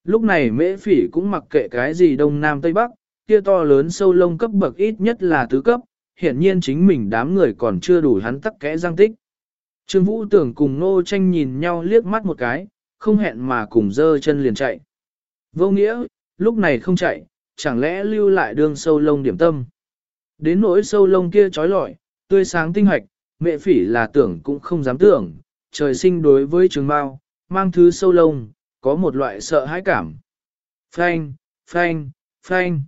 Lúc này mễ phỉ cũng mặc kệ cái gì đông nam tây bắc, kia to lớn sâu lông cấp bậc ít nhất là tứ cấp, hiển nhiên chính mình đám người còn chưa đủ hắn tắc kẽ giang tích. Trương Vũ tưởng cùng nô tranh nhìn nhau liếc mắt một cái, không hẹn mà cùng dơ chân liền chạy. Vô nghĩa, lúc này không chạy, chẳng lẽ lưu lại đường sâu lông điểm tâm. Đến nỗi sâu lông kia trói lọi, tươi sáng tinh hoạch, mẹ phỉ là tưởng cũng không dám tưởng, trời sinh đối với trường bao, mang thứ sâu lông, có một loại sợ hãi cảm. Phanh, phanh, phanh.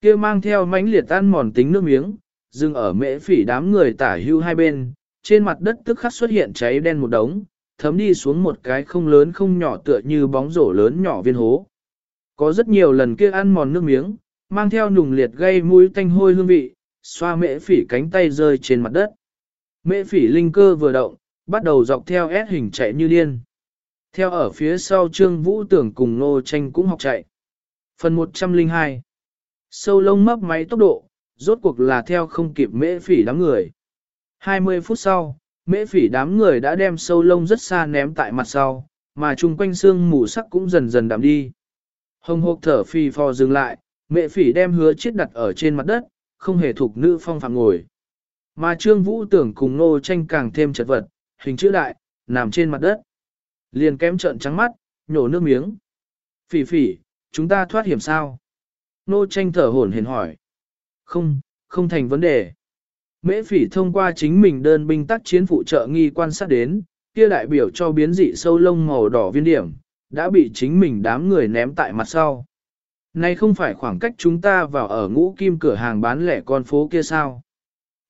kia mang theo mãnh liệt tan mòn tính nước miếng, dừng ở mễ phỉ đám người tả hưu hai bên, trên mặt đất tức khắc xuất hiện cháy đen một đống, thấm đi xuống một cái không lớn không nhỏ tựa như bóng rổ lớn nhỏ viên hố. Có rất nhiều lần kia ăn mòn nước miếng, mang theo nùng liệt gây mũi tanh hôi hương vị, xoa mễ phỉ cánh tay rơi trên mặt đất. Mễ phỉ linh cơ vừa động, bắt đầu dọc theo S hình chạy như điên. Theo ở phía sau Trương Vũ Tưởng cùng Nô Tranh cũng học chạy. Phần 102 Sâu lông mấp máy tốc độ, rốt cuộc là theo không kịp mễ phỉ đám người. 20 phút sau, mễ phỉ đám người đã đem sâu lông rất xa ném tại mặt sau, mà chung quanh xương mù sắc cũng dần dần đạm đi. Hồng hộc thở phì phò dừng lại, mẹ phỉ đem hứa chiết đặt ở trên mặt đất, không hề thuộc nữ phong phạm ngồi. Mà Trương Vũ tưởng cùng nô tranh càng thêm chật vật, hình chữ đại, nằm trên mặt đất. Liền kém trợn trắng mắt, nhổ nước miếng. Phỉ phỉ, chúng ta thoát hiểm sao? Nô tranh thở hổn hển hỏi. Không, không thành vấn đề. Mễ phỉ thông qua chính mình đơn binh tác chiến phụ trợ nghi quan sát đến, kia đại biểu cho biến dị sâu lông màu đỏ viên điểm, đã bị chính mình đám người ném tại mặt sau. Này không phải khoảng cách chúng ta vào ở ngũ kim cửa hàng bán lẻ con phố kia sao?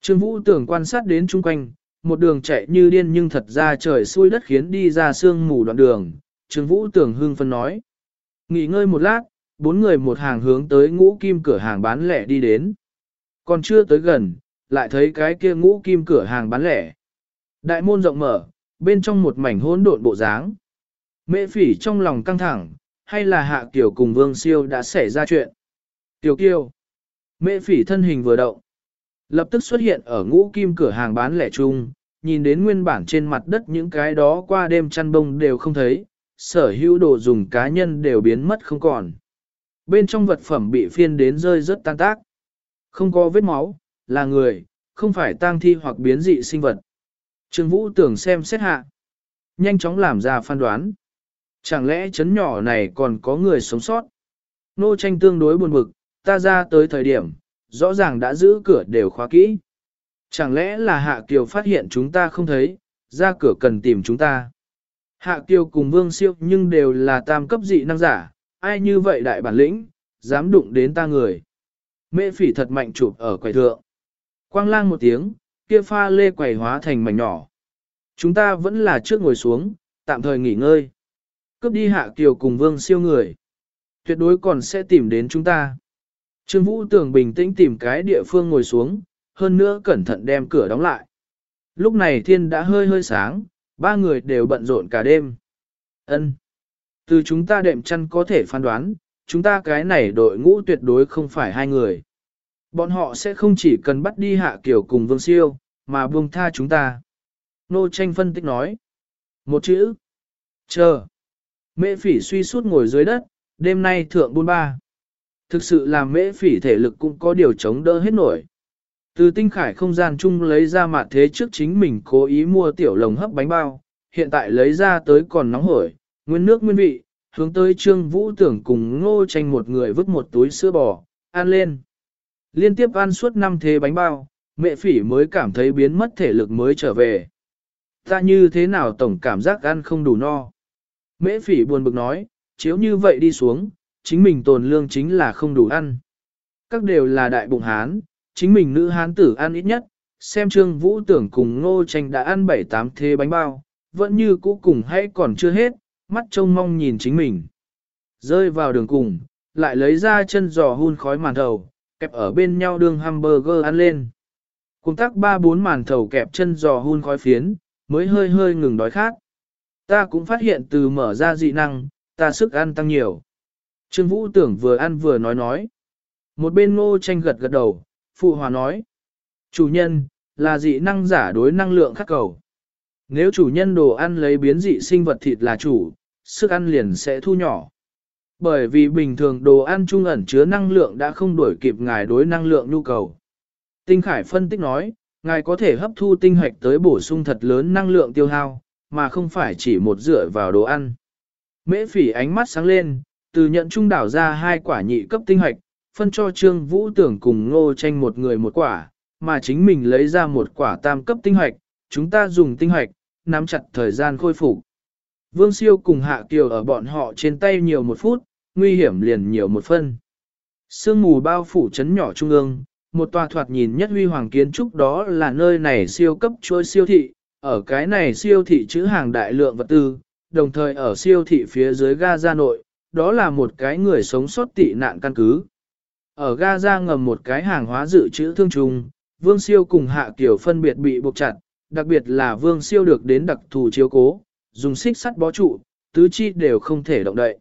Trương Vũ tưởng quan sát đến chung quanh, một đường chạy như điên nhưng thật ra trời xuôi đất khiến đi ra sương mù đoạn đường. Trương Vũ tưởng hưng phân nói. Nghỉ ngơi một lát, bốn người một hàng hướng tới ngũ kim cửa hàng bán lẻ đi đến. Còn chưa tới gần, lại thấy cái kia ngũ kim cửa hàng bán lẻ. Đại môn rộng mở, bên trong một mảnh hỗn độn bộ dáng. Mễ phỉ trong lòng căng thẳng, hay là hạ tiểu cùng vương siêu đã xảy ra chuyện. Tiểu kiêu. Mễ phỉ thân hình vừa động. Lập tức xuất hiện ở ngũ kim cửa hàng bán lẻ chung, nhìn đến nguyên bản trên mặt đất những cái đó qua đêm chăn bông đều không thấy, sở hữu đồ dùng cá nhân đều biến mất không còn. Bên trong vật phẩm bị phiên đến rơi rất tan tác. Không có vết máu, là người, không phải tang thi hoặc biến dị sinh vật. Trương Vũ tưởng xem xét hạ. Nhanh chóng làm ra phán đoán. Chẳng lẽ chấn nhỏ này còn có người sống sót? Nô tranh tương đối buồn bực, ta ra tới thời điểm, rõ ràng đã giữ cửa đều khóa kỹ. Chẳng lẽ là Hạ Kiều phát hiện chúng ta không thấy, ra cửa cần tìm chúng ta. Hạ Kiều cùng Vương Siêu nhưng đều là tam cấp dị năng giả, ai như vậy đại bản lĩnh, dám đụng đến ta người. Mễ phỉ thật mạnh chụp ở quầy thượng. Quang lang một tiếng, kia pha lê quầy hóa thành mảnh nhỏ. Chúng ta vẫn là trước ngồi xuống, tạm thời nghỉ ngơi. Cướp đi hạ kiều cùng vương siêu người. Tuyệt đối còn sẽ tìm đến chúng ta. Trương Vũ tưởng bình tĩnh tìm cái địa phương ngồi xuống, hơn nữa cẩn thận đem cửa đóng lại. Lúc này thiên đã hơi hơi sáng, ba người đều bận rộn cả đêm. Ân. Từ chúng ta đệm chăn có thể phán đoán, chúng ta cái này đội ngũ tuyệt đối không phải hai người. Bọn họ sẽ không chỉ cần bắt đi hạ kiểu cùng vương siêu, mà buông tha chúng ta. Nô tranh phân tích nói. Một chữ. Chờ. Mễ phỉ suy suốt ngồi dưới đất, đêm nay thượng buôn ba. Thực sự là mễ phỉ thể lực cũng có điều chống đỡ hết nổi. Từ tinh khải không gian chung lấy ra mặt thế trước chính mình cố ý mua tiểu lồng hấp bánh bao, hiện tại lấy ra tới còn nóng hổi, nguyên nước nguyên vị, hướng tới trương vũ tưởng cùng ngô tranh một người vứt một túi sữa bò, ăn lên. Liên tiếp ăn suốt năm thế bánh bao, mẹ phỉ mới cảm thấy biến mất thể lực mới trở về. Ta như thế nào tổng cảm giác ăn không đủ no. Mễ phỉ buồn bực nói, chiếu như vậy đi xuống, chính mình tồn lương chính là không đủ ăn. Các đều là đại bụng hán, chính mình nữ hán tử ăn ít nhất, xem trương vũ tưởng cùng ngô tranh đã ăn bảy tám thế bánh bao, vẫn như cũ cùng hay còn chưa hết, mắt trông mong nhìn chính mình. Rơi vào đường cùng, lại lấy ra chân giò hun khói màn đầu kẹp ở bên nhau đường hamburger ăn lên. Cùng tác ba bốn màn thầu kẹp chân giò hun khói phiến, mới hơi hơi ngừng đói khát. Ta cũng phát hiện từ mở ra dị năng, ta sức ăn tăng nhiều. Trương Vũ tưởng vừa ăn vừa nói nói. Một bên ngô tranh gật gật đầu, phụ hòa nói. Chủ nhân, là dị năng giả đối năng lượng khắc cầu. Nếu chủ nhân đồ ăn lấy biến dị sinh vật thịt là chủ, sức ăn liền sẽ thu nhỏ. Bởi vì bình thường đồ ăn trung ẩn chứa năng lượng đã không đuổi kịp ngài đối năng lượng nhu cầu. Tinh Khải phân tích nói, ngài có thể hấp thu tinh hoạch tới bổ sung thật lớn năng lượng tiêu hao, mà không phải chỉ một dựa vào đồ ăn. Mễ phỉ ánh mắt sáng lên, từ nhận trung đảo ra hai quả nhị cấp tinh hoạch, phân cho Trương Vũ tưởng cùng ngô tranh một người một quả, mà chính mình lấy ra một quả tam cấp tinh hoạch, chúng ta dùng tinh hoạch, nắm chặt thời gian khôi phục. Vương siêu cùng hạ kiều ở bọn họ trên tay nhiều một phút, nguy hiểm liền nhiều một phân. Sương mù bao phủ chấn nhỏ trung ương, một tòa thoạt nhìn nhất huy hoàng kiến trúc đó là nơi này siêu cấp chuỗi siêu thị, ở cái này siêu thị chữ hàng đại lượng vật tư, đồng thời ở siêu thị phía dưới Gaza nội, đó là một cái người sống sót tị nạn căn cứ. Ở Gaza ngầm một cái hàng hóa dự trữ thương trùng, Vương Siêu cùng Hạ Kiều phân biệt bị buộc chặt, đặc biệt là Vương Siêu được đến đặc thù chiếu cố, dùng xích sắt bó trụ, tứ chi đều không thể động đậy.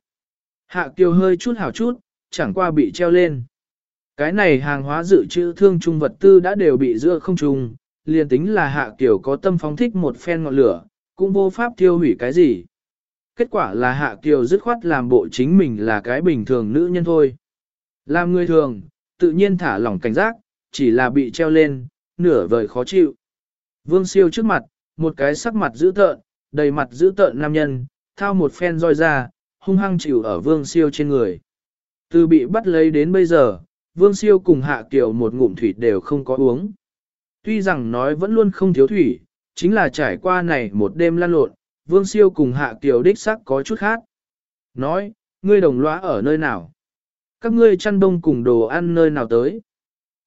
Hạ Kiều hơi chút hảo chút, chẳng qua bị treo lên. Cái này hàng hóa dự trữ thương trung vật tư đã đều bị giữa không trùng, liền tính là Hạ Kiều có tâm phóng thích một phen ngọn lửa, cũng vô pháp tiêu hủy cái gì. Kết quả là Hạ Kiều dứt khoát làm bộ chính mình là cái bình thường nữ nhân thôi. Làm người thường, tự nhiên thả lỏng cảnh giác, chỉ là bị treo lên, nửa vời khó chịu. Vương siêu trước mặt, một cái sắc mặt dữ tợn, đầy mặt dữ tợn nam nhân, thao một phen roi ra, hung hăng chịu ở vương siêu trên người. Từ bị bắt lấy đến bây giờ, vương siêu cùng hạ kiều một ngụm thủy đều không có uống. Tuy rằng nói vẫn luôn không thiếu thủy, chính là trải qua này một đêm lan lộn, vương siêu cùng hạ kiều đích sắc có chút khác. Nói, ngươi đồng lõa ở nơi nào? Các ngươi chăn đông cùng đồ ăn nơi nào tới?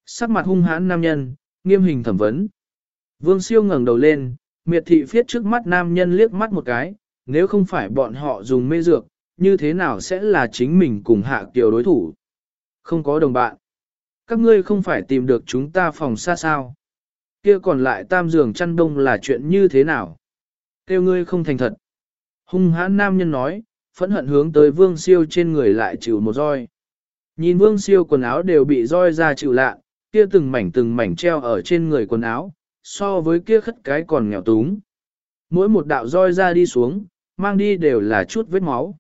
Sắc mặt hung hãn nam nhân, nghiêm hình thẩm vấn. Vương siêu ngẩng đầu lên, miệt thị phiết trước mắt nam nhân liếc mắt một cái, nếu không phải bọn họ dùng mê dược, như thế nào sẽ là chính mình cùng hạ kiều đối thủ? Không có đồng bạn. Các ngươi không phải tìm được chúng ta phòng xa sao? Kia còn lại tam giường chăn đông là chuyện như thế nào? Kêu ngươi không thành thật. Hung hãn nam nhân nói, phẫn hận hướng tới vương siêu trên người lại chịu một roi. Nhìn vương siêu quần áo đều bị roi ra chịu lạ, kia từng mảnh từng mảnh treo ở trên người quần áo, so với kia khất cái còn nghèo túng. Mỗi một đạo roi ra đi xuống, mang đi đều là chút vết máu.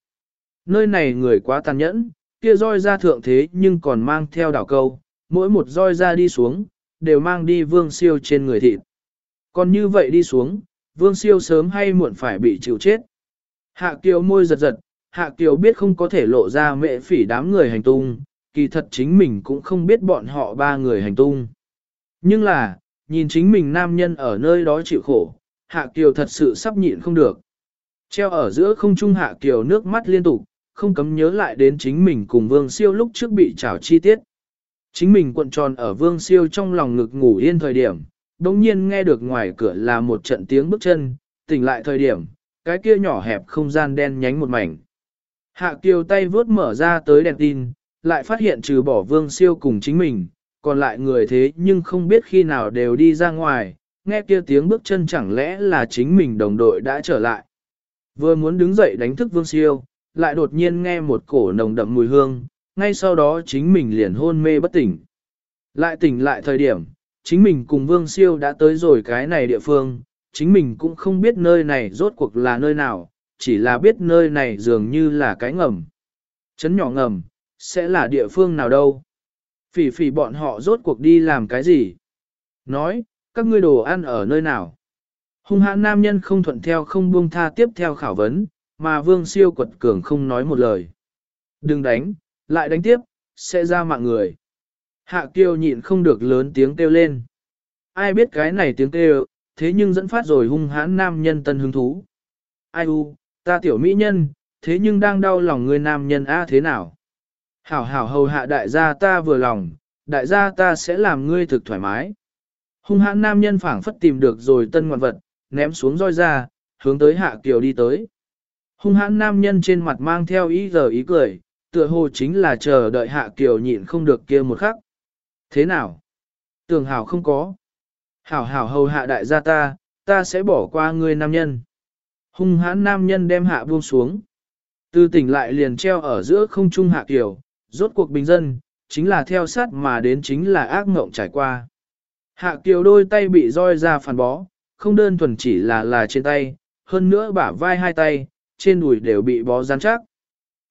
Nơi này người quá tàn nhẫn, kia roi ra thượng thế nhưng còn mang theo đảo câu, mỗi một roi ra đi xuống, đều mang đi vương siêu trên người thịt. Còn như vậy đi xuống, vương siêu sớm hay muộn phải bị chịu chết. Hạ kiều môi giật giật, hạ kiều biết không có thể lộ ra mệ phỉ đám người hành tung, kỳ thật chính mình cũng không biết bọn họ ba người hành tung. Nhưng là, nhìn chính mình nam nhân ở nơi đó chịu khổ, Hạ Kiều thật sự sắp nhịn không được. Treo ở giữa không trung Hạ Kiều nước mắt liên tục, không cấm nhớ lại đến chính mình cùng Vương Siêu lúc trước bị trảo chi tiết. Chính mình cuộn tròn ở Vương Siêu trong lòng ngực ngủ yên thời điểm, đồng nhiên nghe được ngoài cửa là một trận tiếng bước chân, tỉnh lại thời điểm, cái kia nhỏ hẹp không gian đen nhánh một mảnh. Hạ Kiều tay vướt mở ra tới đèn tin, lại phát hiện trừ bỏ vương siêu cùng chính mình, còn lại người thế nhưng không biết khi nào đều đi ra ngoài, nghe kia tiếng bước chân chẳng lẽ là chính mình đồng đội đã trở lại. Vừa muốn đứng dậy đánh thức vương siêu, lại đột nhiên nghe một cổ nồng đậm mùi hương, ngay sau đó chính mình liền hôn mê bất tỉnh. Lại tỉnh lại thời điểm, chính mình cùng vương siêu đã tới rồi cái này địa phương, chính mình cũng không biết nơi này rốt cuộc là nơi nào, chỉ là biết nơi này dường như là cái ngầm. Chấn nhỏ ngầm, sẽ là địa phương nào đâu? Phỉ phỉ bọn họ rốt cuộc đi làm cái gì? Nói, các ngươi đồ ăn ở nơi nào? Hung hãn nam nhân không thuận theo không buông tha tiếp theo khảo vấn, mà vương siêu quật cường không nói một lời. Đừng đánh, lại đánh tiếp, sẽ ra mạng người. Hạ kiêu nhịn không được lớn tiếng kêu lên. Ai biết cái này tiếng kêu, thế nhưng dẫn phát rồi hung hãn nam nhân tân hứng thú. Ai u, ta tiểu mỹ nhân, thế nhưng đang đau lòng người nam nhân A thế nào? Hảo hảo hầu hạ đại gia ta vừa lòng, đại gia ta sẽ làm ngươi thực thoải mái. Hung hãn nam nhân phảng phất tìm được rồi tân ngoạn vật, ném xuống roi ra, hướng tới hạ kiều đi tới. Hung hãn nam nhân trên mặt mang theo ý giờ ý cười, tựa hồ chính là chờ đợi hạ kiều nhịn không được kia một khắc. Thế nào? Tường hảo không có. Hảo hảo hầu hạ đại gia ta, ta sẽ bỏ qua ngươi nam nhân. Hung hãn nam nhân đem hạ buông xuống. Từ tỉnh lại liền treo ở giữa không trung hạ kiều, rốt cuộc bình dân, chính là theo sát mà đến chính là ác ngộng trải qua. Hạ kiều đôi tay bị roi ra phản bó, không đơn thuần chỉ là là trên tay, hơn nữa bả vai hai tay, trên đùi đều bị bó rắn chắc.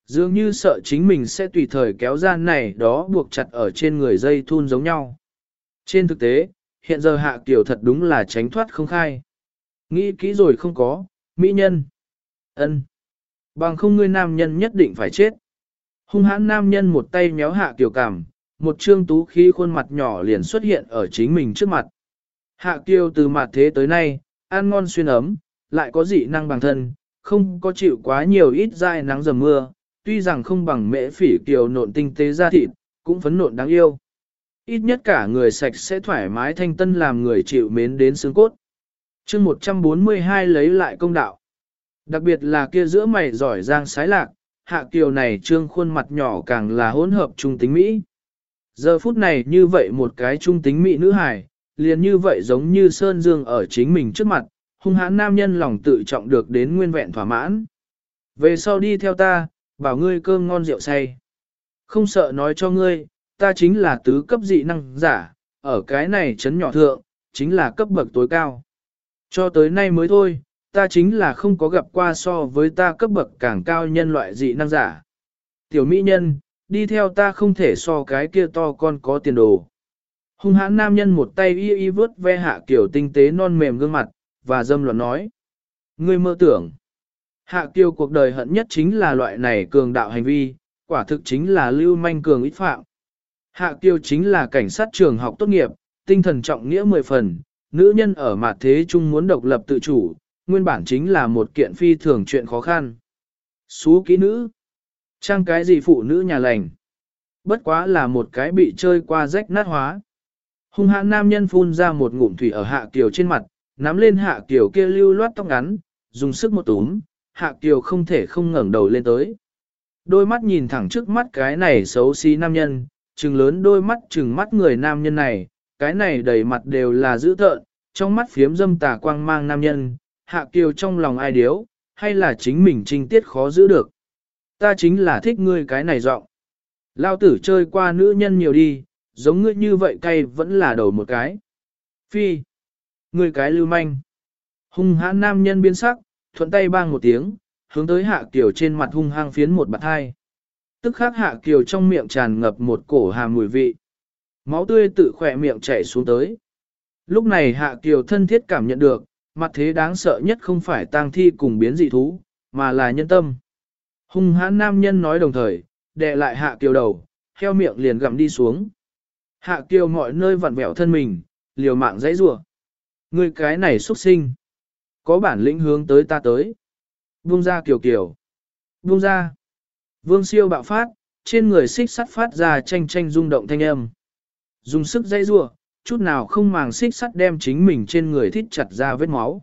Dường như sợ chính mình sẽ tùy thời kéo ra này đó buộc chặt ở trên người dây thun giống nhau. Trên thực tế, hiện giờ hạ kiều thật đúng là tránh thoát không khai. Nghĩ kỹ rồi không có, mỹ nhân. ân Bằng không ngươi nam nhân nhất định phải chết. Hung hãn nam nhân một tay méo hạ kiều cảm, một trương tú khí khuôn mặt nhỏ liền xuất hiện ở chính mình trước mặt. Hạ kiều từ mặt thế tới nay, ăn ngon xuyên ấm, lại có dị năng bằng thân, không có chịu quá nhiều ít dai nắng dầm mưa, tuy rằng không bằng mễ phỉ kiều nộn tinh tế ra thịt, cũng phấn nộn đáng yêu. Ít nhất cả người sạch sẽ thoải mái thanh tân làm người chịu mến đến xương cốt. chương 142 lấy lại công đạo. Đặc biệt là kia giữa mày giỏi giang sái lạc, hạ kiều này trương khuôn mặt nhỏ càng là hỗn hợp trung tính Mỹ. Giờ phút này như vậy một cái trung tính Mỹ nữ hài, liền như vậy giống như Sơn Dương ở chính mình trước mặt, hung hãn nam nhân lòng tự trọng được đến nguyên vẹn thỏa mãn. Về sau đi theo ta, bảo ngươi cơm ngon rượu say. Không sợ nói cho ngươi, ta chính là tứ cấp dị năng giả, ở cái này chấn nhỏ thượng, chính là cấp bậc tối cao. Cho tới nay mới thôi, ta chính là không có gặp qua so với ta cấp bậc càng cao nhân loại dị năng giả. Tiểu mỹ nhân, đi theo ta không thể so cái kia to con có tiền đồ. Hung hãn nam nhân một tay y y vớt ve hạ kiểu tinh tế non mềm gương mặt, và dâm loạn nói. Ngươi mơ tưởng. Hạ kiêu cuộc đời hận nhất chính là loại này cường đạo hành vi, quả thực chính là lưu manh cường ít phạm. Hạ kiêu chính là cảnh sát trường học tốt nghiệp, tinh thần trọng nghĩa mười phần, nữ nhân ở mặt thế chung muốn độc lập tự chủ, nguyên bản chính là một kiện phi thường chuyện khó khăn. Xú kỹ nữ. Trang cái gì phụ nữ nhà lành. Bất quá là một cái bị chơi qua rách nát hóa. Hung hãn nam nhân phun ra một ngụm thủy ở hạ kiều trên mặt, nắm lên hạ kiều kia lưu loát tóc ngắn, dùng sức một túm, hạ kiều không thể không ngẩng đầu lên tới. Đôi mắt nhìn thẳng trước mắt cái này xấu xí nam nhân, trừng lớn đôi mắt trừng mắt người nam nhân này, cái này đầy mặt đều là dữ tợn, trong mắt phiếm dâm tà quang mang nam nhân, hạ kiều trong lòng ai điếu, hay là chính mình trinh tiết khó giữ được. Ta chính là thích ngươi cái này giọng. Lao tử chơi qua nữ nhân nhiều đi, giống ngươi như vậy cay vẫn là đầu một cái. Phi. Ngươi cái lưu manh. Hung hãn nam nhân biến sắc, thuận tay bang một tiếng, hướng tới hạ kiều trên mặt hung hăng phiến một bạt hai. Tức khắc hạ kiều trong miệng tràn ngập một cổ hàm mùi vị. Máu tươi tự khỏe miệng chảy xuống tới. Lúc này hạ kiều thân thiết cảm nhận được, mặt thế đáng sợ nhất không phải tang thi cùng biến dị thú, mà là nhân tâm. Hung hãn nam nhân nói đồng thời, đè lại hạ kiều đầu, heo miệng liền gặm đi xuống. Hạ kiều mọi nơi vặn vẹo thân mình, liều mạng dãy rủa. Người cái này xuất sinh. Có bản lĩnh hướng tới ta tới. Buông ra kiều kiều. Buông ra. Vương siêu bạo phát, trên người xích sắt phát ra tranh tranh rung động thanh âm. Dùng sức dây rua, chút nào không màng xích sắt đem chính mình trên người thít chặt ra vết máu.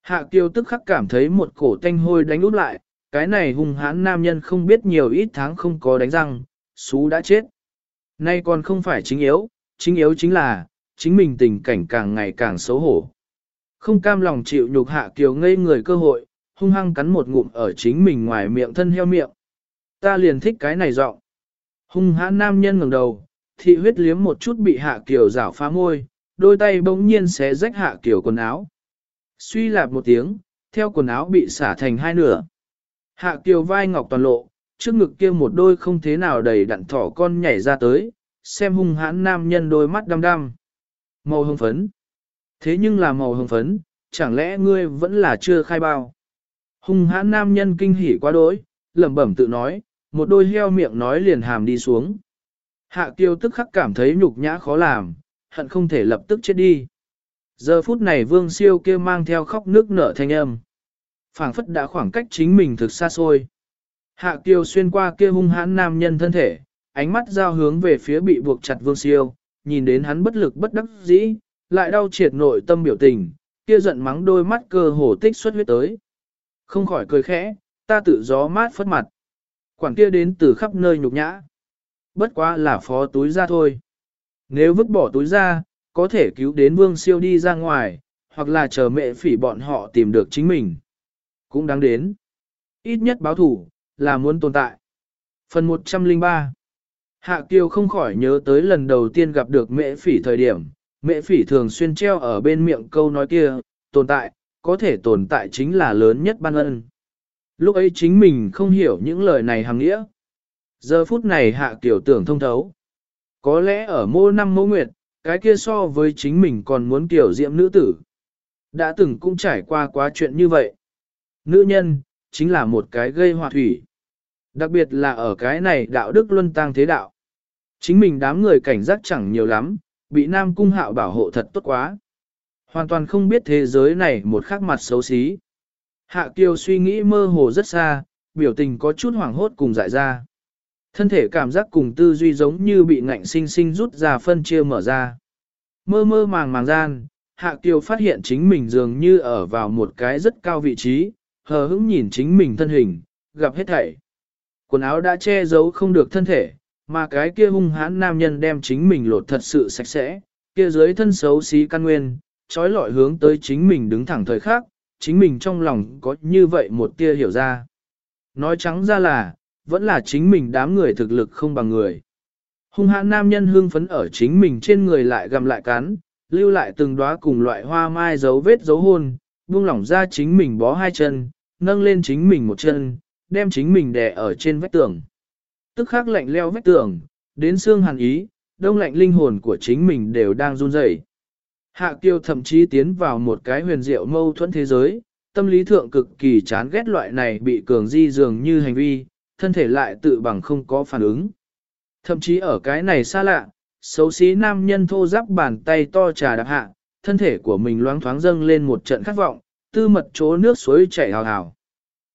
Hạ kiều tức khắc cảm thấy một cổ tanh hôi đánh út lại, cái này hung hãn nam nhân không biết nhiều ít tháng không có đánh răng, xú đã chết. Nay còn không phải chính yếu, chính yếu chính là, chính mình tình cảnh càng ngày càng xấu hổ. Không cam lòng chịu nhục hạ kiều ngây người cơ hội, hung hăng cắn một ngụm ở chính mình ngoài miệng thân heo miệng. Ta liền thích cái này giọng. Hung hãn nam nhân ngẩng đầu, thị huyết liếm một chút bị hạ kiều rảo phá môi, đôi tay bỗng nhiên xé rách hạ kiều quần áo. Suy lạp một tiếng, theo quần áo bị xả thành hai nửa. Hạ kiều vai ngọc toàn lộ, trước ngực kia một đôi không thế nào đầy đặn thỏ con nhảy ra tới, xem hung hãn nam nhân đôi mắt đăm đăm. Màu hồng phấn. Thế nhưng là màu hồng phấn, chẳng lẽ ngươi vẫn là chưa khai bao? Hung hãn nam nhân kinh hỉ quá đỗi, lẩm bẩm tự nói, một đôi heo miệng nói liền hàm đi xuống. Hạ kiêu tức khắc cảm thấy nhục nhã khó làm, hận không thể lập tức chết đi. Giờ phút này vương siêu kia mang theo khóc nước nở thanh âm. phảng phất đã khoảng cách chính mình thực xa xôi. Hạ kiêu xuyên qua kia hung hãn nam nhân thân thể, ánh mắt giao hướng về phía bị buộc chặt vương siêu, nhìn đến hắn bất lực bất đắc dĩ, lại đau triệt nội tâm biểu tình, kia giận mắng đôi mắt cơ hồ tích xuất huyết tới. Không khỏi cười khẽ, ta tự gió mát phất mặt. Quản kia đến từ khắp nơi nhục nhã. Bất quá là phó túi ra thôi. Nếu vứt bỏ túi ra, có thể cứu đến vương siêu đi ra ngoài, hoặc là chờ mẹ phỉ bọn họ tìm được chính mình. cũng đáng đến. Ít nhất báo thủ, là muốn tồn tại. Phần 103 Hạ Kiều không khỏi nhớ tới lần đầu tiên gặp được mẹ phỉ thời điểm, mẹ phỉ thường xuyên treo ở bên miệng câu nói kia, tồn tại, có thể tồn tại chính là lớn nhất ban ân. Lúc ấy chính mình không hiểu những lời này hàng nghĩa. Giờ phút này Hạ Kiều tưởng thông thấu. Có lẽ ở mô năm mô nguyệt, cái kia so với chính mình còn muốn kiểu diệm nữ tử. Đã từng cũng trải qua quá chuyện như vậy. Nữ nhân, chính là một cái gây hòa thủy. Đặc biệt là ở cái này đạo đức luân tăng thế đạo. Chính mình đám người cảnh giác chẳng nhiều lắm, bị Nam Cung Hạo bảo hộ thật tốt quá. Hoàn toàn không biết thế giới này một khắc mặt xấu xí. Hạ Kiều suy nghĩ mơ hồ rất xa, biểu tình có chút hoảng hốt cùng dại ra. Thân thể cảm giác cùng tư duy giống như bị ngạnh sinh sinh rút ra phân chia mở ra. Mơ mơ màng màng gian, Hạ Kiều phát hiện chính mình dường như ở vào một cái rất cao vị trí, hờ hững nhìn chính mình thân hình, gặp hết thảy. Quần áo đã che giấu không được thân thể, mà cái kia hung hãn nam nhân đem chính mình lột thật sự sạch sẽ, kia dưới thân xấu xí căn nguyên, trói lọi hướng tới chính mình đứng thẳng thời khắc, chính mình trong lòng có như vậy một tia hiểu ra. Nói trắng ra là, vẫn là chính mình đám người thực lực không bằng người. Hung hãn nam nhân hương phấn ở chính mình trên người lại gầm lại cắn, lưu lại từng đóa cùng loại hoa mai dấu vết dấu hôn, buông lỏng ra chính mình bó hai chân, nâng lên chính mình một chân, đem chính mình đè ở trên vách tường. Tức khắc lạnh leo vách tường, đến xương hàn ý, đông lạnh linh hồn của chính mình đều đang run rẩy. Hạ kiêu thậm chí tiến vào một cái huyền diệu mâu thuẫn thế giới, tâm lý thượng cực kỳ chán ghét loại này bị cường di dường như hành vi, thân thể lại tự bằng không có phản ứng. Thậm chí ở cái này xa lạ, xấu xí nam nhân thô giáp bàn tay to trà đạp hạ, thân thể của mình loáng thoáng dâng lên một trận khát vọng, tư mật chỗ nước suối chảy hào hào.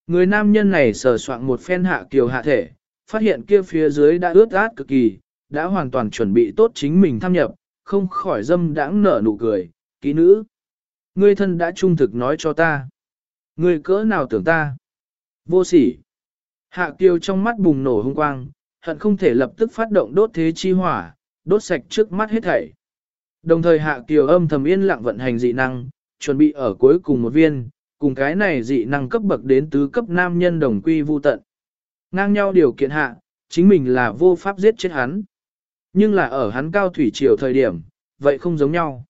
Người nam nhân này sờ soạn một phen hạ kiều hạ thể, phát hiện kia phía dưới đã ướt át cực kỳ, đã hoàn toàn chuẩn bị tốt chính mình tham nhập, không khỏi dâm đãng nở nụ cười, kỹ nữ. Ngươi thân đã trung thực nói cho ta. Ngươi cỡ nào tưởng ta? Vô sỉ. Hạ kiều trong mắt bùng nổ hung quang, hận không thể lập tức phát động đốt thế chi hỏa, đốt sạch trước mắt hết thảy. Đồng thời hạ kiều âm thầm yên lặng vận hành dị năng, chuẩn bị ở cuối cùng một viên, cùng cái này dị năng cấp bậc đến tứ cấp nam nhân đồng quy vu tận. Ngang nhau điều kiện hạ, chính mình là vô pháp giết chết hắn. Nhưng là ở hắn cao thủy triều thời điểm, vậy không giống nhau.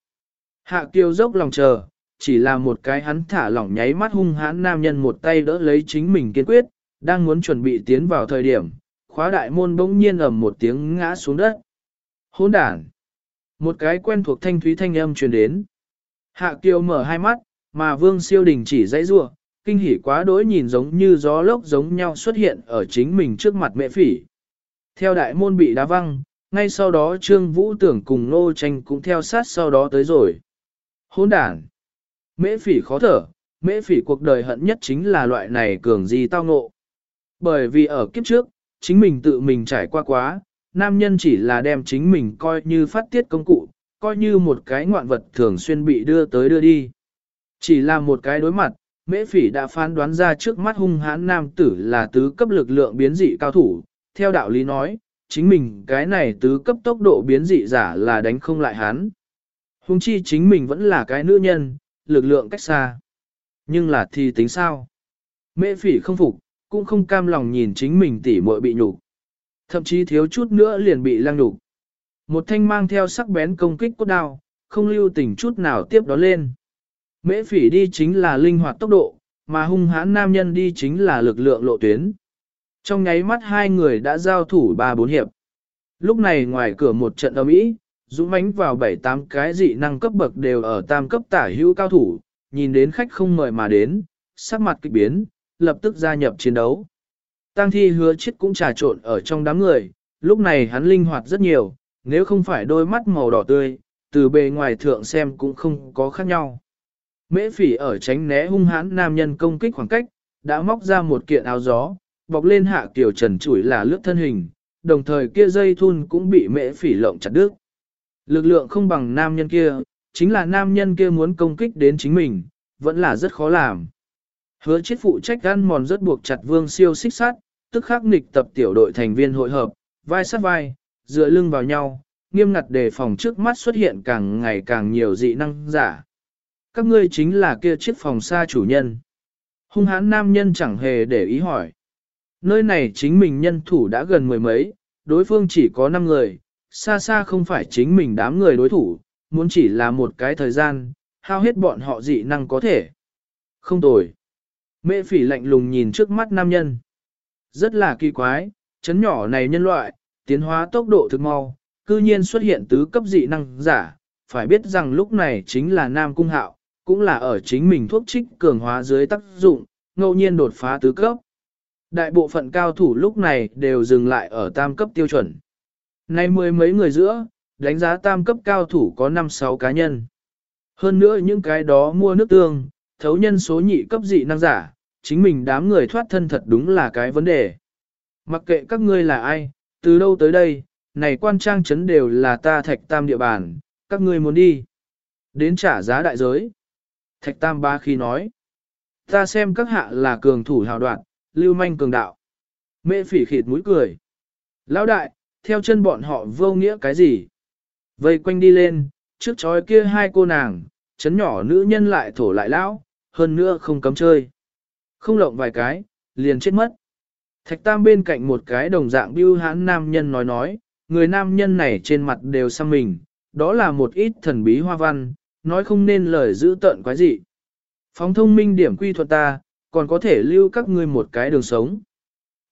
Hạ kiêu dốc lòng chờ, chỉ là một cái hắn thả lỏng nháy mắt hung hãn nam nhân một tay đỡ lấy chính mình kiên quyết, đang muốn chuẩn bị tiến vào thời điểm, khóa đại môn bỗng nhiên ầm một tiếng ngã xuống đất. Hỗn đản! Một cái quen thuộc thanh thúy thanh âm truyền đến. Hạ kiều mở hai mắt, mà vương siêu đình chỉ dãy rua, kinh hỉ quá đỗi nhìn giống như gió lốc giống nhau xuất hiện ở chính mình trước mặt mẹ phỉ. Theo đại môn bị đá văng, ngay sau đó Trương Vũ tưởng cùng Nô Tranh cũng theo sát sau đó tới rồi. Hôn đàn! Mễ phỉ khó thở, mễ phỉ cuộc đời hận nhất chính là loại này cường gì tao ngộ. Bởi vì ở kiếp trước, chính mình tự mình trải qua quá, nam nhân chỉ là đem chính mình coi như phát tiết công cụ, coi như một cái ngoạn vật thường xuyên bị đưa tới đưa đi. Chỉ là một cái đối mặt, mễ phỉ đã phán đoán ra trước mắt hung hãn nam tử là tứ cấp lực lượng biến dị cao thủ, theo đạo lý nói, chính mình cái này tứ cấp tốc độ biến dị giả là đánh không lại hắn. Hung chi chính mình vẫn là cái nữ nhân, lực lượng cách xa. Nhưng là thì tính sao? Mễ phỉ không phục, cũng không cam lòng nhìn chính mình tỉ muội bị nhục. Thậm chí thiếu chút nữa liền bị lăng nhục. Một thanh mang theo sắc bén công kích cốt đao, không lưu tình chút nào tiếp đó lên. Mễ phỉ đi chính là linh hoạt tốc độ, mà hung hãn nam nhân đi chính là lực lượng lộ tuyến. Trong nháy mắt hai người đã giao thủ ba bốn hiệp. Lúc này ngoài cửa một trận ầm ĩ, dũng mãnh vào bảy tám cái dị năng cấp bậc đều ở tam cấp tả hữu cao thủ, nhìn đến khách không mời mà đến, sắc mặt kịch biến, lập tức gia nhập chiến đấu. Tăng thi hứa chết cũng trà trộn ở trong đám người, lúc này hắn linh hoạt rất nhiều, nếu không phải đôi mắt màu đỏ tươi, từ bề ngoài thượng xem cũng không có khác nhau. Mễ phỉ ở tránh né hung hãn nam nhân công kích khoảng cách, đã móc ra một kiện áo gió, bọc lên hạ kiểu trần chủi là lướt thân hình, đồng thời kia dây thun cũng bị mễ phỉ lộng chặt đứt. Lực lượng không bằng nam nhân kia, chính là nam nhân kia muốn công kích đến chính mình, vẫn là rất khó làm. Hứa chết phụ trách gan mòn rất buộc chặt vương siêu xích sát, tức khắc nghịch tập tiểu đội thành viên hội hợp, vai sát vai, dựa lưng vào nhau, nghiêm ngặt đề phòng trước mắt xuất hiện càng ngày càng nhiều dị năng giả. Các ngươi chính là kia chiếc phòng xa chủ nhân. Hung hãn nam nhân chẳng hề để ý hỏi. Nơi này chính mình nhân thủ đã gần mười mấy, đối phương chỉ có 5 người, xa xa không phải chính mình đám người đối thủ, muốn chỉ là một cái thời gian, hao hết bọn họ dị năng có thể. Không tồi. Mẹ phỉ lạnh lùng nhìn trước mắt nam nhân. Rất là kỳ quái, chấn nhỏ này nhân loại, tiến hóa tốc độ thực mau, cư nhiên xuất hiện tứ cấp dị năng giả, phải biết rằng lúc này chính là nam cung hạo, cũng là ở chính mình thuốc trích cường hóa dưới tác dụng, ngẫu nhiên đột phá tứ cấp. Đại bộ phận cao thủ lúc này đều dừng lại ở tam cấp tiêu chuẩn. Nay mười mấy người giữa, đánh giá tam cấp cao thủ có 5-6 cá nhân. Hơn nữa những cái đó mua nước tương, thấu nhân số nhị cấp dị năng giả, chính mình đám người thoát thân thật đúng là cái vấn đề. Mặc kệ các ngươi là ai, từ đâu tới đây, này quan trang chấn đều là ta thạch tam địa bàn, các ngươi muốn đi. Đến trả giá đại giới. Thạch tam ba khi nói, ta xem các hạ là cường thủ hào đoạn, lưu manh cường đạo. Mẹ phỉ khịt mũi cười. Lão đại, theo chân bọn họ vô nghĩa cái gì? Vây quanh đi lên, trước chói kia hai cô nàng, chấn nhỏ nữ nhân lại thổ lại lão, hơn nữa không cấm chơi. Không lộng vài cái, liền chết mất. Thạch tam bên cạnh một cái đồng dạng bưu hãn nam nhân nói nói, người nam nhân này trên mặt đều xăm mình, đó là một ít thần bí hoa văn, nói không nên lời giữ tợn quái gì. Phóng thông minh điểm quy thuật ta, còn có thể lưu các ngươi một cái đường sống.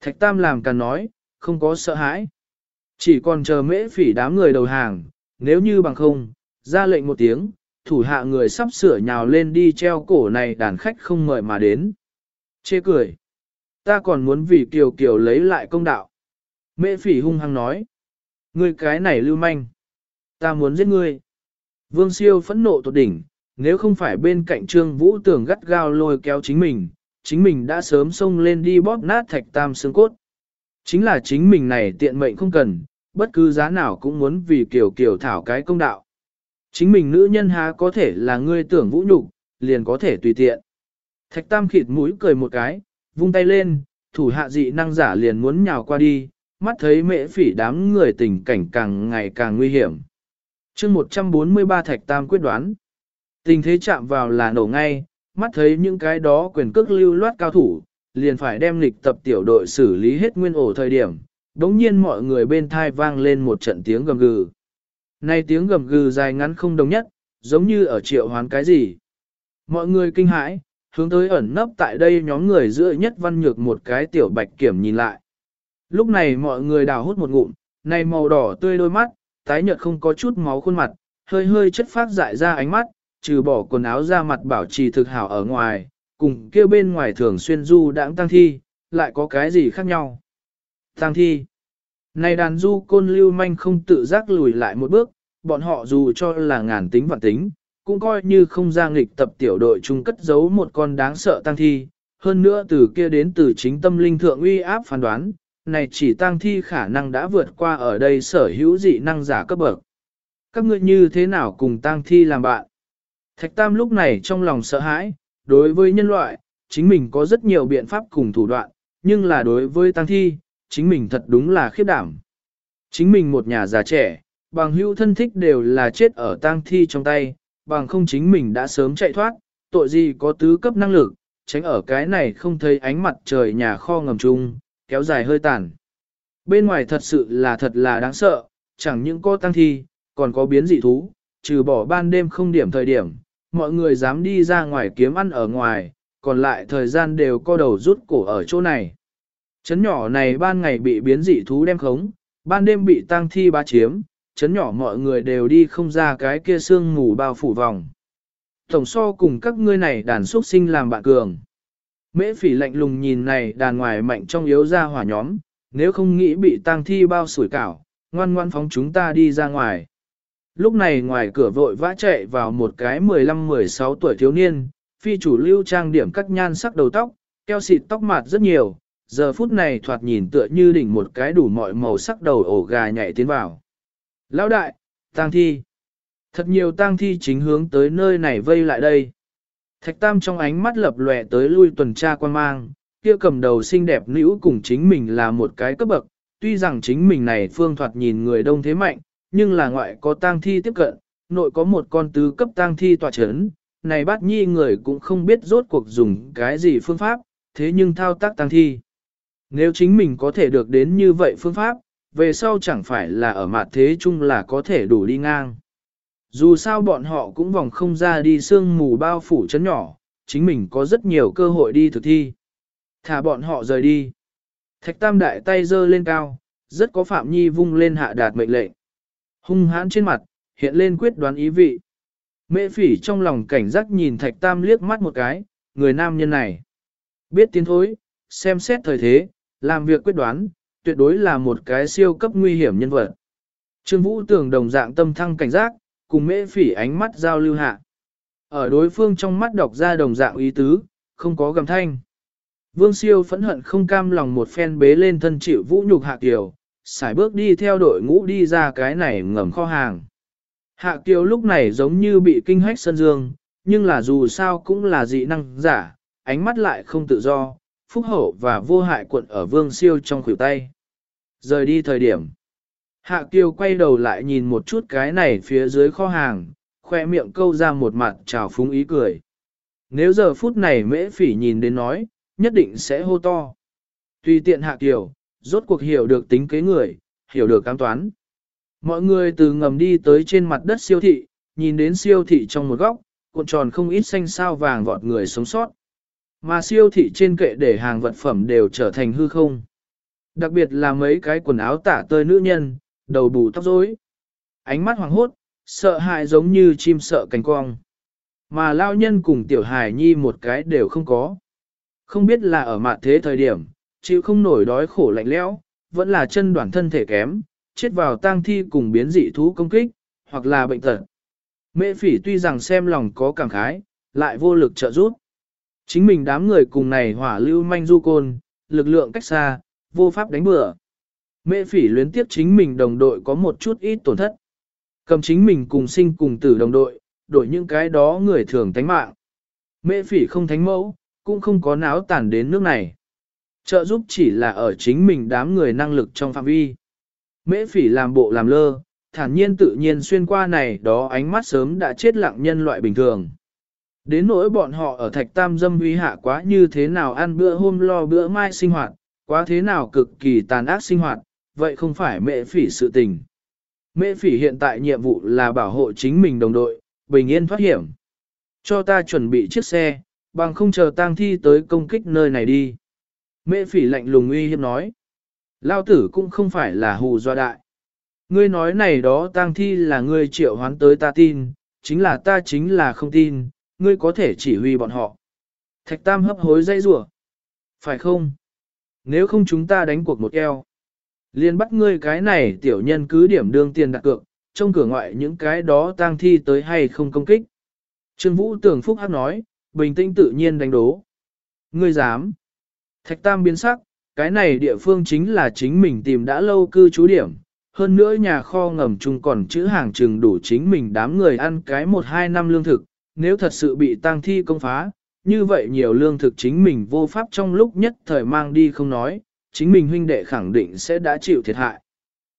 Thạch Tam làm càng nói, không có sợ hãi. Chỉ còn chờ mễ phỉ đám người đầu hàng, nếu như bằng không, ra lệnh một tiếng, thủ hạ người sắp sửa nhào lên đi treo cổ này đàn khách không mời mà đến. Chê cười. Ta còn muốn vì Kiều Kiều lấy lại công đạo. Mễ phỉ hung hăng nói. Ngươi cái này lưu manh. Ta muốn giết ngươi. Vương siêu phẫn nộ tột đỉnh, nếu không phải bên cạnh trương vũ tưởng gắt gao lôi kéo chính mình, chính mình đã sớm xông lên đi bóp nát thạch tam xương cốt. Chính là chính mình này tiện mệnh không cần, bất cứ giá nào cũng muốn vì kiểu kiểu thảo cái công đạo. Chính mình nữ nhân há có thể là ngươi tưởng vũ nhục, liền có thể tùy tiện. Thạch tam khịt mũi cười một cái, vung tay lên, thủ hạ dị năng giả liền muốn nhào qua đi, mắt thấy mễ phỉ đám người tình cảnh càng ngày càng nguy hiểm chương 143 thạch tam quyết đoán. Tình thế chạm vào là nổ ngay, mắt thấy những cái đó quyền cước lưu loát cao thủ, liền phải đem lịch tập tiểu đội xử lý hết nguyên ổ thời điểm, đống nhiên mọi người bên thai vang lên một trận tiếng gầm gừ. Này tiếng gầm gừ dài ngắn không đồng nhất, giống như ở triệu hoán cái gì. Mọi người kinh hãi, hướng tới ẩn nấp tại đây nhóm người giữa nhất văn nhược một cái tiểu bạch kiểm nhìn lại. Lúc này mọi người đào hút một ngụm, này màu đỏ tươi đôi mắt, tái nhợt không có chút máu khuôn mặt, hơi hơi chất phát dại ra ánh mắt, trừ bỏ quần áo ra mặt bảo trì thực hảo ở ngoài, cùng kia bên ngoài thường xuyên du đãng tăng thi, lại có cái gì khác nhau. Tăng thi. Này đàn du côn lưu manh không tự giác lùi lại một bước, bọn họ dù cho là ngàn tính vạn tính, cũng coi như không ra nghịch tập tiểu đội chung cất giấu một con đáng sợ tăng thi. Hơn nữa từ kia đến từ chính tâm linh thượng uy áp phán đoán, này chỉ tăng thi khả năng đã vượt qua ở đây sở hữu dị năng giả cấp bậc. Các ngươi như thế nào cùng tăng thi làm bạn? Thạch Tam lúc này trong lòng sợ hãi, đối với nhân loại, chính mình có rất nhiều biện pháp cùng thủ đoạn, nhưng là đối với tăng thi, chính mình thật đúng là khiếp đảm. Chính mình một nhà già trẻ, bằng hữu thân thích đều là chết ở tang thi trong tay, bằng không chính mình đã sớm chạy thoát, tội gì có tứ cấp năng lực, tránh ở cái này không thấy ánh mặt trời nhà kho ngầm chung, kéo dài hơi tàn. Bên ngoài thật sự là thật là đáng sợ, chẳng những có tăng thi, còn có biến dị thú, trừ bỏ ban đêm không điểm thời điểm, mọi người dám đi ra ngoài kiếm ăn ở ngoài, còn lại thời gian đều co đầu rút cổ ở chỗ này. Chấn nhỏ này ban ngày bị biến dị thú đem khống, ban đêm bị tăng thi bá chiếm, chấn nhỏ mọi người đều đi không ra cái kia sương ngủ bao phủ vòng. Tổng so cùng các ngươi này đàn xuất sinh làm bạn cường. Mễ phỉ lạnh lùng nhìn này đàn ngoài mạnh trong yếu ra hỏa nhóm, nếu không nghĩ bị tang thi bao sủi cảo, ngoan ngoan phóng chúng ta đi ra ngoài. Lúc này ngoài cửa vội vã chạy vào một cái 15-16 tuổi thiếu niên, phi chủ lưu trang điểm cắt nhan sắc đầu tóc, keo xịt tóc mạt rất nhiều, giờ phút này thoạt nhìn tựa như đỉnh một cái đủ mọi màu sắc đầu ổ gà nhảy tiến vào. Lão đại, tang thi. Thật nhiều tang thi chính hướng tới nơi này vây lại đây. Thạch Tam trong ánh mắt lập lòe tới lui tuần tra quan mang, kia cầm đầu xinh đẹp nữ cùng chính mình là một cái cấp bậc, tuy rằng chính mình này phương thoạt nhìn người đông thế mạnh, nhưng là ngoại có tang thi tiếp cận, nội có một con tứ cấp tang thi tỏa chấn, này bát nhi người cũng không biết rốt cuộc dùng cái gì phương pháp, thế nhưng thao tác tang thi. Nếu chính mình có thể được đến như vậy phương pháp, về sau chẳng phải là ở mặt thế chung là có thể đủ đi ngang. Dù sao bọn họ cũng vòng không ra đi sương mù bao phủ chấn nhỏ, chính mình có rất nhiều cơ hội đi thực thi. Thả bọn họ rời đi. Thạch tam đại tay giơ lên cao, rất có Phạm Nhi vung lên hạ đạt mệnh lệnh. Hung hãn trên mặt, hiện lên quyết đoán ý vị. Mễ phỉ trong lòng cảnh giác nhìn thạch tam liếc mắt một cái, người nam nhân này. Biết tiến thối, xem xét thời thế, làm việc quyết đoán, tuyệt đối là một cái siêu cấp nguy hiểm nhân vật. Trương Vũ tưởng đồng dạng tâm thăng cảnh giác, cùng mễ phỉ ánh mắt giao lưu hạ. Ở đối phương trong mắt đọc ra đồng dạng ý tứ, không có gầm thanh. Vương siêu phẫn hận không cam lòng một phen bế lên thân chịu vũ nhục hạ kiều, xài bước đi theo đội ngũ đi ra cái này ngầm kho hàng. Hạ kiều lúc này giống như bị kinh hách sân dương, nhưng là dù sao cũng là dị năng giả, ánh mắt lại không tự do, phúc hậu và vô hại cuộn ở vương siêu trong khuỷu tay. Rời đi thời điểm. Hạ kiều quay đầu lại nhìn một chút cái này phía dưới kho hàng, khoe miệng câu ra một mặt trào phúng ý cười. Nếu giờ phút này mễ phỉ nhìn đến nói, nhất định sẽ hô to. Tùy tiện hạ kiều, rốt cuộc hiểu được tính kế người, hiểu được cám toán. Mọi người từ ngầm đi tới trên mặt đất siêu thị, nhìn đến siêu thị trong một góc, cuộn tròn không ít xanh sao vàng vọt người sống sót. Mà siêu thị trên kệ để hàng vật phẩm đều trở thành hư không. Đặc biệt là mấy cái quần áo tả tơi nữ nhân, đầu bù tóc rối, ánh mắt hoàng hốt, sợ hãi giống như chim sợ cánh cong. Mà lao nhân cùng tiểu hài nhi một cái đều không có. Không biết là ở mạn thế thời điểm, chịu không nổi đói khổ lạnh lẽo, vẫn là chân đoạn thân thể kém, chết vào tang thi cùng biến dị thú công kích, hoặc là bệnh tật. Mễ phỉ tuy rằng xem lòng có cảm khái, lại vô lực trợ giúp. Chính mình đám người cùng này hỏa lưu manh du côn, lực lượng cách xa, vô pháp đánh bừa. Mễ phỉ luyến tiếp chính mình đồng đội có một chút ít tổn thất. Cầm chính mình cùng sinh cùng tử đồng đội, đổi những cái đó người thường tánh mạng. Mễ phỉ không thánh mẫu, cũng không có náo tàn đến nước này. Trợ giúp chỉ là ở chính mình đám người năng lực trong phạm vi. Mễ phỉ làm bộ làm lơ, thản nhiên tự nhiên xuyên qua này đó ánh mắt sớm đã chết lặng nhân loại bình thường. Đến nỗi bọn họ ở thạch tam dâm huy hạ quá như thế nào ăn bữa hôm lo bữa mai sinh hoạt, quá thế nào cực kỳ tàn ác sinh hoạt, vậy không phải mệ phỉ sự tình. Mệ phỉ hiện tại nhiệm vụ là bảo hộ chính mình đồng đội, bình yên thoát hiểm. Cho ta chuẩn bị chiếc xe, bằng không chờ tang thi tới công kích nơi này đi. Mệ phỉ lạnh lùng uy hiếp nói. Lao tử cũng không phải là hù doa đại. Ngươi nói này đó tang thi là ngươi triệu hoán tới ta tin, chính là ta chính là không tin, ngươi có thể chỉ huy bọn họ. Thạch Tam hấp hối dây rủa Phải không? Nếu không chúng ta đánh cuộc một eo. Liên bắt ngươi cái này tiểu nhân cứ điểm đương tiền đặt cược, trong cửa ngoại những cái đó tang thi tới hay không công kích. Trương Vũ Tường Phúc Hắc nói, bình tĩnh tự nhiên đánh đố. Ngươi dám. Thạch Tam biến sắc, cái này địa phương chính là chính mình tìm đã lâu cư trú điểm. Hơn nữa nhà kho ngầm chung còn chữ hàng chừng đủ chính mình đám người ăn cái một hai năm lương thực. Nếu thật sự bị tang thi công phá, như vậy nhiều lương thực chính mình vô pháp trong lúc nhất thời mang đi không nói, chính mình huynh đệ khẳng định sẽ đã chịu thiệt hại.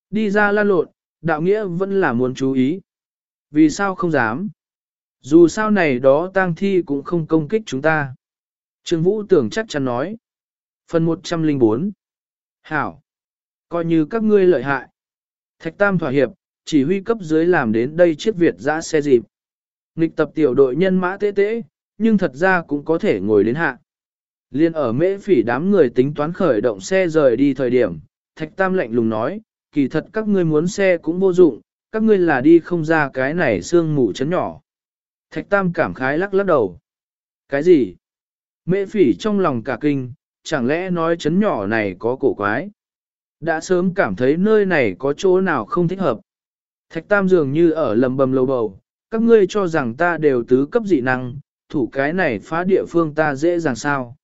Đi ra lan lộn, đạo nghĩa vẫn là muốn chú ý. Vì sao không dám? Dù sao này đó tang thi cũng không công kích chúng ta. Trương Vũ tưởng chắc chắn nói. Phần 104 Hảo Coi như các ngươi lợi hại. Thạch Tam thỏa hiệp, chỉ huy cấp dưới làm đến đây chiếc Việt dã xe dịp. Nghịch tập tiểu đội nhân mã tế tế, nhưng thật ra cũng có thể ngồi đến hạ. Liên ở mễ phỉ đám người tính toán khởi động xe rời đi thời điểm, Thạch Tam lạnh lùng nói, kỳ thật các ngươi muốn xe cũng vô dụng, các ngươi là đi không ra cái này xương mù chấn nhỏ. Thạch Tam cảm khái lắc lắc đầu. Cái gì? Mễ phỉ trong lòng cả kinh, chẳng lẽ nói chấn nhỏ này có cổ quái? Đã sớm cảm thấy nơi này có chỗ nào không thích hợp. Thạch Tam dường như ở lầm bầm lầu bầu, các ngươi cho rằng ta đều tứ cấp dị năng, thủ cái này phá địa phương ta dễ dàng sao.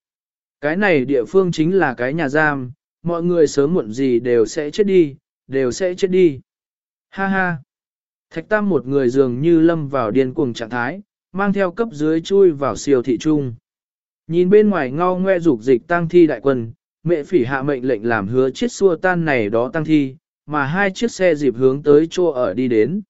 Cái này địa phương chính là cái nhà giam, mọi người sớm muộn gì đều sẽ chết đi, đều sẽ chết đi. Ha ha! Thạch Tam một người dường như lâm vào điên cuồng trạng thái, mang theo cấp dưới chui vào siêu thị trung. Nhìn bên ngoài ngao ngoe dục dịch tăng thi đại quân, mẹ phỉ hạ mệnh lệnh làm hứa chiếc xua tan này đó tăng thi, mà hai chiếc xe dịp hướng tới chỗ ở đi đến.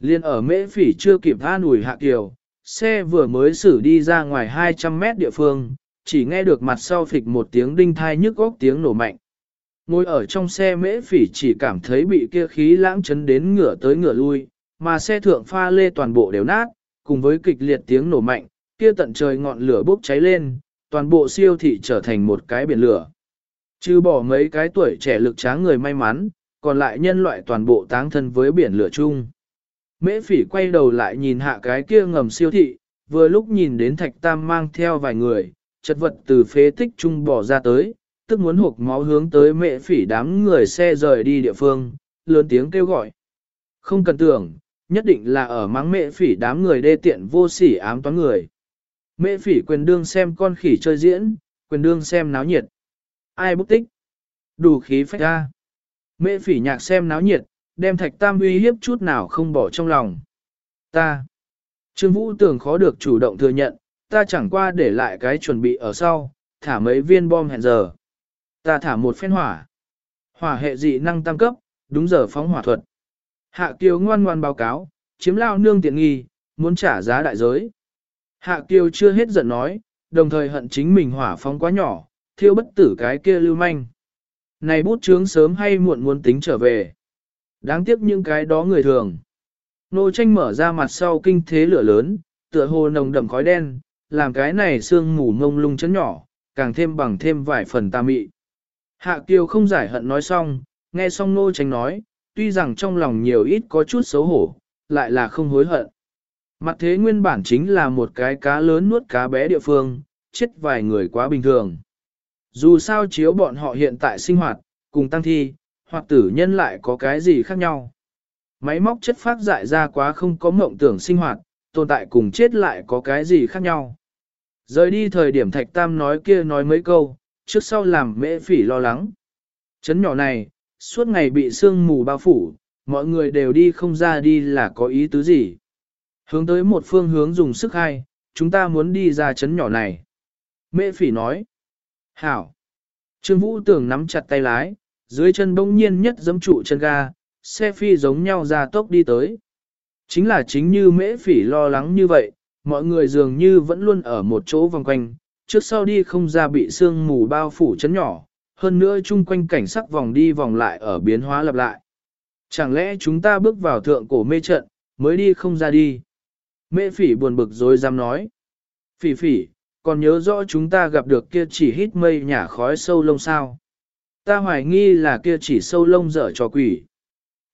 Liên ở mễ phỉ chưa kịp tha nủi hạ kiều, xe vừa mới xử đi ra ngoài 200 mét địa phương, chỉ nghe được mặt sau phịch một tiếng đinh thai nhức góc tiếng nổ mạnh. Ngồi ở trong xe mễ phỉ chỉ cảm thấy bị kia khí lãng chấn đến ngửa tới ngửa lui, mà xe thượng pha lê toàn bộ đều nát, cùng với kịch liệt tiếng nổ mạnh, kia tận trời ngọn lửa bốc cháy lên, toàn bộ siêu thị trở thành một cái biển lửa. Chứ bỏ mấy cái tuổi trẻ lực tráng người may mắn, còn lại nhân loại toàn bộ táng thân với biển lửa chung. Mễ phỉ quay đầu lại nhìn hạ cái kia ngầm siêu thị, vừa lúc nhìn đến thạch tam mang theo vài người, chật vật từ phế tích trung bỏ ra tới, tức muốn hộp máu hướng tới mẹ phỉ đám người xe rời đi địa phương, lớn tiếng kêu gọi. Không cần tưởng, nhất định là ở mắng mẹ phỉ đám người đê tiện vô sỉ ám toán người. mẹ phỉ quyền đương xem con khỉ chơi diễn, quyền đương xem náo nhiệt. Ai bức tích? Đủ khí phách ra. mẹ phỉ nhạc xem náo nhiệt, đem thạch tam uy hiếp chút nào không bỏ trong lòng. Ta. Trương Vũ tưởng khó được chủ động thừa nhận, ta chẳng qua để lại cái chuẩn bị ở sau, thả mấy viên bom hẹn giờ. Ta thả một phen hỏa. Hỏa hệ dị năng tăng cấp, đúng giờ phóng hỏa thuật. Hạ Kiều ngoan ngoan báo cáo, chiếm lao nương tiện nghi, muốn trả giá đại giới. Hạ Kiều chưa hết giận nói, đồng thời hận chính mình hỏa phóng quá nhỏ, thiêu bất tử cái kia lưu manh. Này bút chướng sớm hay muộn muốn tính trở về. Đáng tiếc những cái đó người thường. Nô tranh mở ra mặt sau kinh thế lửa lớn, tựa hồ nồng đậm khói đen, làm cái này sương mù ngông lung chấn nhỏ, càng thêm bằng thêm vài phần tà mị. Hạ Kiều không giải hận nói xong, nghe xong nô tránh nói, tuy rằng trong lòng nhiều ít có chút xấu hổ, lại là không hối hận. Mặt thế nguyên bản chính là một cái cá lớn nuốt cá bé địa phương, chết vài người quá bình thường. Dù sao chiếu bọn họ hiện tại sinh hoạt, cùng tăng thi, hoặc tử nhân lại có cái gì khác nhau. Máy móc chất phát dại ra quá không có mộng tưởng sinh hoạt, tồn tại cùng chết lại có cái gì khác nhau. Rời đi thời điểm Thạch Tam nói kia nói mấy câu, trước sau làm mễ phỉ lo lắng. Chấn nhỏ này, suốt ngày bị sương mù bao phủ, mọi người đều đi không ra đi là có ý tứ gì. Hướng tới một phương hướng dùng sức hay chúng ta muốn đi ra chấn nhỏ này. Mễ phỉ nói. Hảo. Trương Vũ tưởng nắm chặt tay lái, dưới chân bỗng nhiên nhất giấm trụ chân ga, xe phi giống nhau ra tốc đi tới. Chính là chính như mễ phỉ lo lắng như vậy, mọi người dường như vẫn luôn ở một chỗ vòng quanh, trước sau đi không ra bị sương mù bao phủ chấn nhỏ, hơn nữa chung quanh cảnh sắc vòng đi vòng lại ở biến hóa lặp lại. Chẳng lẽ chúng ta bước vào thượng cổ mê trận, mới đi không ra đi? Mê phỉ buồn bực rồi dám nói. Phỉ phỉ, còn nhớ rõ chúng ta gặp được kia chỉ hít mây nhả khói sâu lông sao? Ta hoài nghi là kia chỉ sâu lông dở cho quỷ.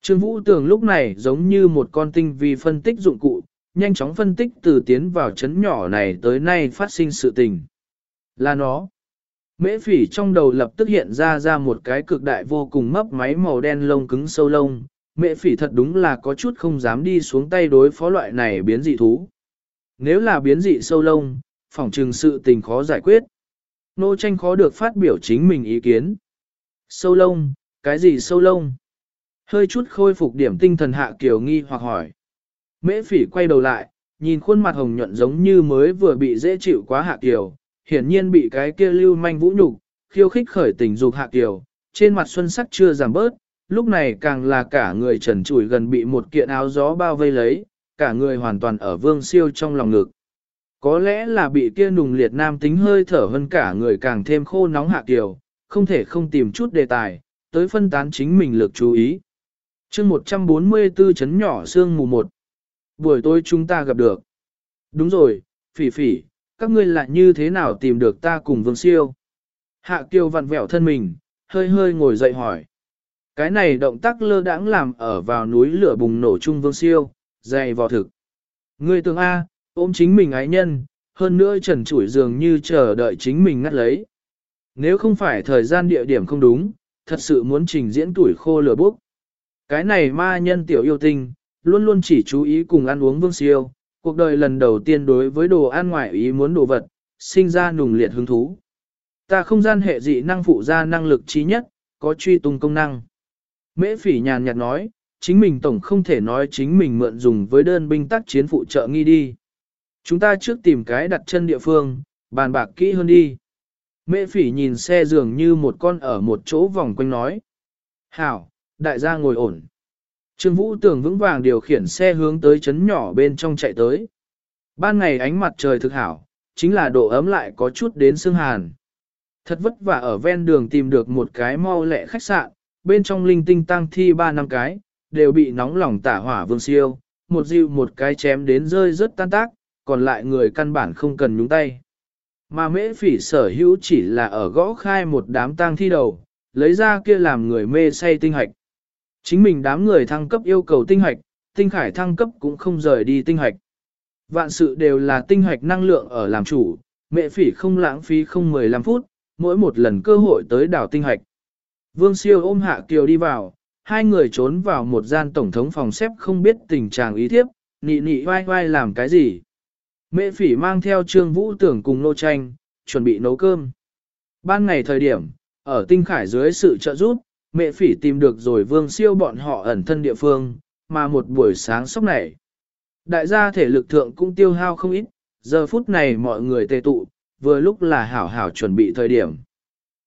Trương Vũ Tường lúc này giống như một con tinh vi phân tích dụng cụ, nhanh chóng phân tích từ tiến vào chấn nhỏ này tới nay phát sinh sự tình. Là nó. Mễ phỉ trong đầu lập tức hiện ra ra một cái cực đại vô cùng mấp máy màu đen lông cứng sâu lông. Mễ phỉ thật đúng là có chút không dám đi xuống tay đối phó loại này biến dị thú. Nếu là biến dị sâu lông, phỏng trừng sự tình khó giải quyết. Nô tranh khó được phát biểu chính mình ý kiến. Sâu lông, cái gì sâu lông? Hơi chút khôi phục điểm tinh thần hạ kiểu nghi hoặc hỏi. Mễ phỉ quay đầu lại, nhìn khuôn mặt hồng nhuận giống như mới vừa bị dễ chịu quá hạ Kiều, hiển nhiên bị cái kia lưu manh vũ nhục, khiêu khích khởi tình dục hạ Kiều. trên mặt xuân sắc chưa giảm bớt, lúc này càng là cả người trần trụi gần bị một kiện áo gió bao vây lấy, cả người hoàn toàn ở vương siêu trong lòng ngực. Có lẽ là bị kia nùng liệt nam tính hơi thở hơn cả người càng thêm khô nóng hạ Kiều, không thể không tìm chút đề tài, tới phân tán chính mình lực chú ý. chương 144 chấn nhỏ xương mù 1. Buổi tối chúng ta gặp được. Đúng rồi, phỉ phỉ, các ngươi lại như thế nào tìm được ta cùng vương siêu? Hạ kiều vặn vẹo thân mình, hơi hơi ngồi dậy hỏi. Cái này động tác lơ đãng làm ở vào núi lửa bùng nổ chung vương siêu, dày vò thực. Ngươi tưởng A, ôm chính mình ái nhân, hơn nữa trần trụi dường như chờ đợi chính mình ngắt lấy. Nếu không phải thời gian địa điểm không đúng, thật sự muốn trình diễn tuổi khô lửa bốc. Cái này ma nhân tiểu yêu tinh, luôn luôn chỉ chú ý cùng ăn uống vương siêu, cuộc đời lần đầu tiên đối với đồ ăn ngoại ý muốn đồ vật, sinh ra nùng liệt hứng thú. Ta không gian hệ dị năng phụ ra năng lực trí nhất, có truy tung công năng. Mễ phỉ nhàn nhạt nói, chính mình tổng không thể nói chính mình mượn dùng với đơn binh tác chiến phụ trợ nghi đi. Chúng ta trước tìm cái đặt chân địa phương, bàn bạc kỹ hơn đi. Mễ phỉ nhìn xe dường như một con ở một chỗ vòng quanh nói. Hảo, đại gia ngồi ổn. Trương Vũ tưởng vững vàng điều khiển xe hướng tới chấn nhỏ bên trong chạy tới. Ban ngày ánh mặt trời thực hảo, chính là độ ấm lại có chút đến xương hàn. Thật vất vả ở ven đường tìm được một cái mau lẹ khách sạn, bên trong linh tinh tăng thi ba năm cái, đều bị nóng lòng tả hỏa vương siêu, một dịu một cái chém đến rơi rất tan tác, còn lại người căn bản không cần nhúng tay. Mà mễ phỉ sở hữu chỉ là ở gõ khai một đám tang thi đầu, lấy ra kia làm người mê say tinh hạch. Chính mình đám người thăng cấp yêu cầu tinh hoạch, tinh khải thăng cấp cũng không rời đi tinh hoạch. Vạn sự đều là tinh hoạch năng lượng ở làm chủ, mẹ phỉ không lãng phí không 15 phút, mỗi một lần cơ hội tới đảo tinh hoạch. Vương siêu ôm hạ kiều đi vào, hai người trốn vào một gian tổng thống phòng xếp không biết tình trạng ý thiếp, nị nị vai vai làm cái gì. Mẹ phỉ mang theo trương vũ tưởng cùng nô tranh, chuẩn bị nấu cơm. Ban ngày thời điểm, ở tinh khải dưới sự trợ giúp, mẹ phỉ tìm được rồi vương siêu bọn họ ẩn thân địa phương, mà một buổi sáng sốc này. Đại gia thể lực thượng cũng tiêu hao không ít, giờ phút này mọi người tề tụ, vừa lúc là hảo hảo chuẩn bị thời điểm.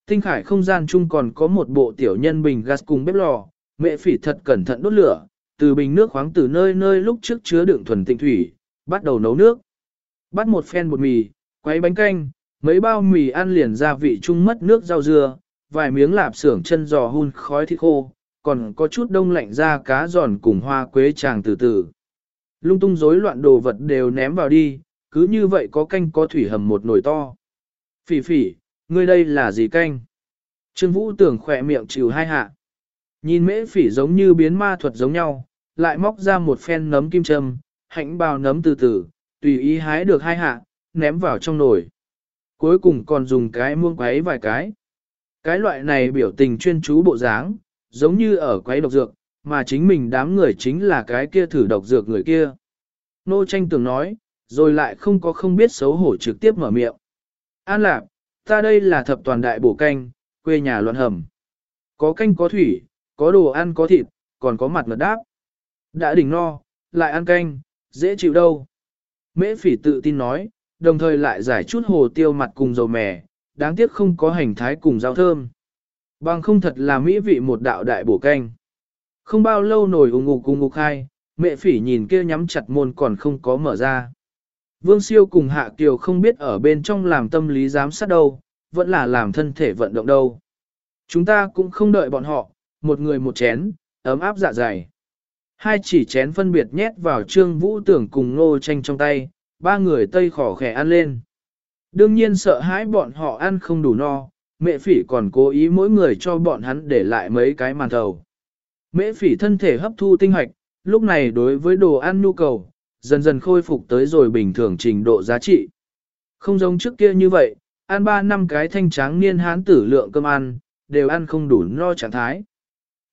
Tinh khải không gian chung còn có một bộ tiểu nhân bình gas cùng bếp lò, mẹ phỉ thật cẩn thận đốt lửa, từ bình nước khoáng từ nơi nơi lúc trước chứa đựng thuần tinh thủy, bắt đầu nấu nước. Bắt một phen bột mì, quấy bánh canh, mấy bao mì ăn liền gia vị chung mất nước rau dưa, vài miếng lạp xưởng chân giò hun khói thịt khô, còn có chút đông lạnh ra cá giòn cùng hoa quế tràng từ từ. Lung tung rối loạn đồ vật đều ném vào đi, cứ như vậy có canh có thủy hầm một nồi to. Phỉ phỉ, ngươi đây là gì canh? Trương Vũ tưởng khỏe miệng chịu hai hạ. Nhìn mễ phỉ giống như biến ma thuật giống nhau, lại móc ra một phen nấm kim châm, hạnh bào nấm từ từ, tùy ý hái được hai hạ, ném vào trong nồi. Cuối cùng còn dùng cái muông quấy vài cái. Cái loại này biểu tình chuyên chú bộ dáng, giống như ở quấy độc dược, mà chính mình đám người chính là cái kia thử độc dược người kia. Nô tranh tưởng nói, rồi lại không có không biết xấu hổ trực tiếp mở miệng. An lạc, ta đây là thập toàn đại bổ canh, quê nhà loạn hầm. Có canh có thủy, có đồ ăn có thịt, còn có mặt ngật đáp. Đã đỉnh no, lại ăn canh, dễ chịu đâu. Mễ phỉ tự tin nói, đồng thời lại giải chút hồ tiêu mặt cùng dầu mè, đáng tiếc không có hành thái cùng rau thơm. Bằng không thật là mỹ vị một đạo đại bổ canh. Không bao lâu nổi ủng ngục cùng ngục hai, mẹ phỉ nhìn kia nhắm chặt môn còn không có mở ra. Vương siêu cùng Hạ Kiều không biết ở bên trong làm tâm lý giám sát đâu, vẫn là làm thân thể vận động đâu. Chúng ta cũng không đợi bọn họ, một người một chén, ấm áp dạ dày. Hai chỉ chén phân biệt nhét vào trương vũ tưởng cùng nô tranh trong tay, ba người tây khỏ khẻ ăn lên. Đương nhiên sợ hãi bọn họ ăn không đủ no, mẹ phỉ còn cố ý mỗi người cho bọn hắn để lại mấy cái màn thầu. Mễ phỉ thân thể hấp thu tinh hoạch, lúc này đối với đồ ăn nhu cầu, dần dần khôi phục tới rồi bình thường trình độ giá trị. Không giống trước kia như vậy, ăn 3 năm cái thanh tráng niên hán tử lượng cơm ăn, đều ăn không đủ no trạng thái.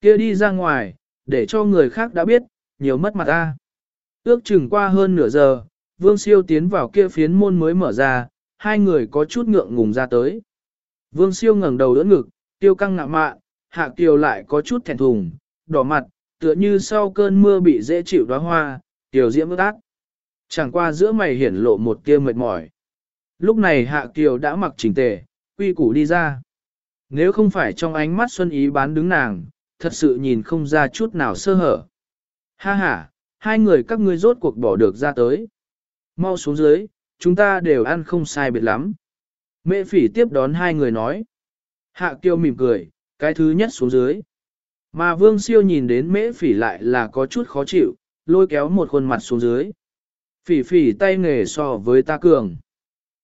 Kia đi ra ngoài, để cho người khác đã biết, nhiều mất mặt ta. Ước chừng qua hơn nửa giờ, Vương Siêu tiến vào kia phiến môn mới mở ra, hai người có chút ngượng ngùng ra tới. Vương Siêu ngẩng đầu đỡ ngực, tiêu căng ngạ mạ, Hạ Kiều lại có chút thẹn thùng, đỏ mặt, tựa như sau cơn mưa bị dễ chịu đóa hoa, tiểu diễm ước ác. Chẳng qua giữa mày hiển lộ một tia mệt mỏi. Lúc này Hạ Kiều đã mặc chỉnh tề, quy củ đi ra. Nếu không phải trong ánh mắt Xuân Ý bán đứng nàng, thật sự nhìn không ra chút nào sơ hở. Ha ha, hai người các ngươi rốt cuộc bỏ được ra tới. Mau xuống dưới, chúng ta đều ăn không sai biệt lắm. Mẹ phỉ tiếp đón hai người nói. Hạ kiêu mỉm cười, cái thứ nhất xuống dưới. Mà vương siêu nhìn đến mễ phỉ lại là có chút khó chịu, lôi kéo một khuôn mặt xuống dưới. Phỉ phỉ tay nghề so với ta cường.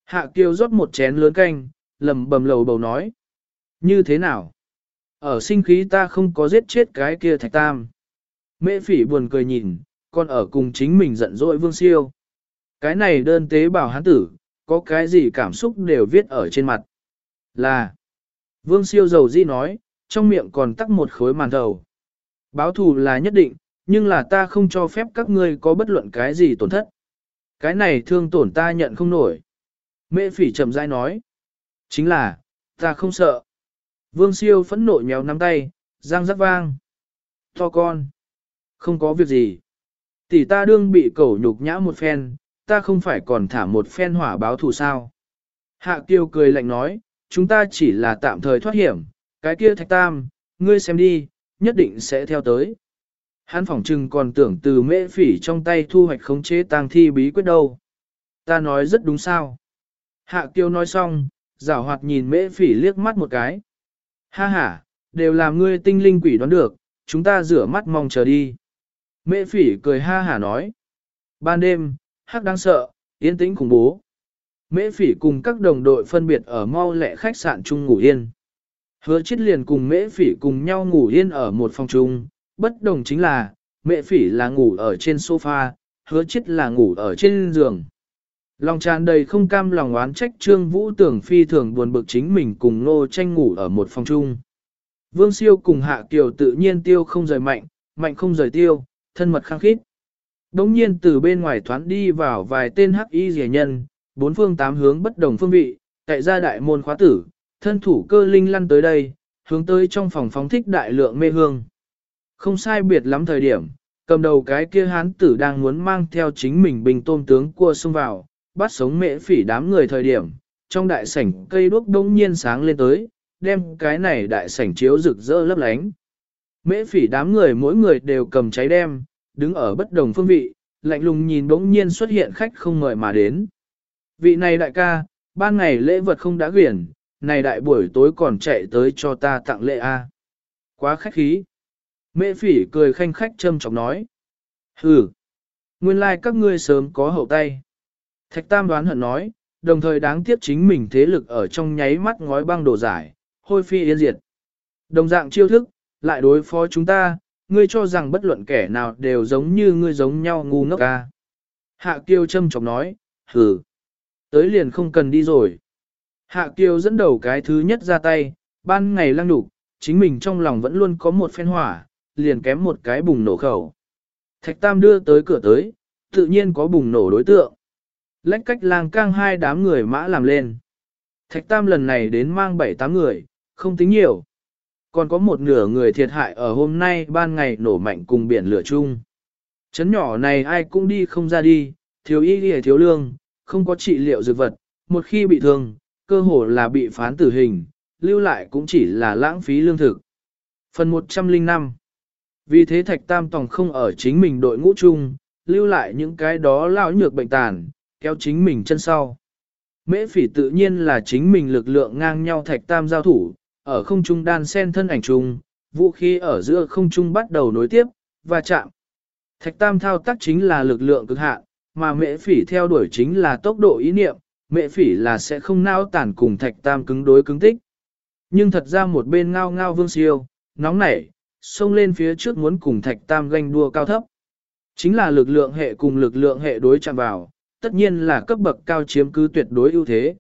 Hạ kiêu rót một chén lớn canh, lầm bầm lầu bầu nói. Như thế nào? Ở sinh khí ta không có giết chết cái kia thạch tam. Mễ phỉ buồn cười nhìn, còn ở cùng chính mình giận dỗi vương siêu. Cái này đơn tế bào hán tử, có cái gì cảm xúc đều viết ở trên mặt. Là, vương siêu dầu di nói, trong miệng còn tắc một khối màn thầu. Báo thù là nhất định, nhưng là ta không cho phép các ngươi có bất luận cái gì tổn thất. Cái này thương tổn ta nhận không nổi. Mễ phỉ chậm rãi nói. Chính là, ta không sợ. Vương siêu phẫn nộ nhéo nắm tay, răng rắc vang. To con. Không có việc gì. Tỷ ta đương bị cẩu nhục nhã một phen, ta không phải còn thả một phen hỏa báo thù sao. Hạ kiều cười lạnh nói, chúng ta chỉ là tạm thời thoát hiểm, cái kia thạch tam, ngươi xem đi, nhất định sẽ theo tới. Hắn phỏng trừng còn tưởng từ mễ phỉ trong tay thu hoạch khống chế tang thi bí quyết đâu. Ta nói rất đúng sao. Hạ Kiều nói xong, giảo hoạt nhìn mễ phỉ liếc mắt một cái. Ha ha, đều làm ngươi tinh linh quỷ đoán được, chúng ta rửa mắt mong chờ đi. Mễ phỉ cười ha hả nói. Ban đêm, hắc đáng sợ, yên tĩnh khủng bố. Mễ phỉ cùng các đồng đội phân biệt ở mau lẹ khách sạn chung ngủ yên. Hứa chết liền cùng mễ phỉ cùng nhau ngủ yên ở một phòng chung, bất đồng chính là, mễ phỉ là ngủ ở trên sofa, hứa chết là ngủ ở trên giường. Lòng tràn đầy không cam lòng oán trách Trương Vũ tưởng phi thường buồn bực chính mình cùng nô tranh ngủ ở một phòng chung. Vương siêu cùng hạ kiều tự nhiên tiêu không rời mạnh, mạnh không rời tiêu, thân mật khăng khít. Đống nhiên từ bên ngoài thoán đi vào vài tên hắc y rẻ nhân, bốn phương tám hướng bất đồng phương vị, tại ra đại môn khóa tử, thân thủ cơ linh lăn tới đây, hướng tới trong phòng phóng thích đại lượng mê hương. Không sai biệt lắm thời điểm, cầm đầu cái kia hán tử đang muốn mang theo chính mình bình tôm tướng cua xông vào, bắt sống mễ phỉ đám người thời điểm, trong đại sảnh cây đuốc đông nhiên sáng lên tới, đem cái này đại sảnh chiếu rực rỡ lấp lánh. Mễ phỉ đám người mỗi người đều cầm cháy đem, đứng ở bất đồng phương vị, lạnh lùng nhìn bỗng nhiên xuất hiện khách không mời mà đến. Vị này đại ca, ban ngày lễ vật không đã quyển, này đại buổi tối còn chạy tới cho ta tặng lễ a. Quá khách khí. Mễ phỉ cười khanh khách châm chọc nói. Hừ, nguyên lai like các ngươi sớm có hậu tay. Thạch Tam đoán hận nói, đồng thời đáng tiếc chính mình thế lực ở trong nháy mắt ngói băng đổ giải, hôi phi yên diệt. Đồng dạng chiêu thức, lại đối phó chúng ta, ngươi cho rằng bất luận kẻ nào đều giống như ngươi giống nhau ngu ngốc ca. Hạ Kiều châm chọc nói, hừ, tới liền không cần đi rồi. Hạ Kiều dẫn đầu cái thứ nhất ra tay, ban ngày lăng đục, chính mình trong lòng vẫn luôn có một phen hỏa, liền kém một cái bùng nổ khẩu. Thạch Tam đưa tới cửa tới, tự nhiên có bùng nổ đối tượng. Lách cách lang cang hai đám người mã làm lên. Thạch Tam lần này đến mang bảy tám người, không tính nhiều. Còn có một nửa người thiệt hại ở hôm nay ban ngày nổ mạnh cùng biển lửa chung. Chấn nhỏ này ai cũng đi không ra đi, thiếu y đi thiếu lương, không có trị liệu dược vật, một khi bị thương, cơ hồ là bị phán tử hình, lưu lại cũng chỉ là lãng phí lương thực. Phần 105 Vì thế Thạch Tam Tòng không ở chính mình đội ngũ chung, lưu lại những cái đó lão nhược bệnh tàn, kéo chính mình chân sau. Mễ phỉ tự nhiên là chính mình lực lượng ngang nhau Thạch Tam giao thủ, ở không trung đan sen thân ảnh trùng vũ khí ở giữa không trung bắt đầu nối tiếp, và chạm. Thạch Tam thao tác chính là lực lượng cực hạn, mà mễ phỉ theo đuổi chính là tốc độ ý niệm, mễ phỉ là sẽ không nao tản cùng Thạch Tam cứng đối cứng tích. Nhưng thật ra một bên ngao ngao vương siêu, nóng nảy, xông lên phía trước muốn cùng Thạch Tam ganh đua cao thấp. Chính là lực lượng hệ cùng lực lượng hệ đối chạm vào, tất nhiên là cấp bậc cao chiếm cứ tuyệt đối ưu thế.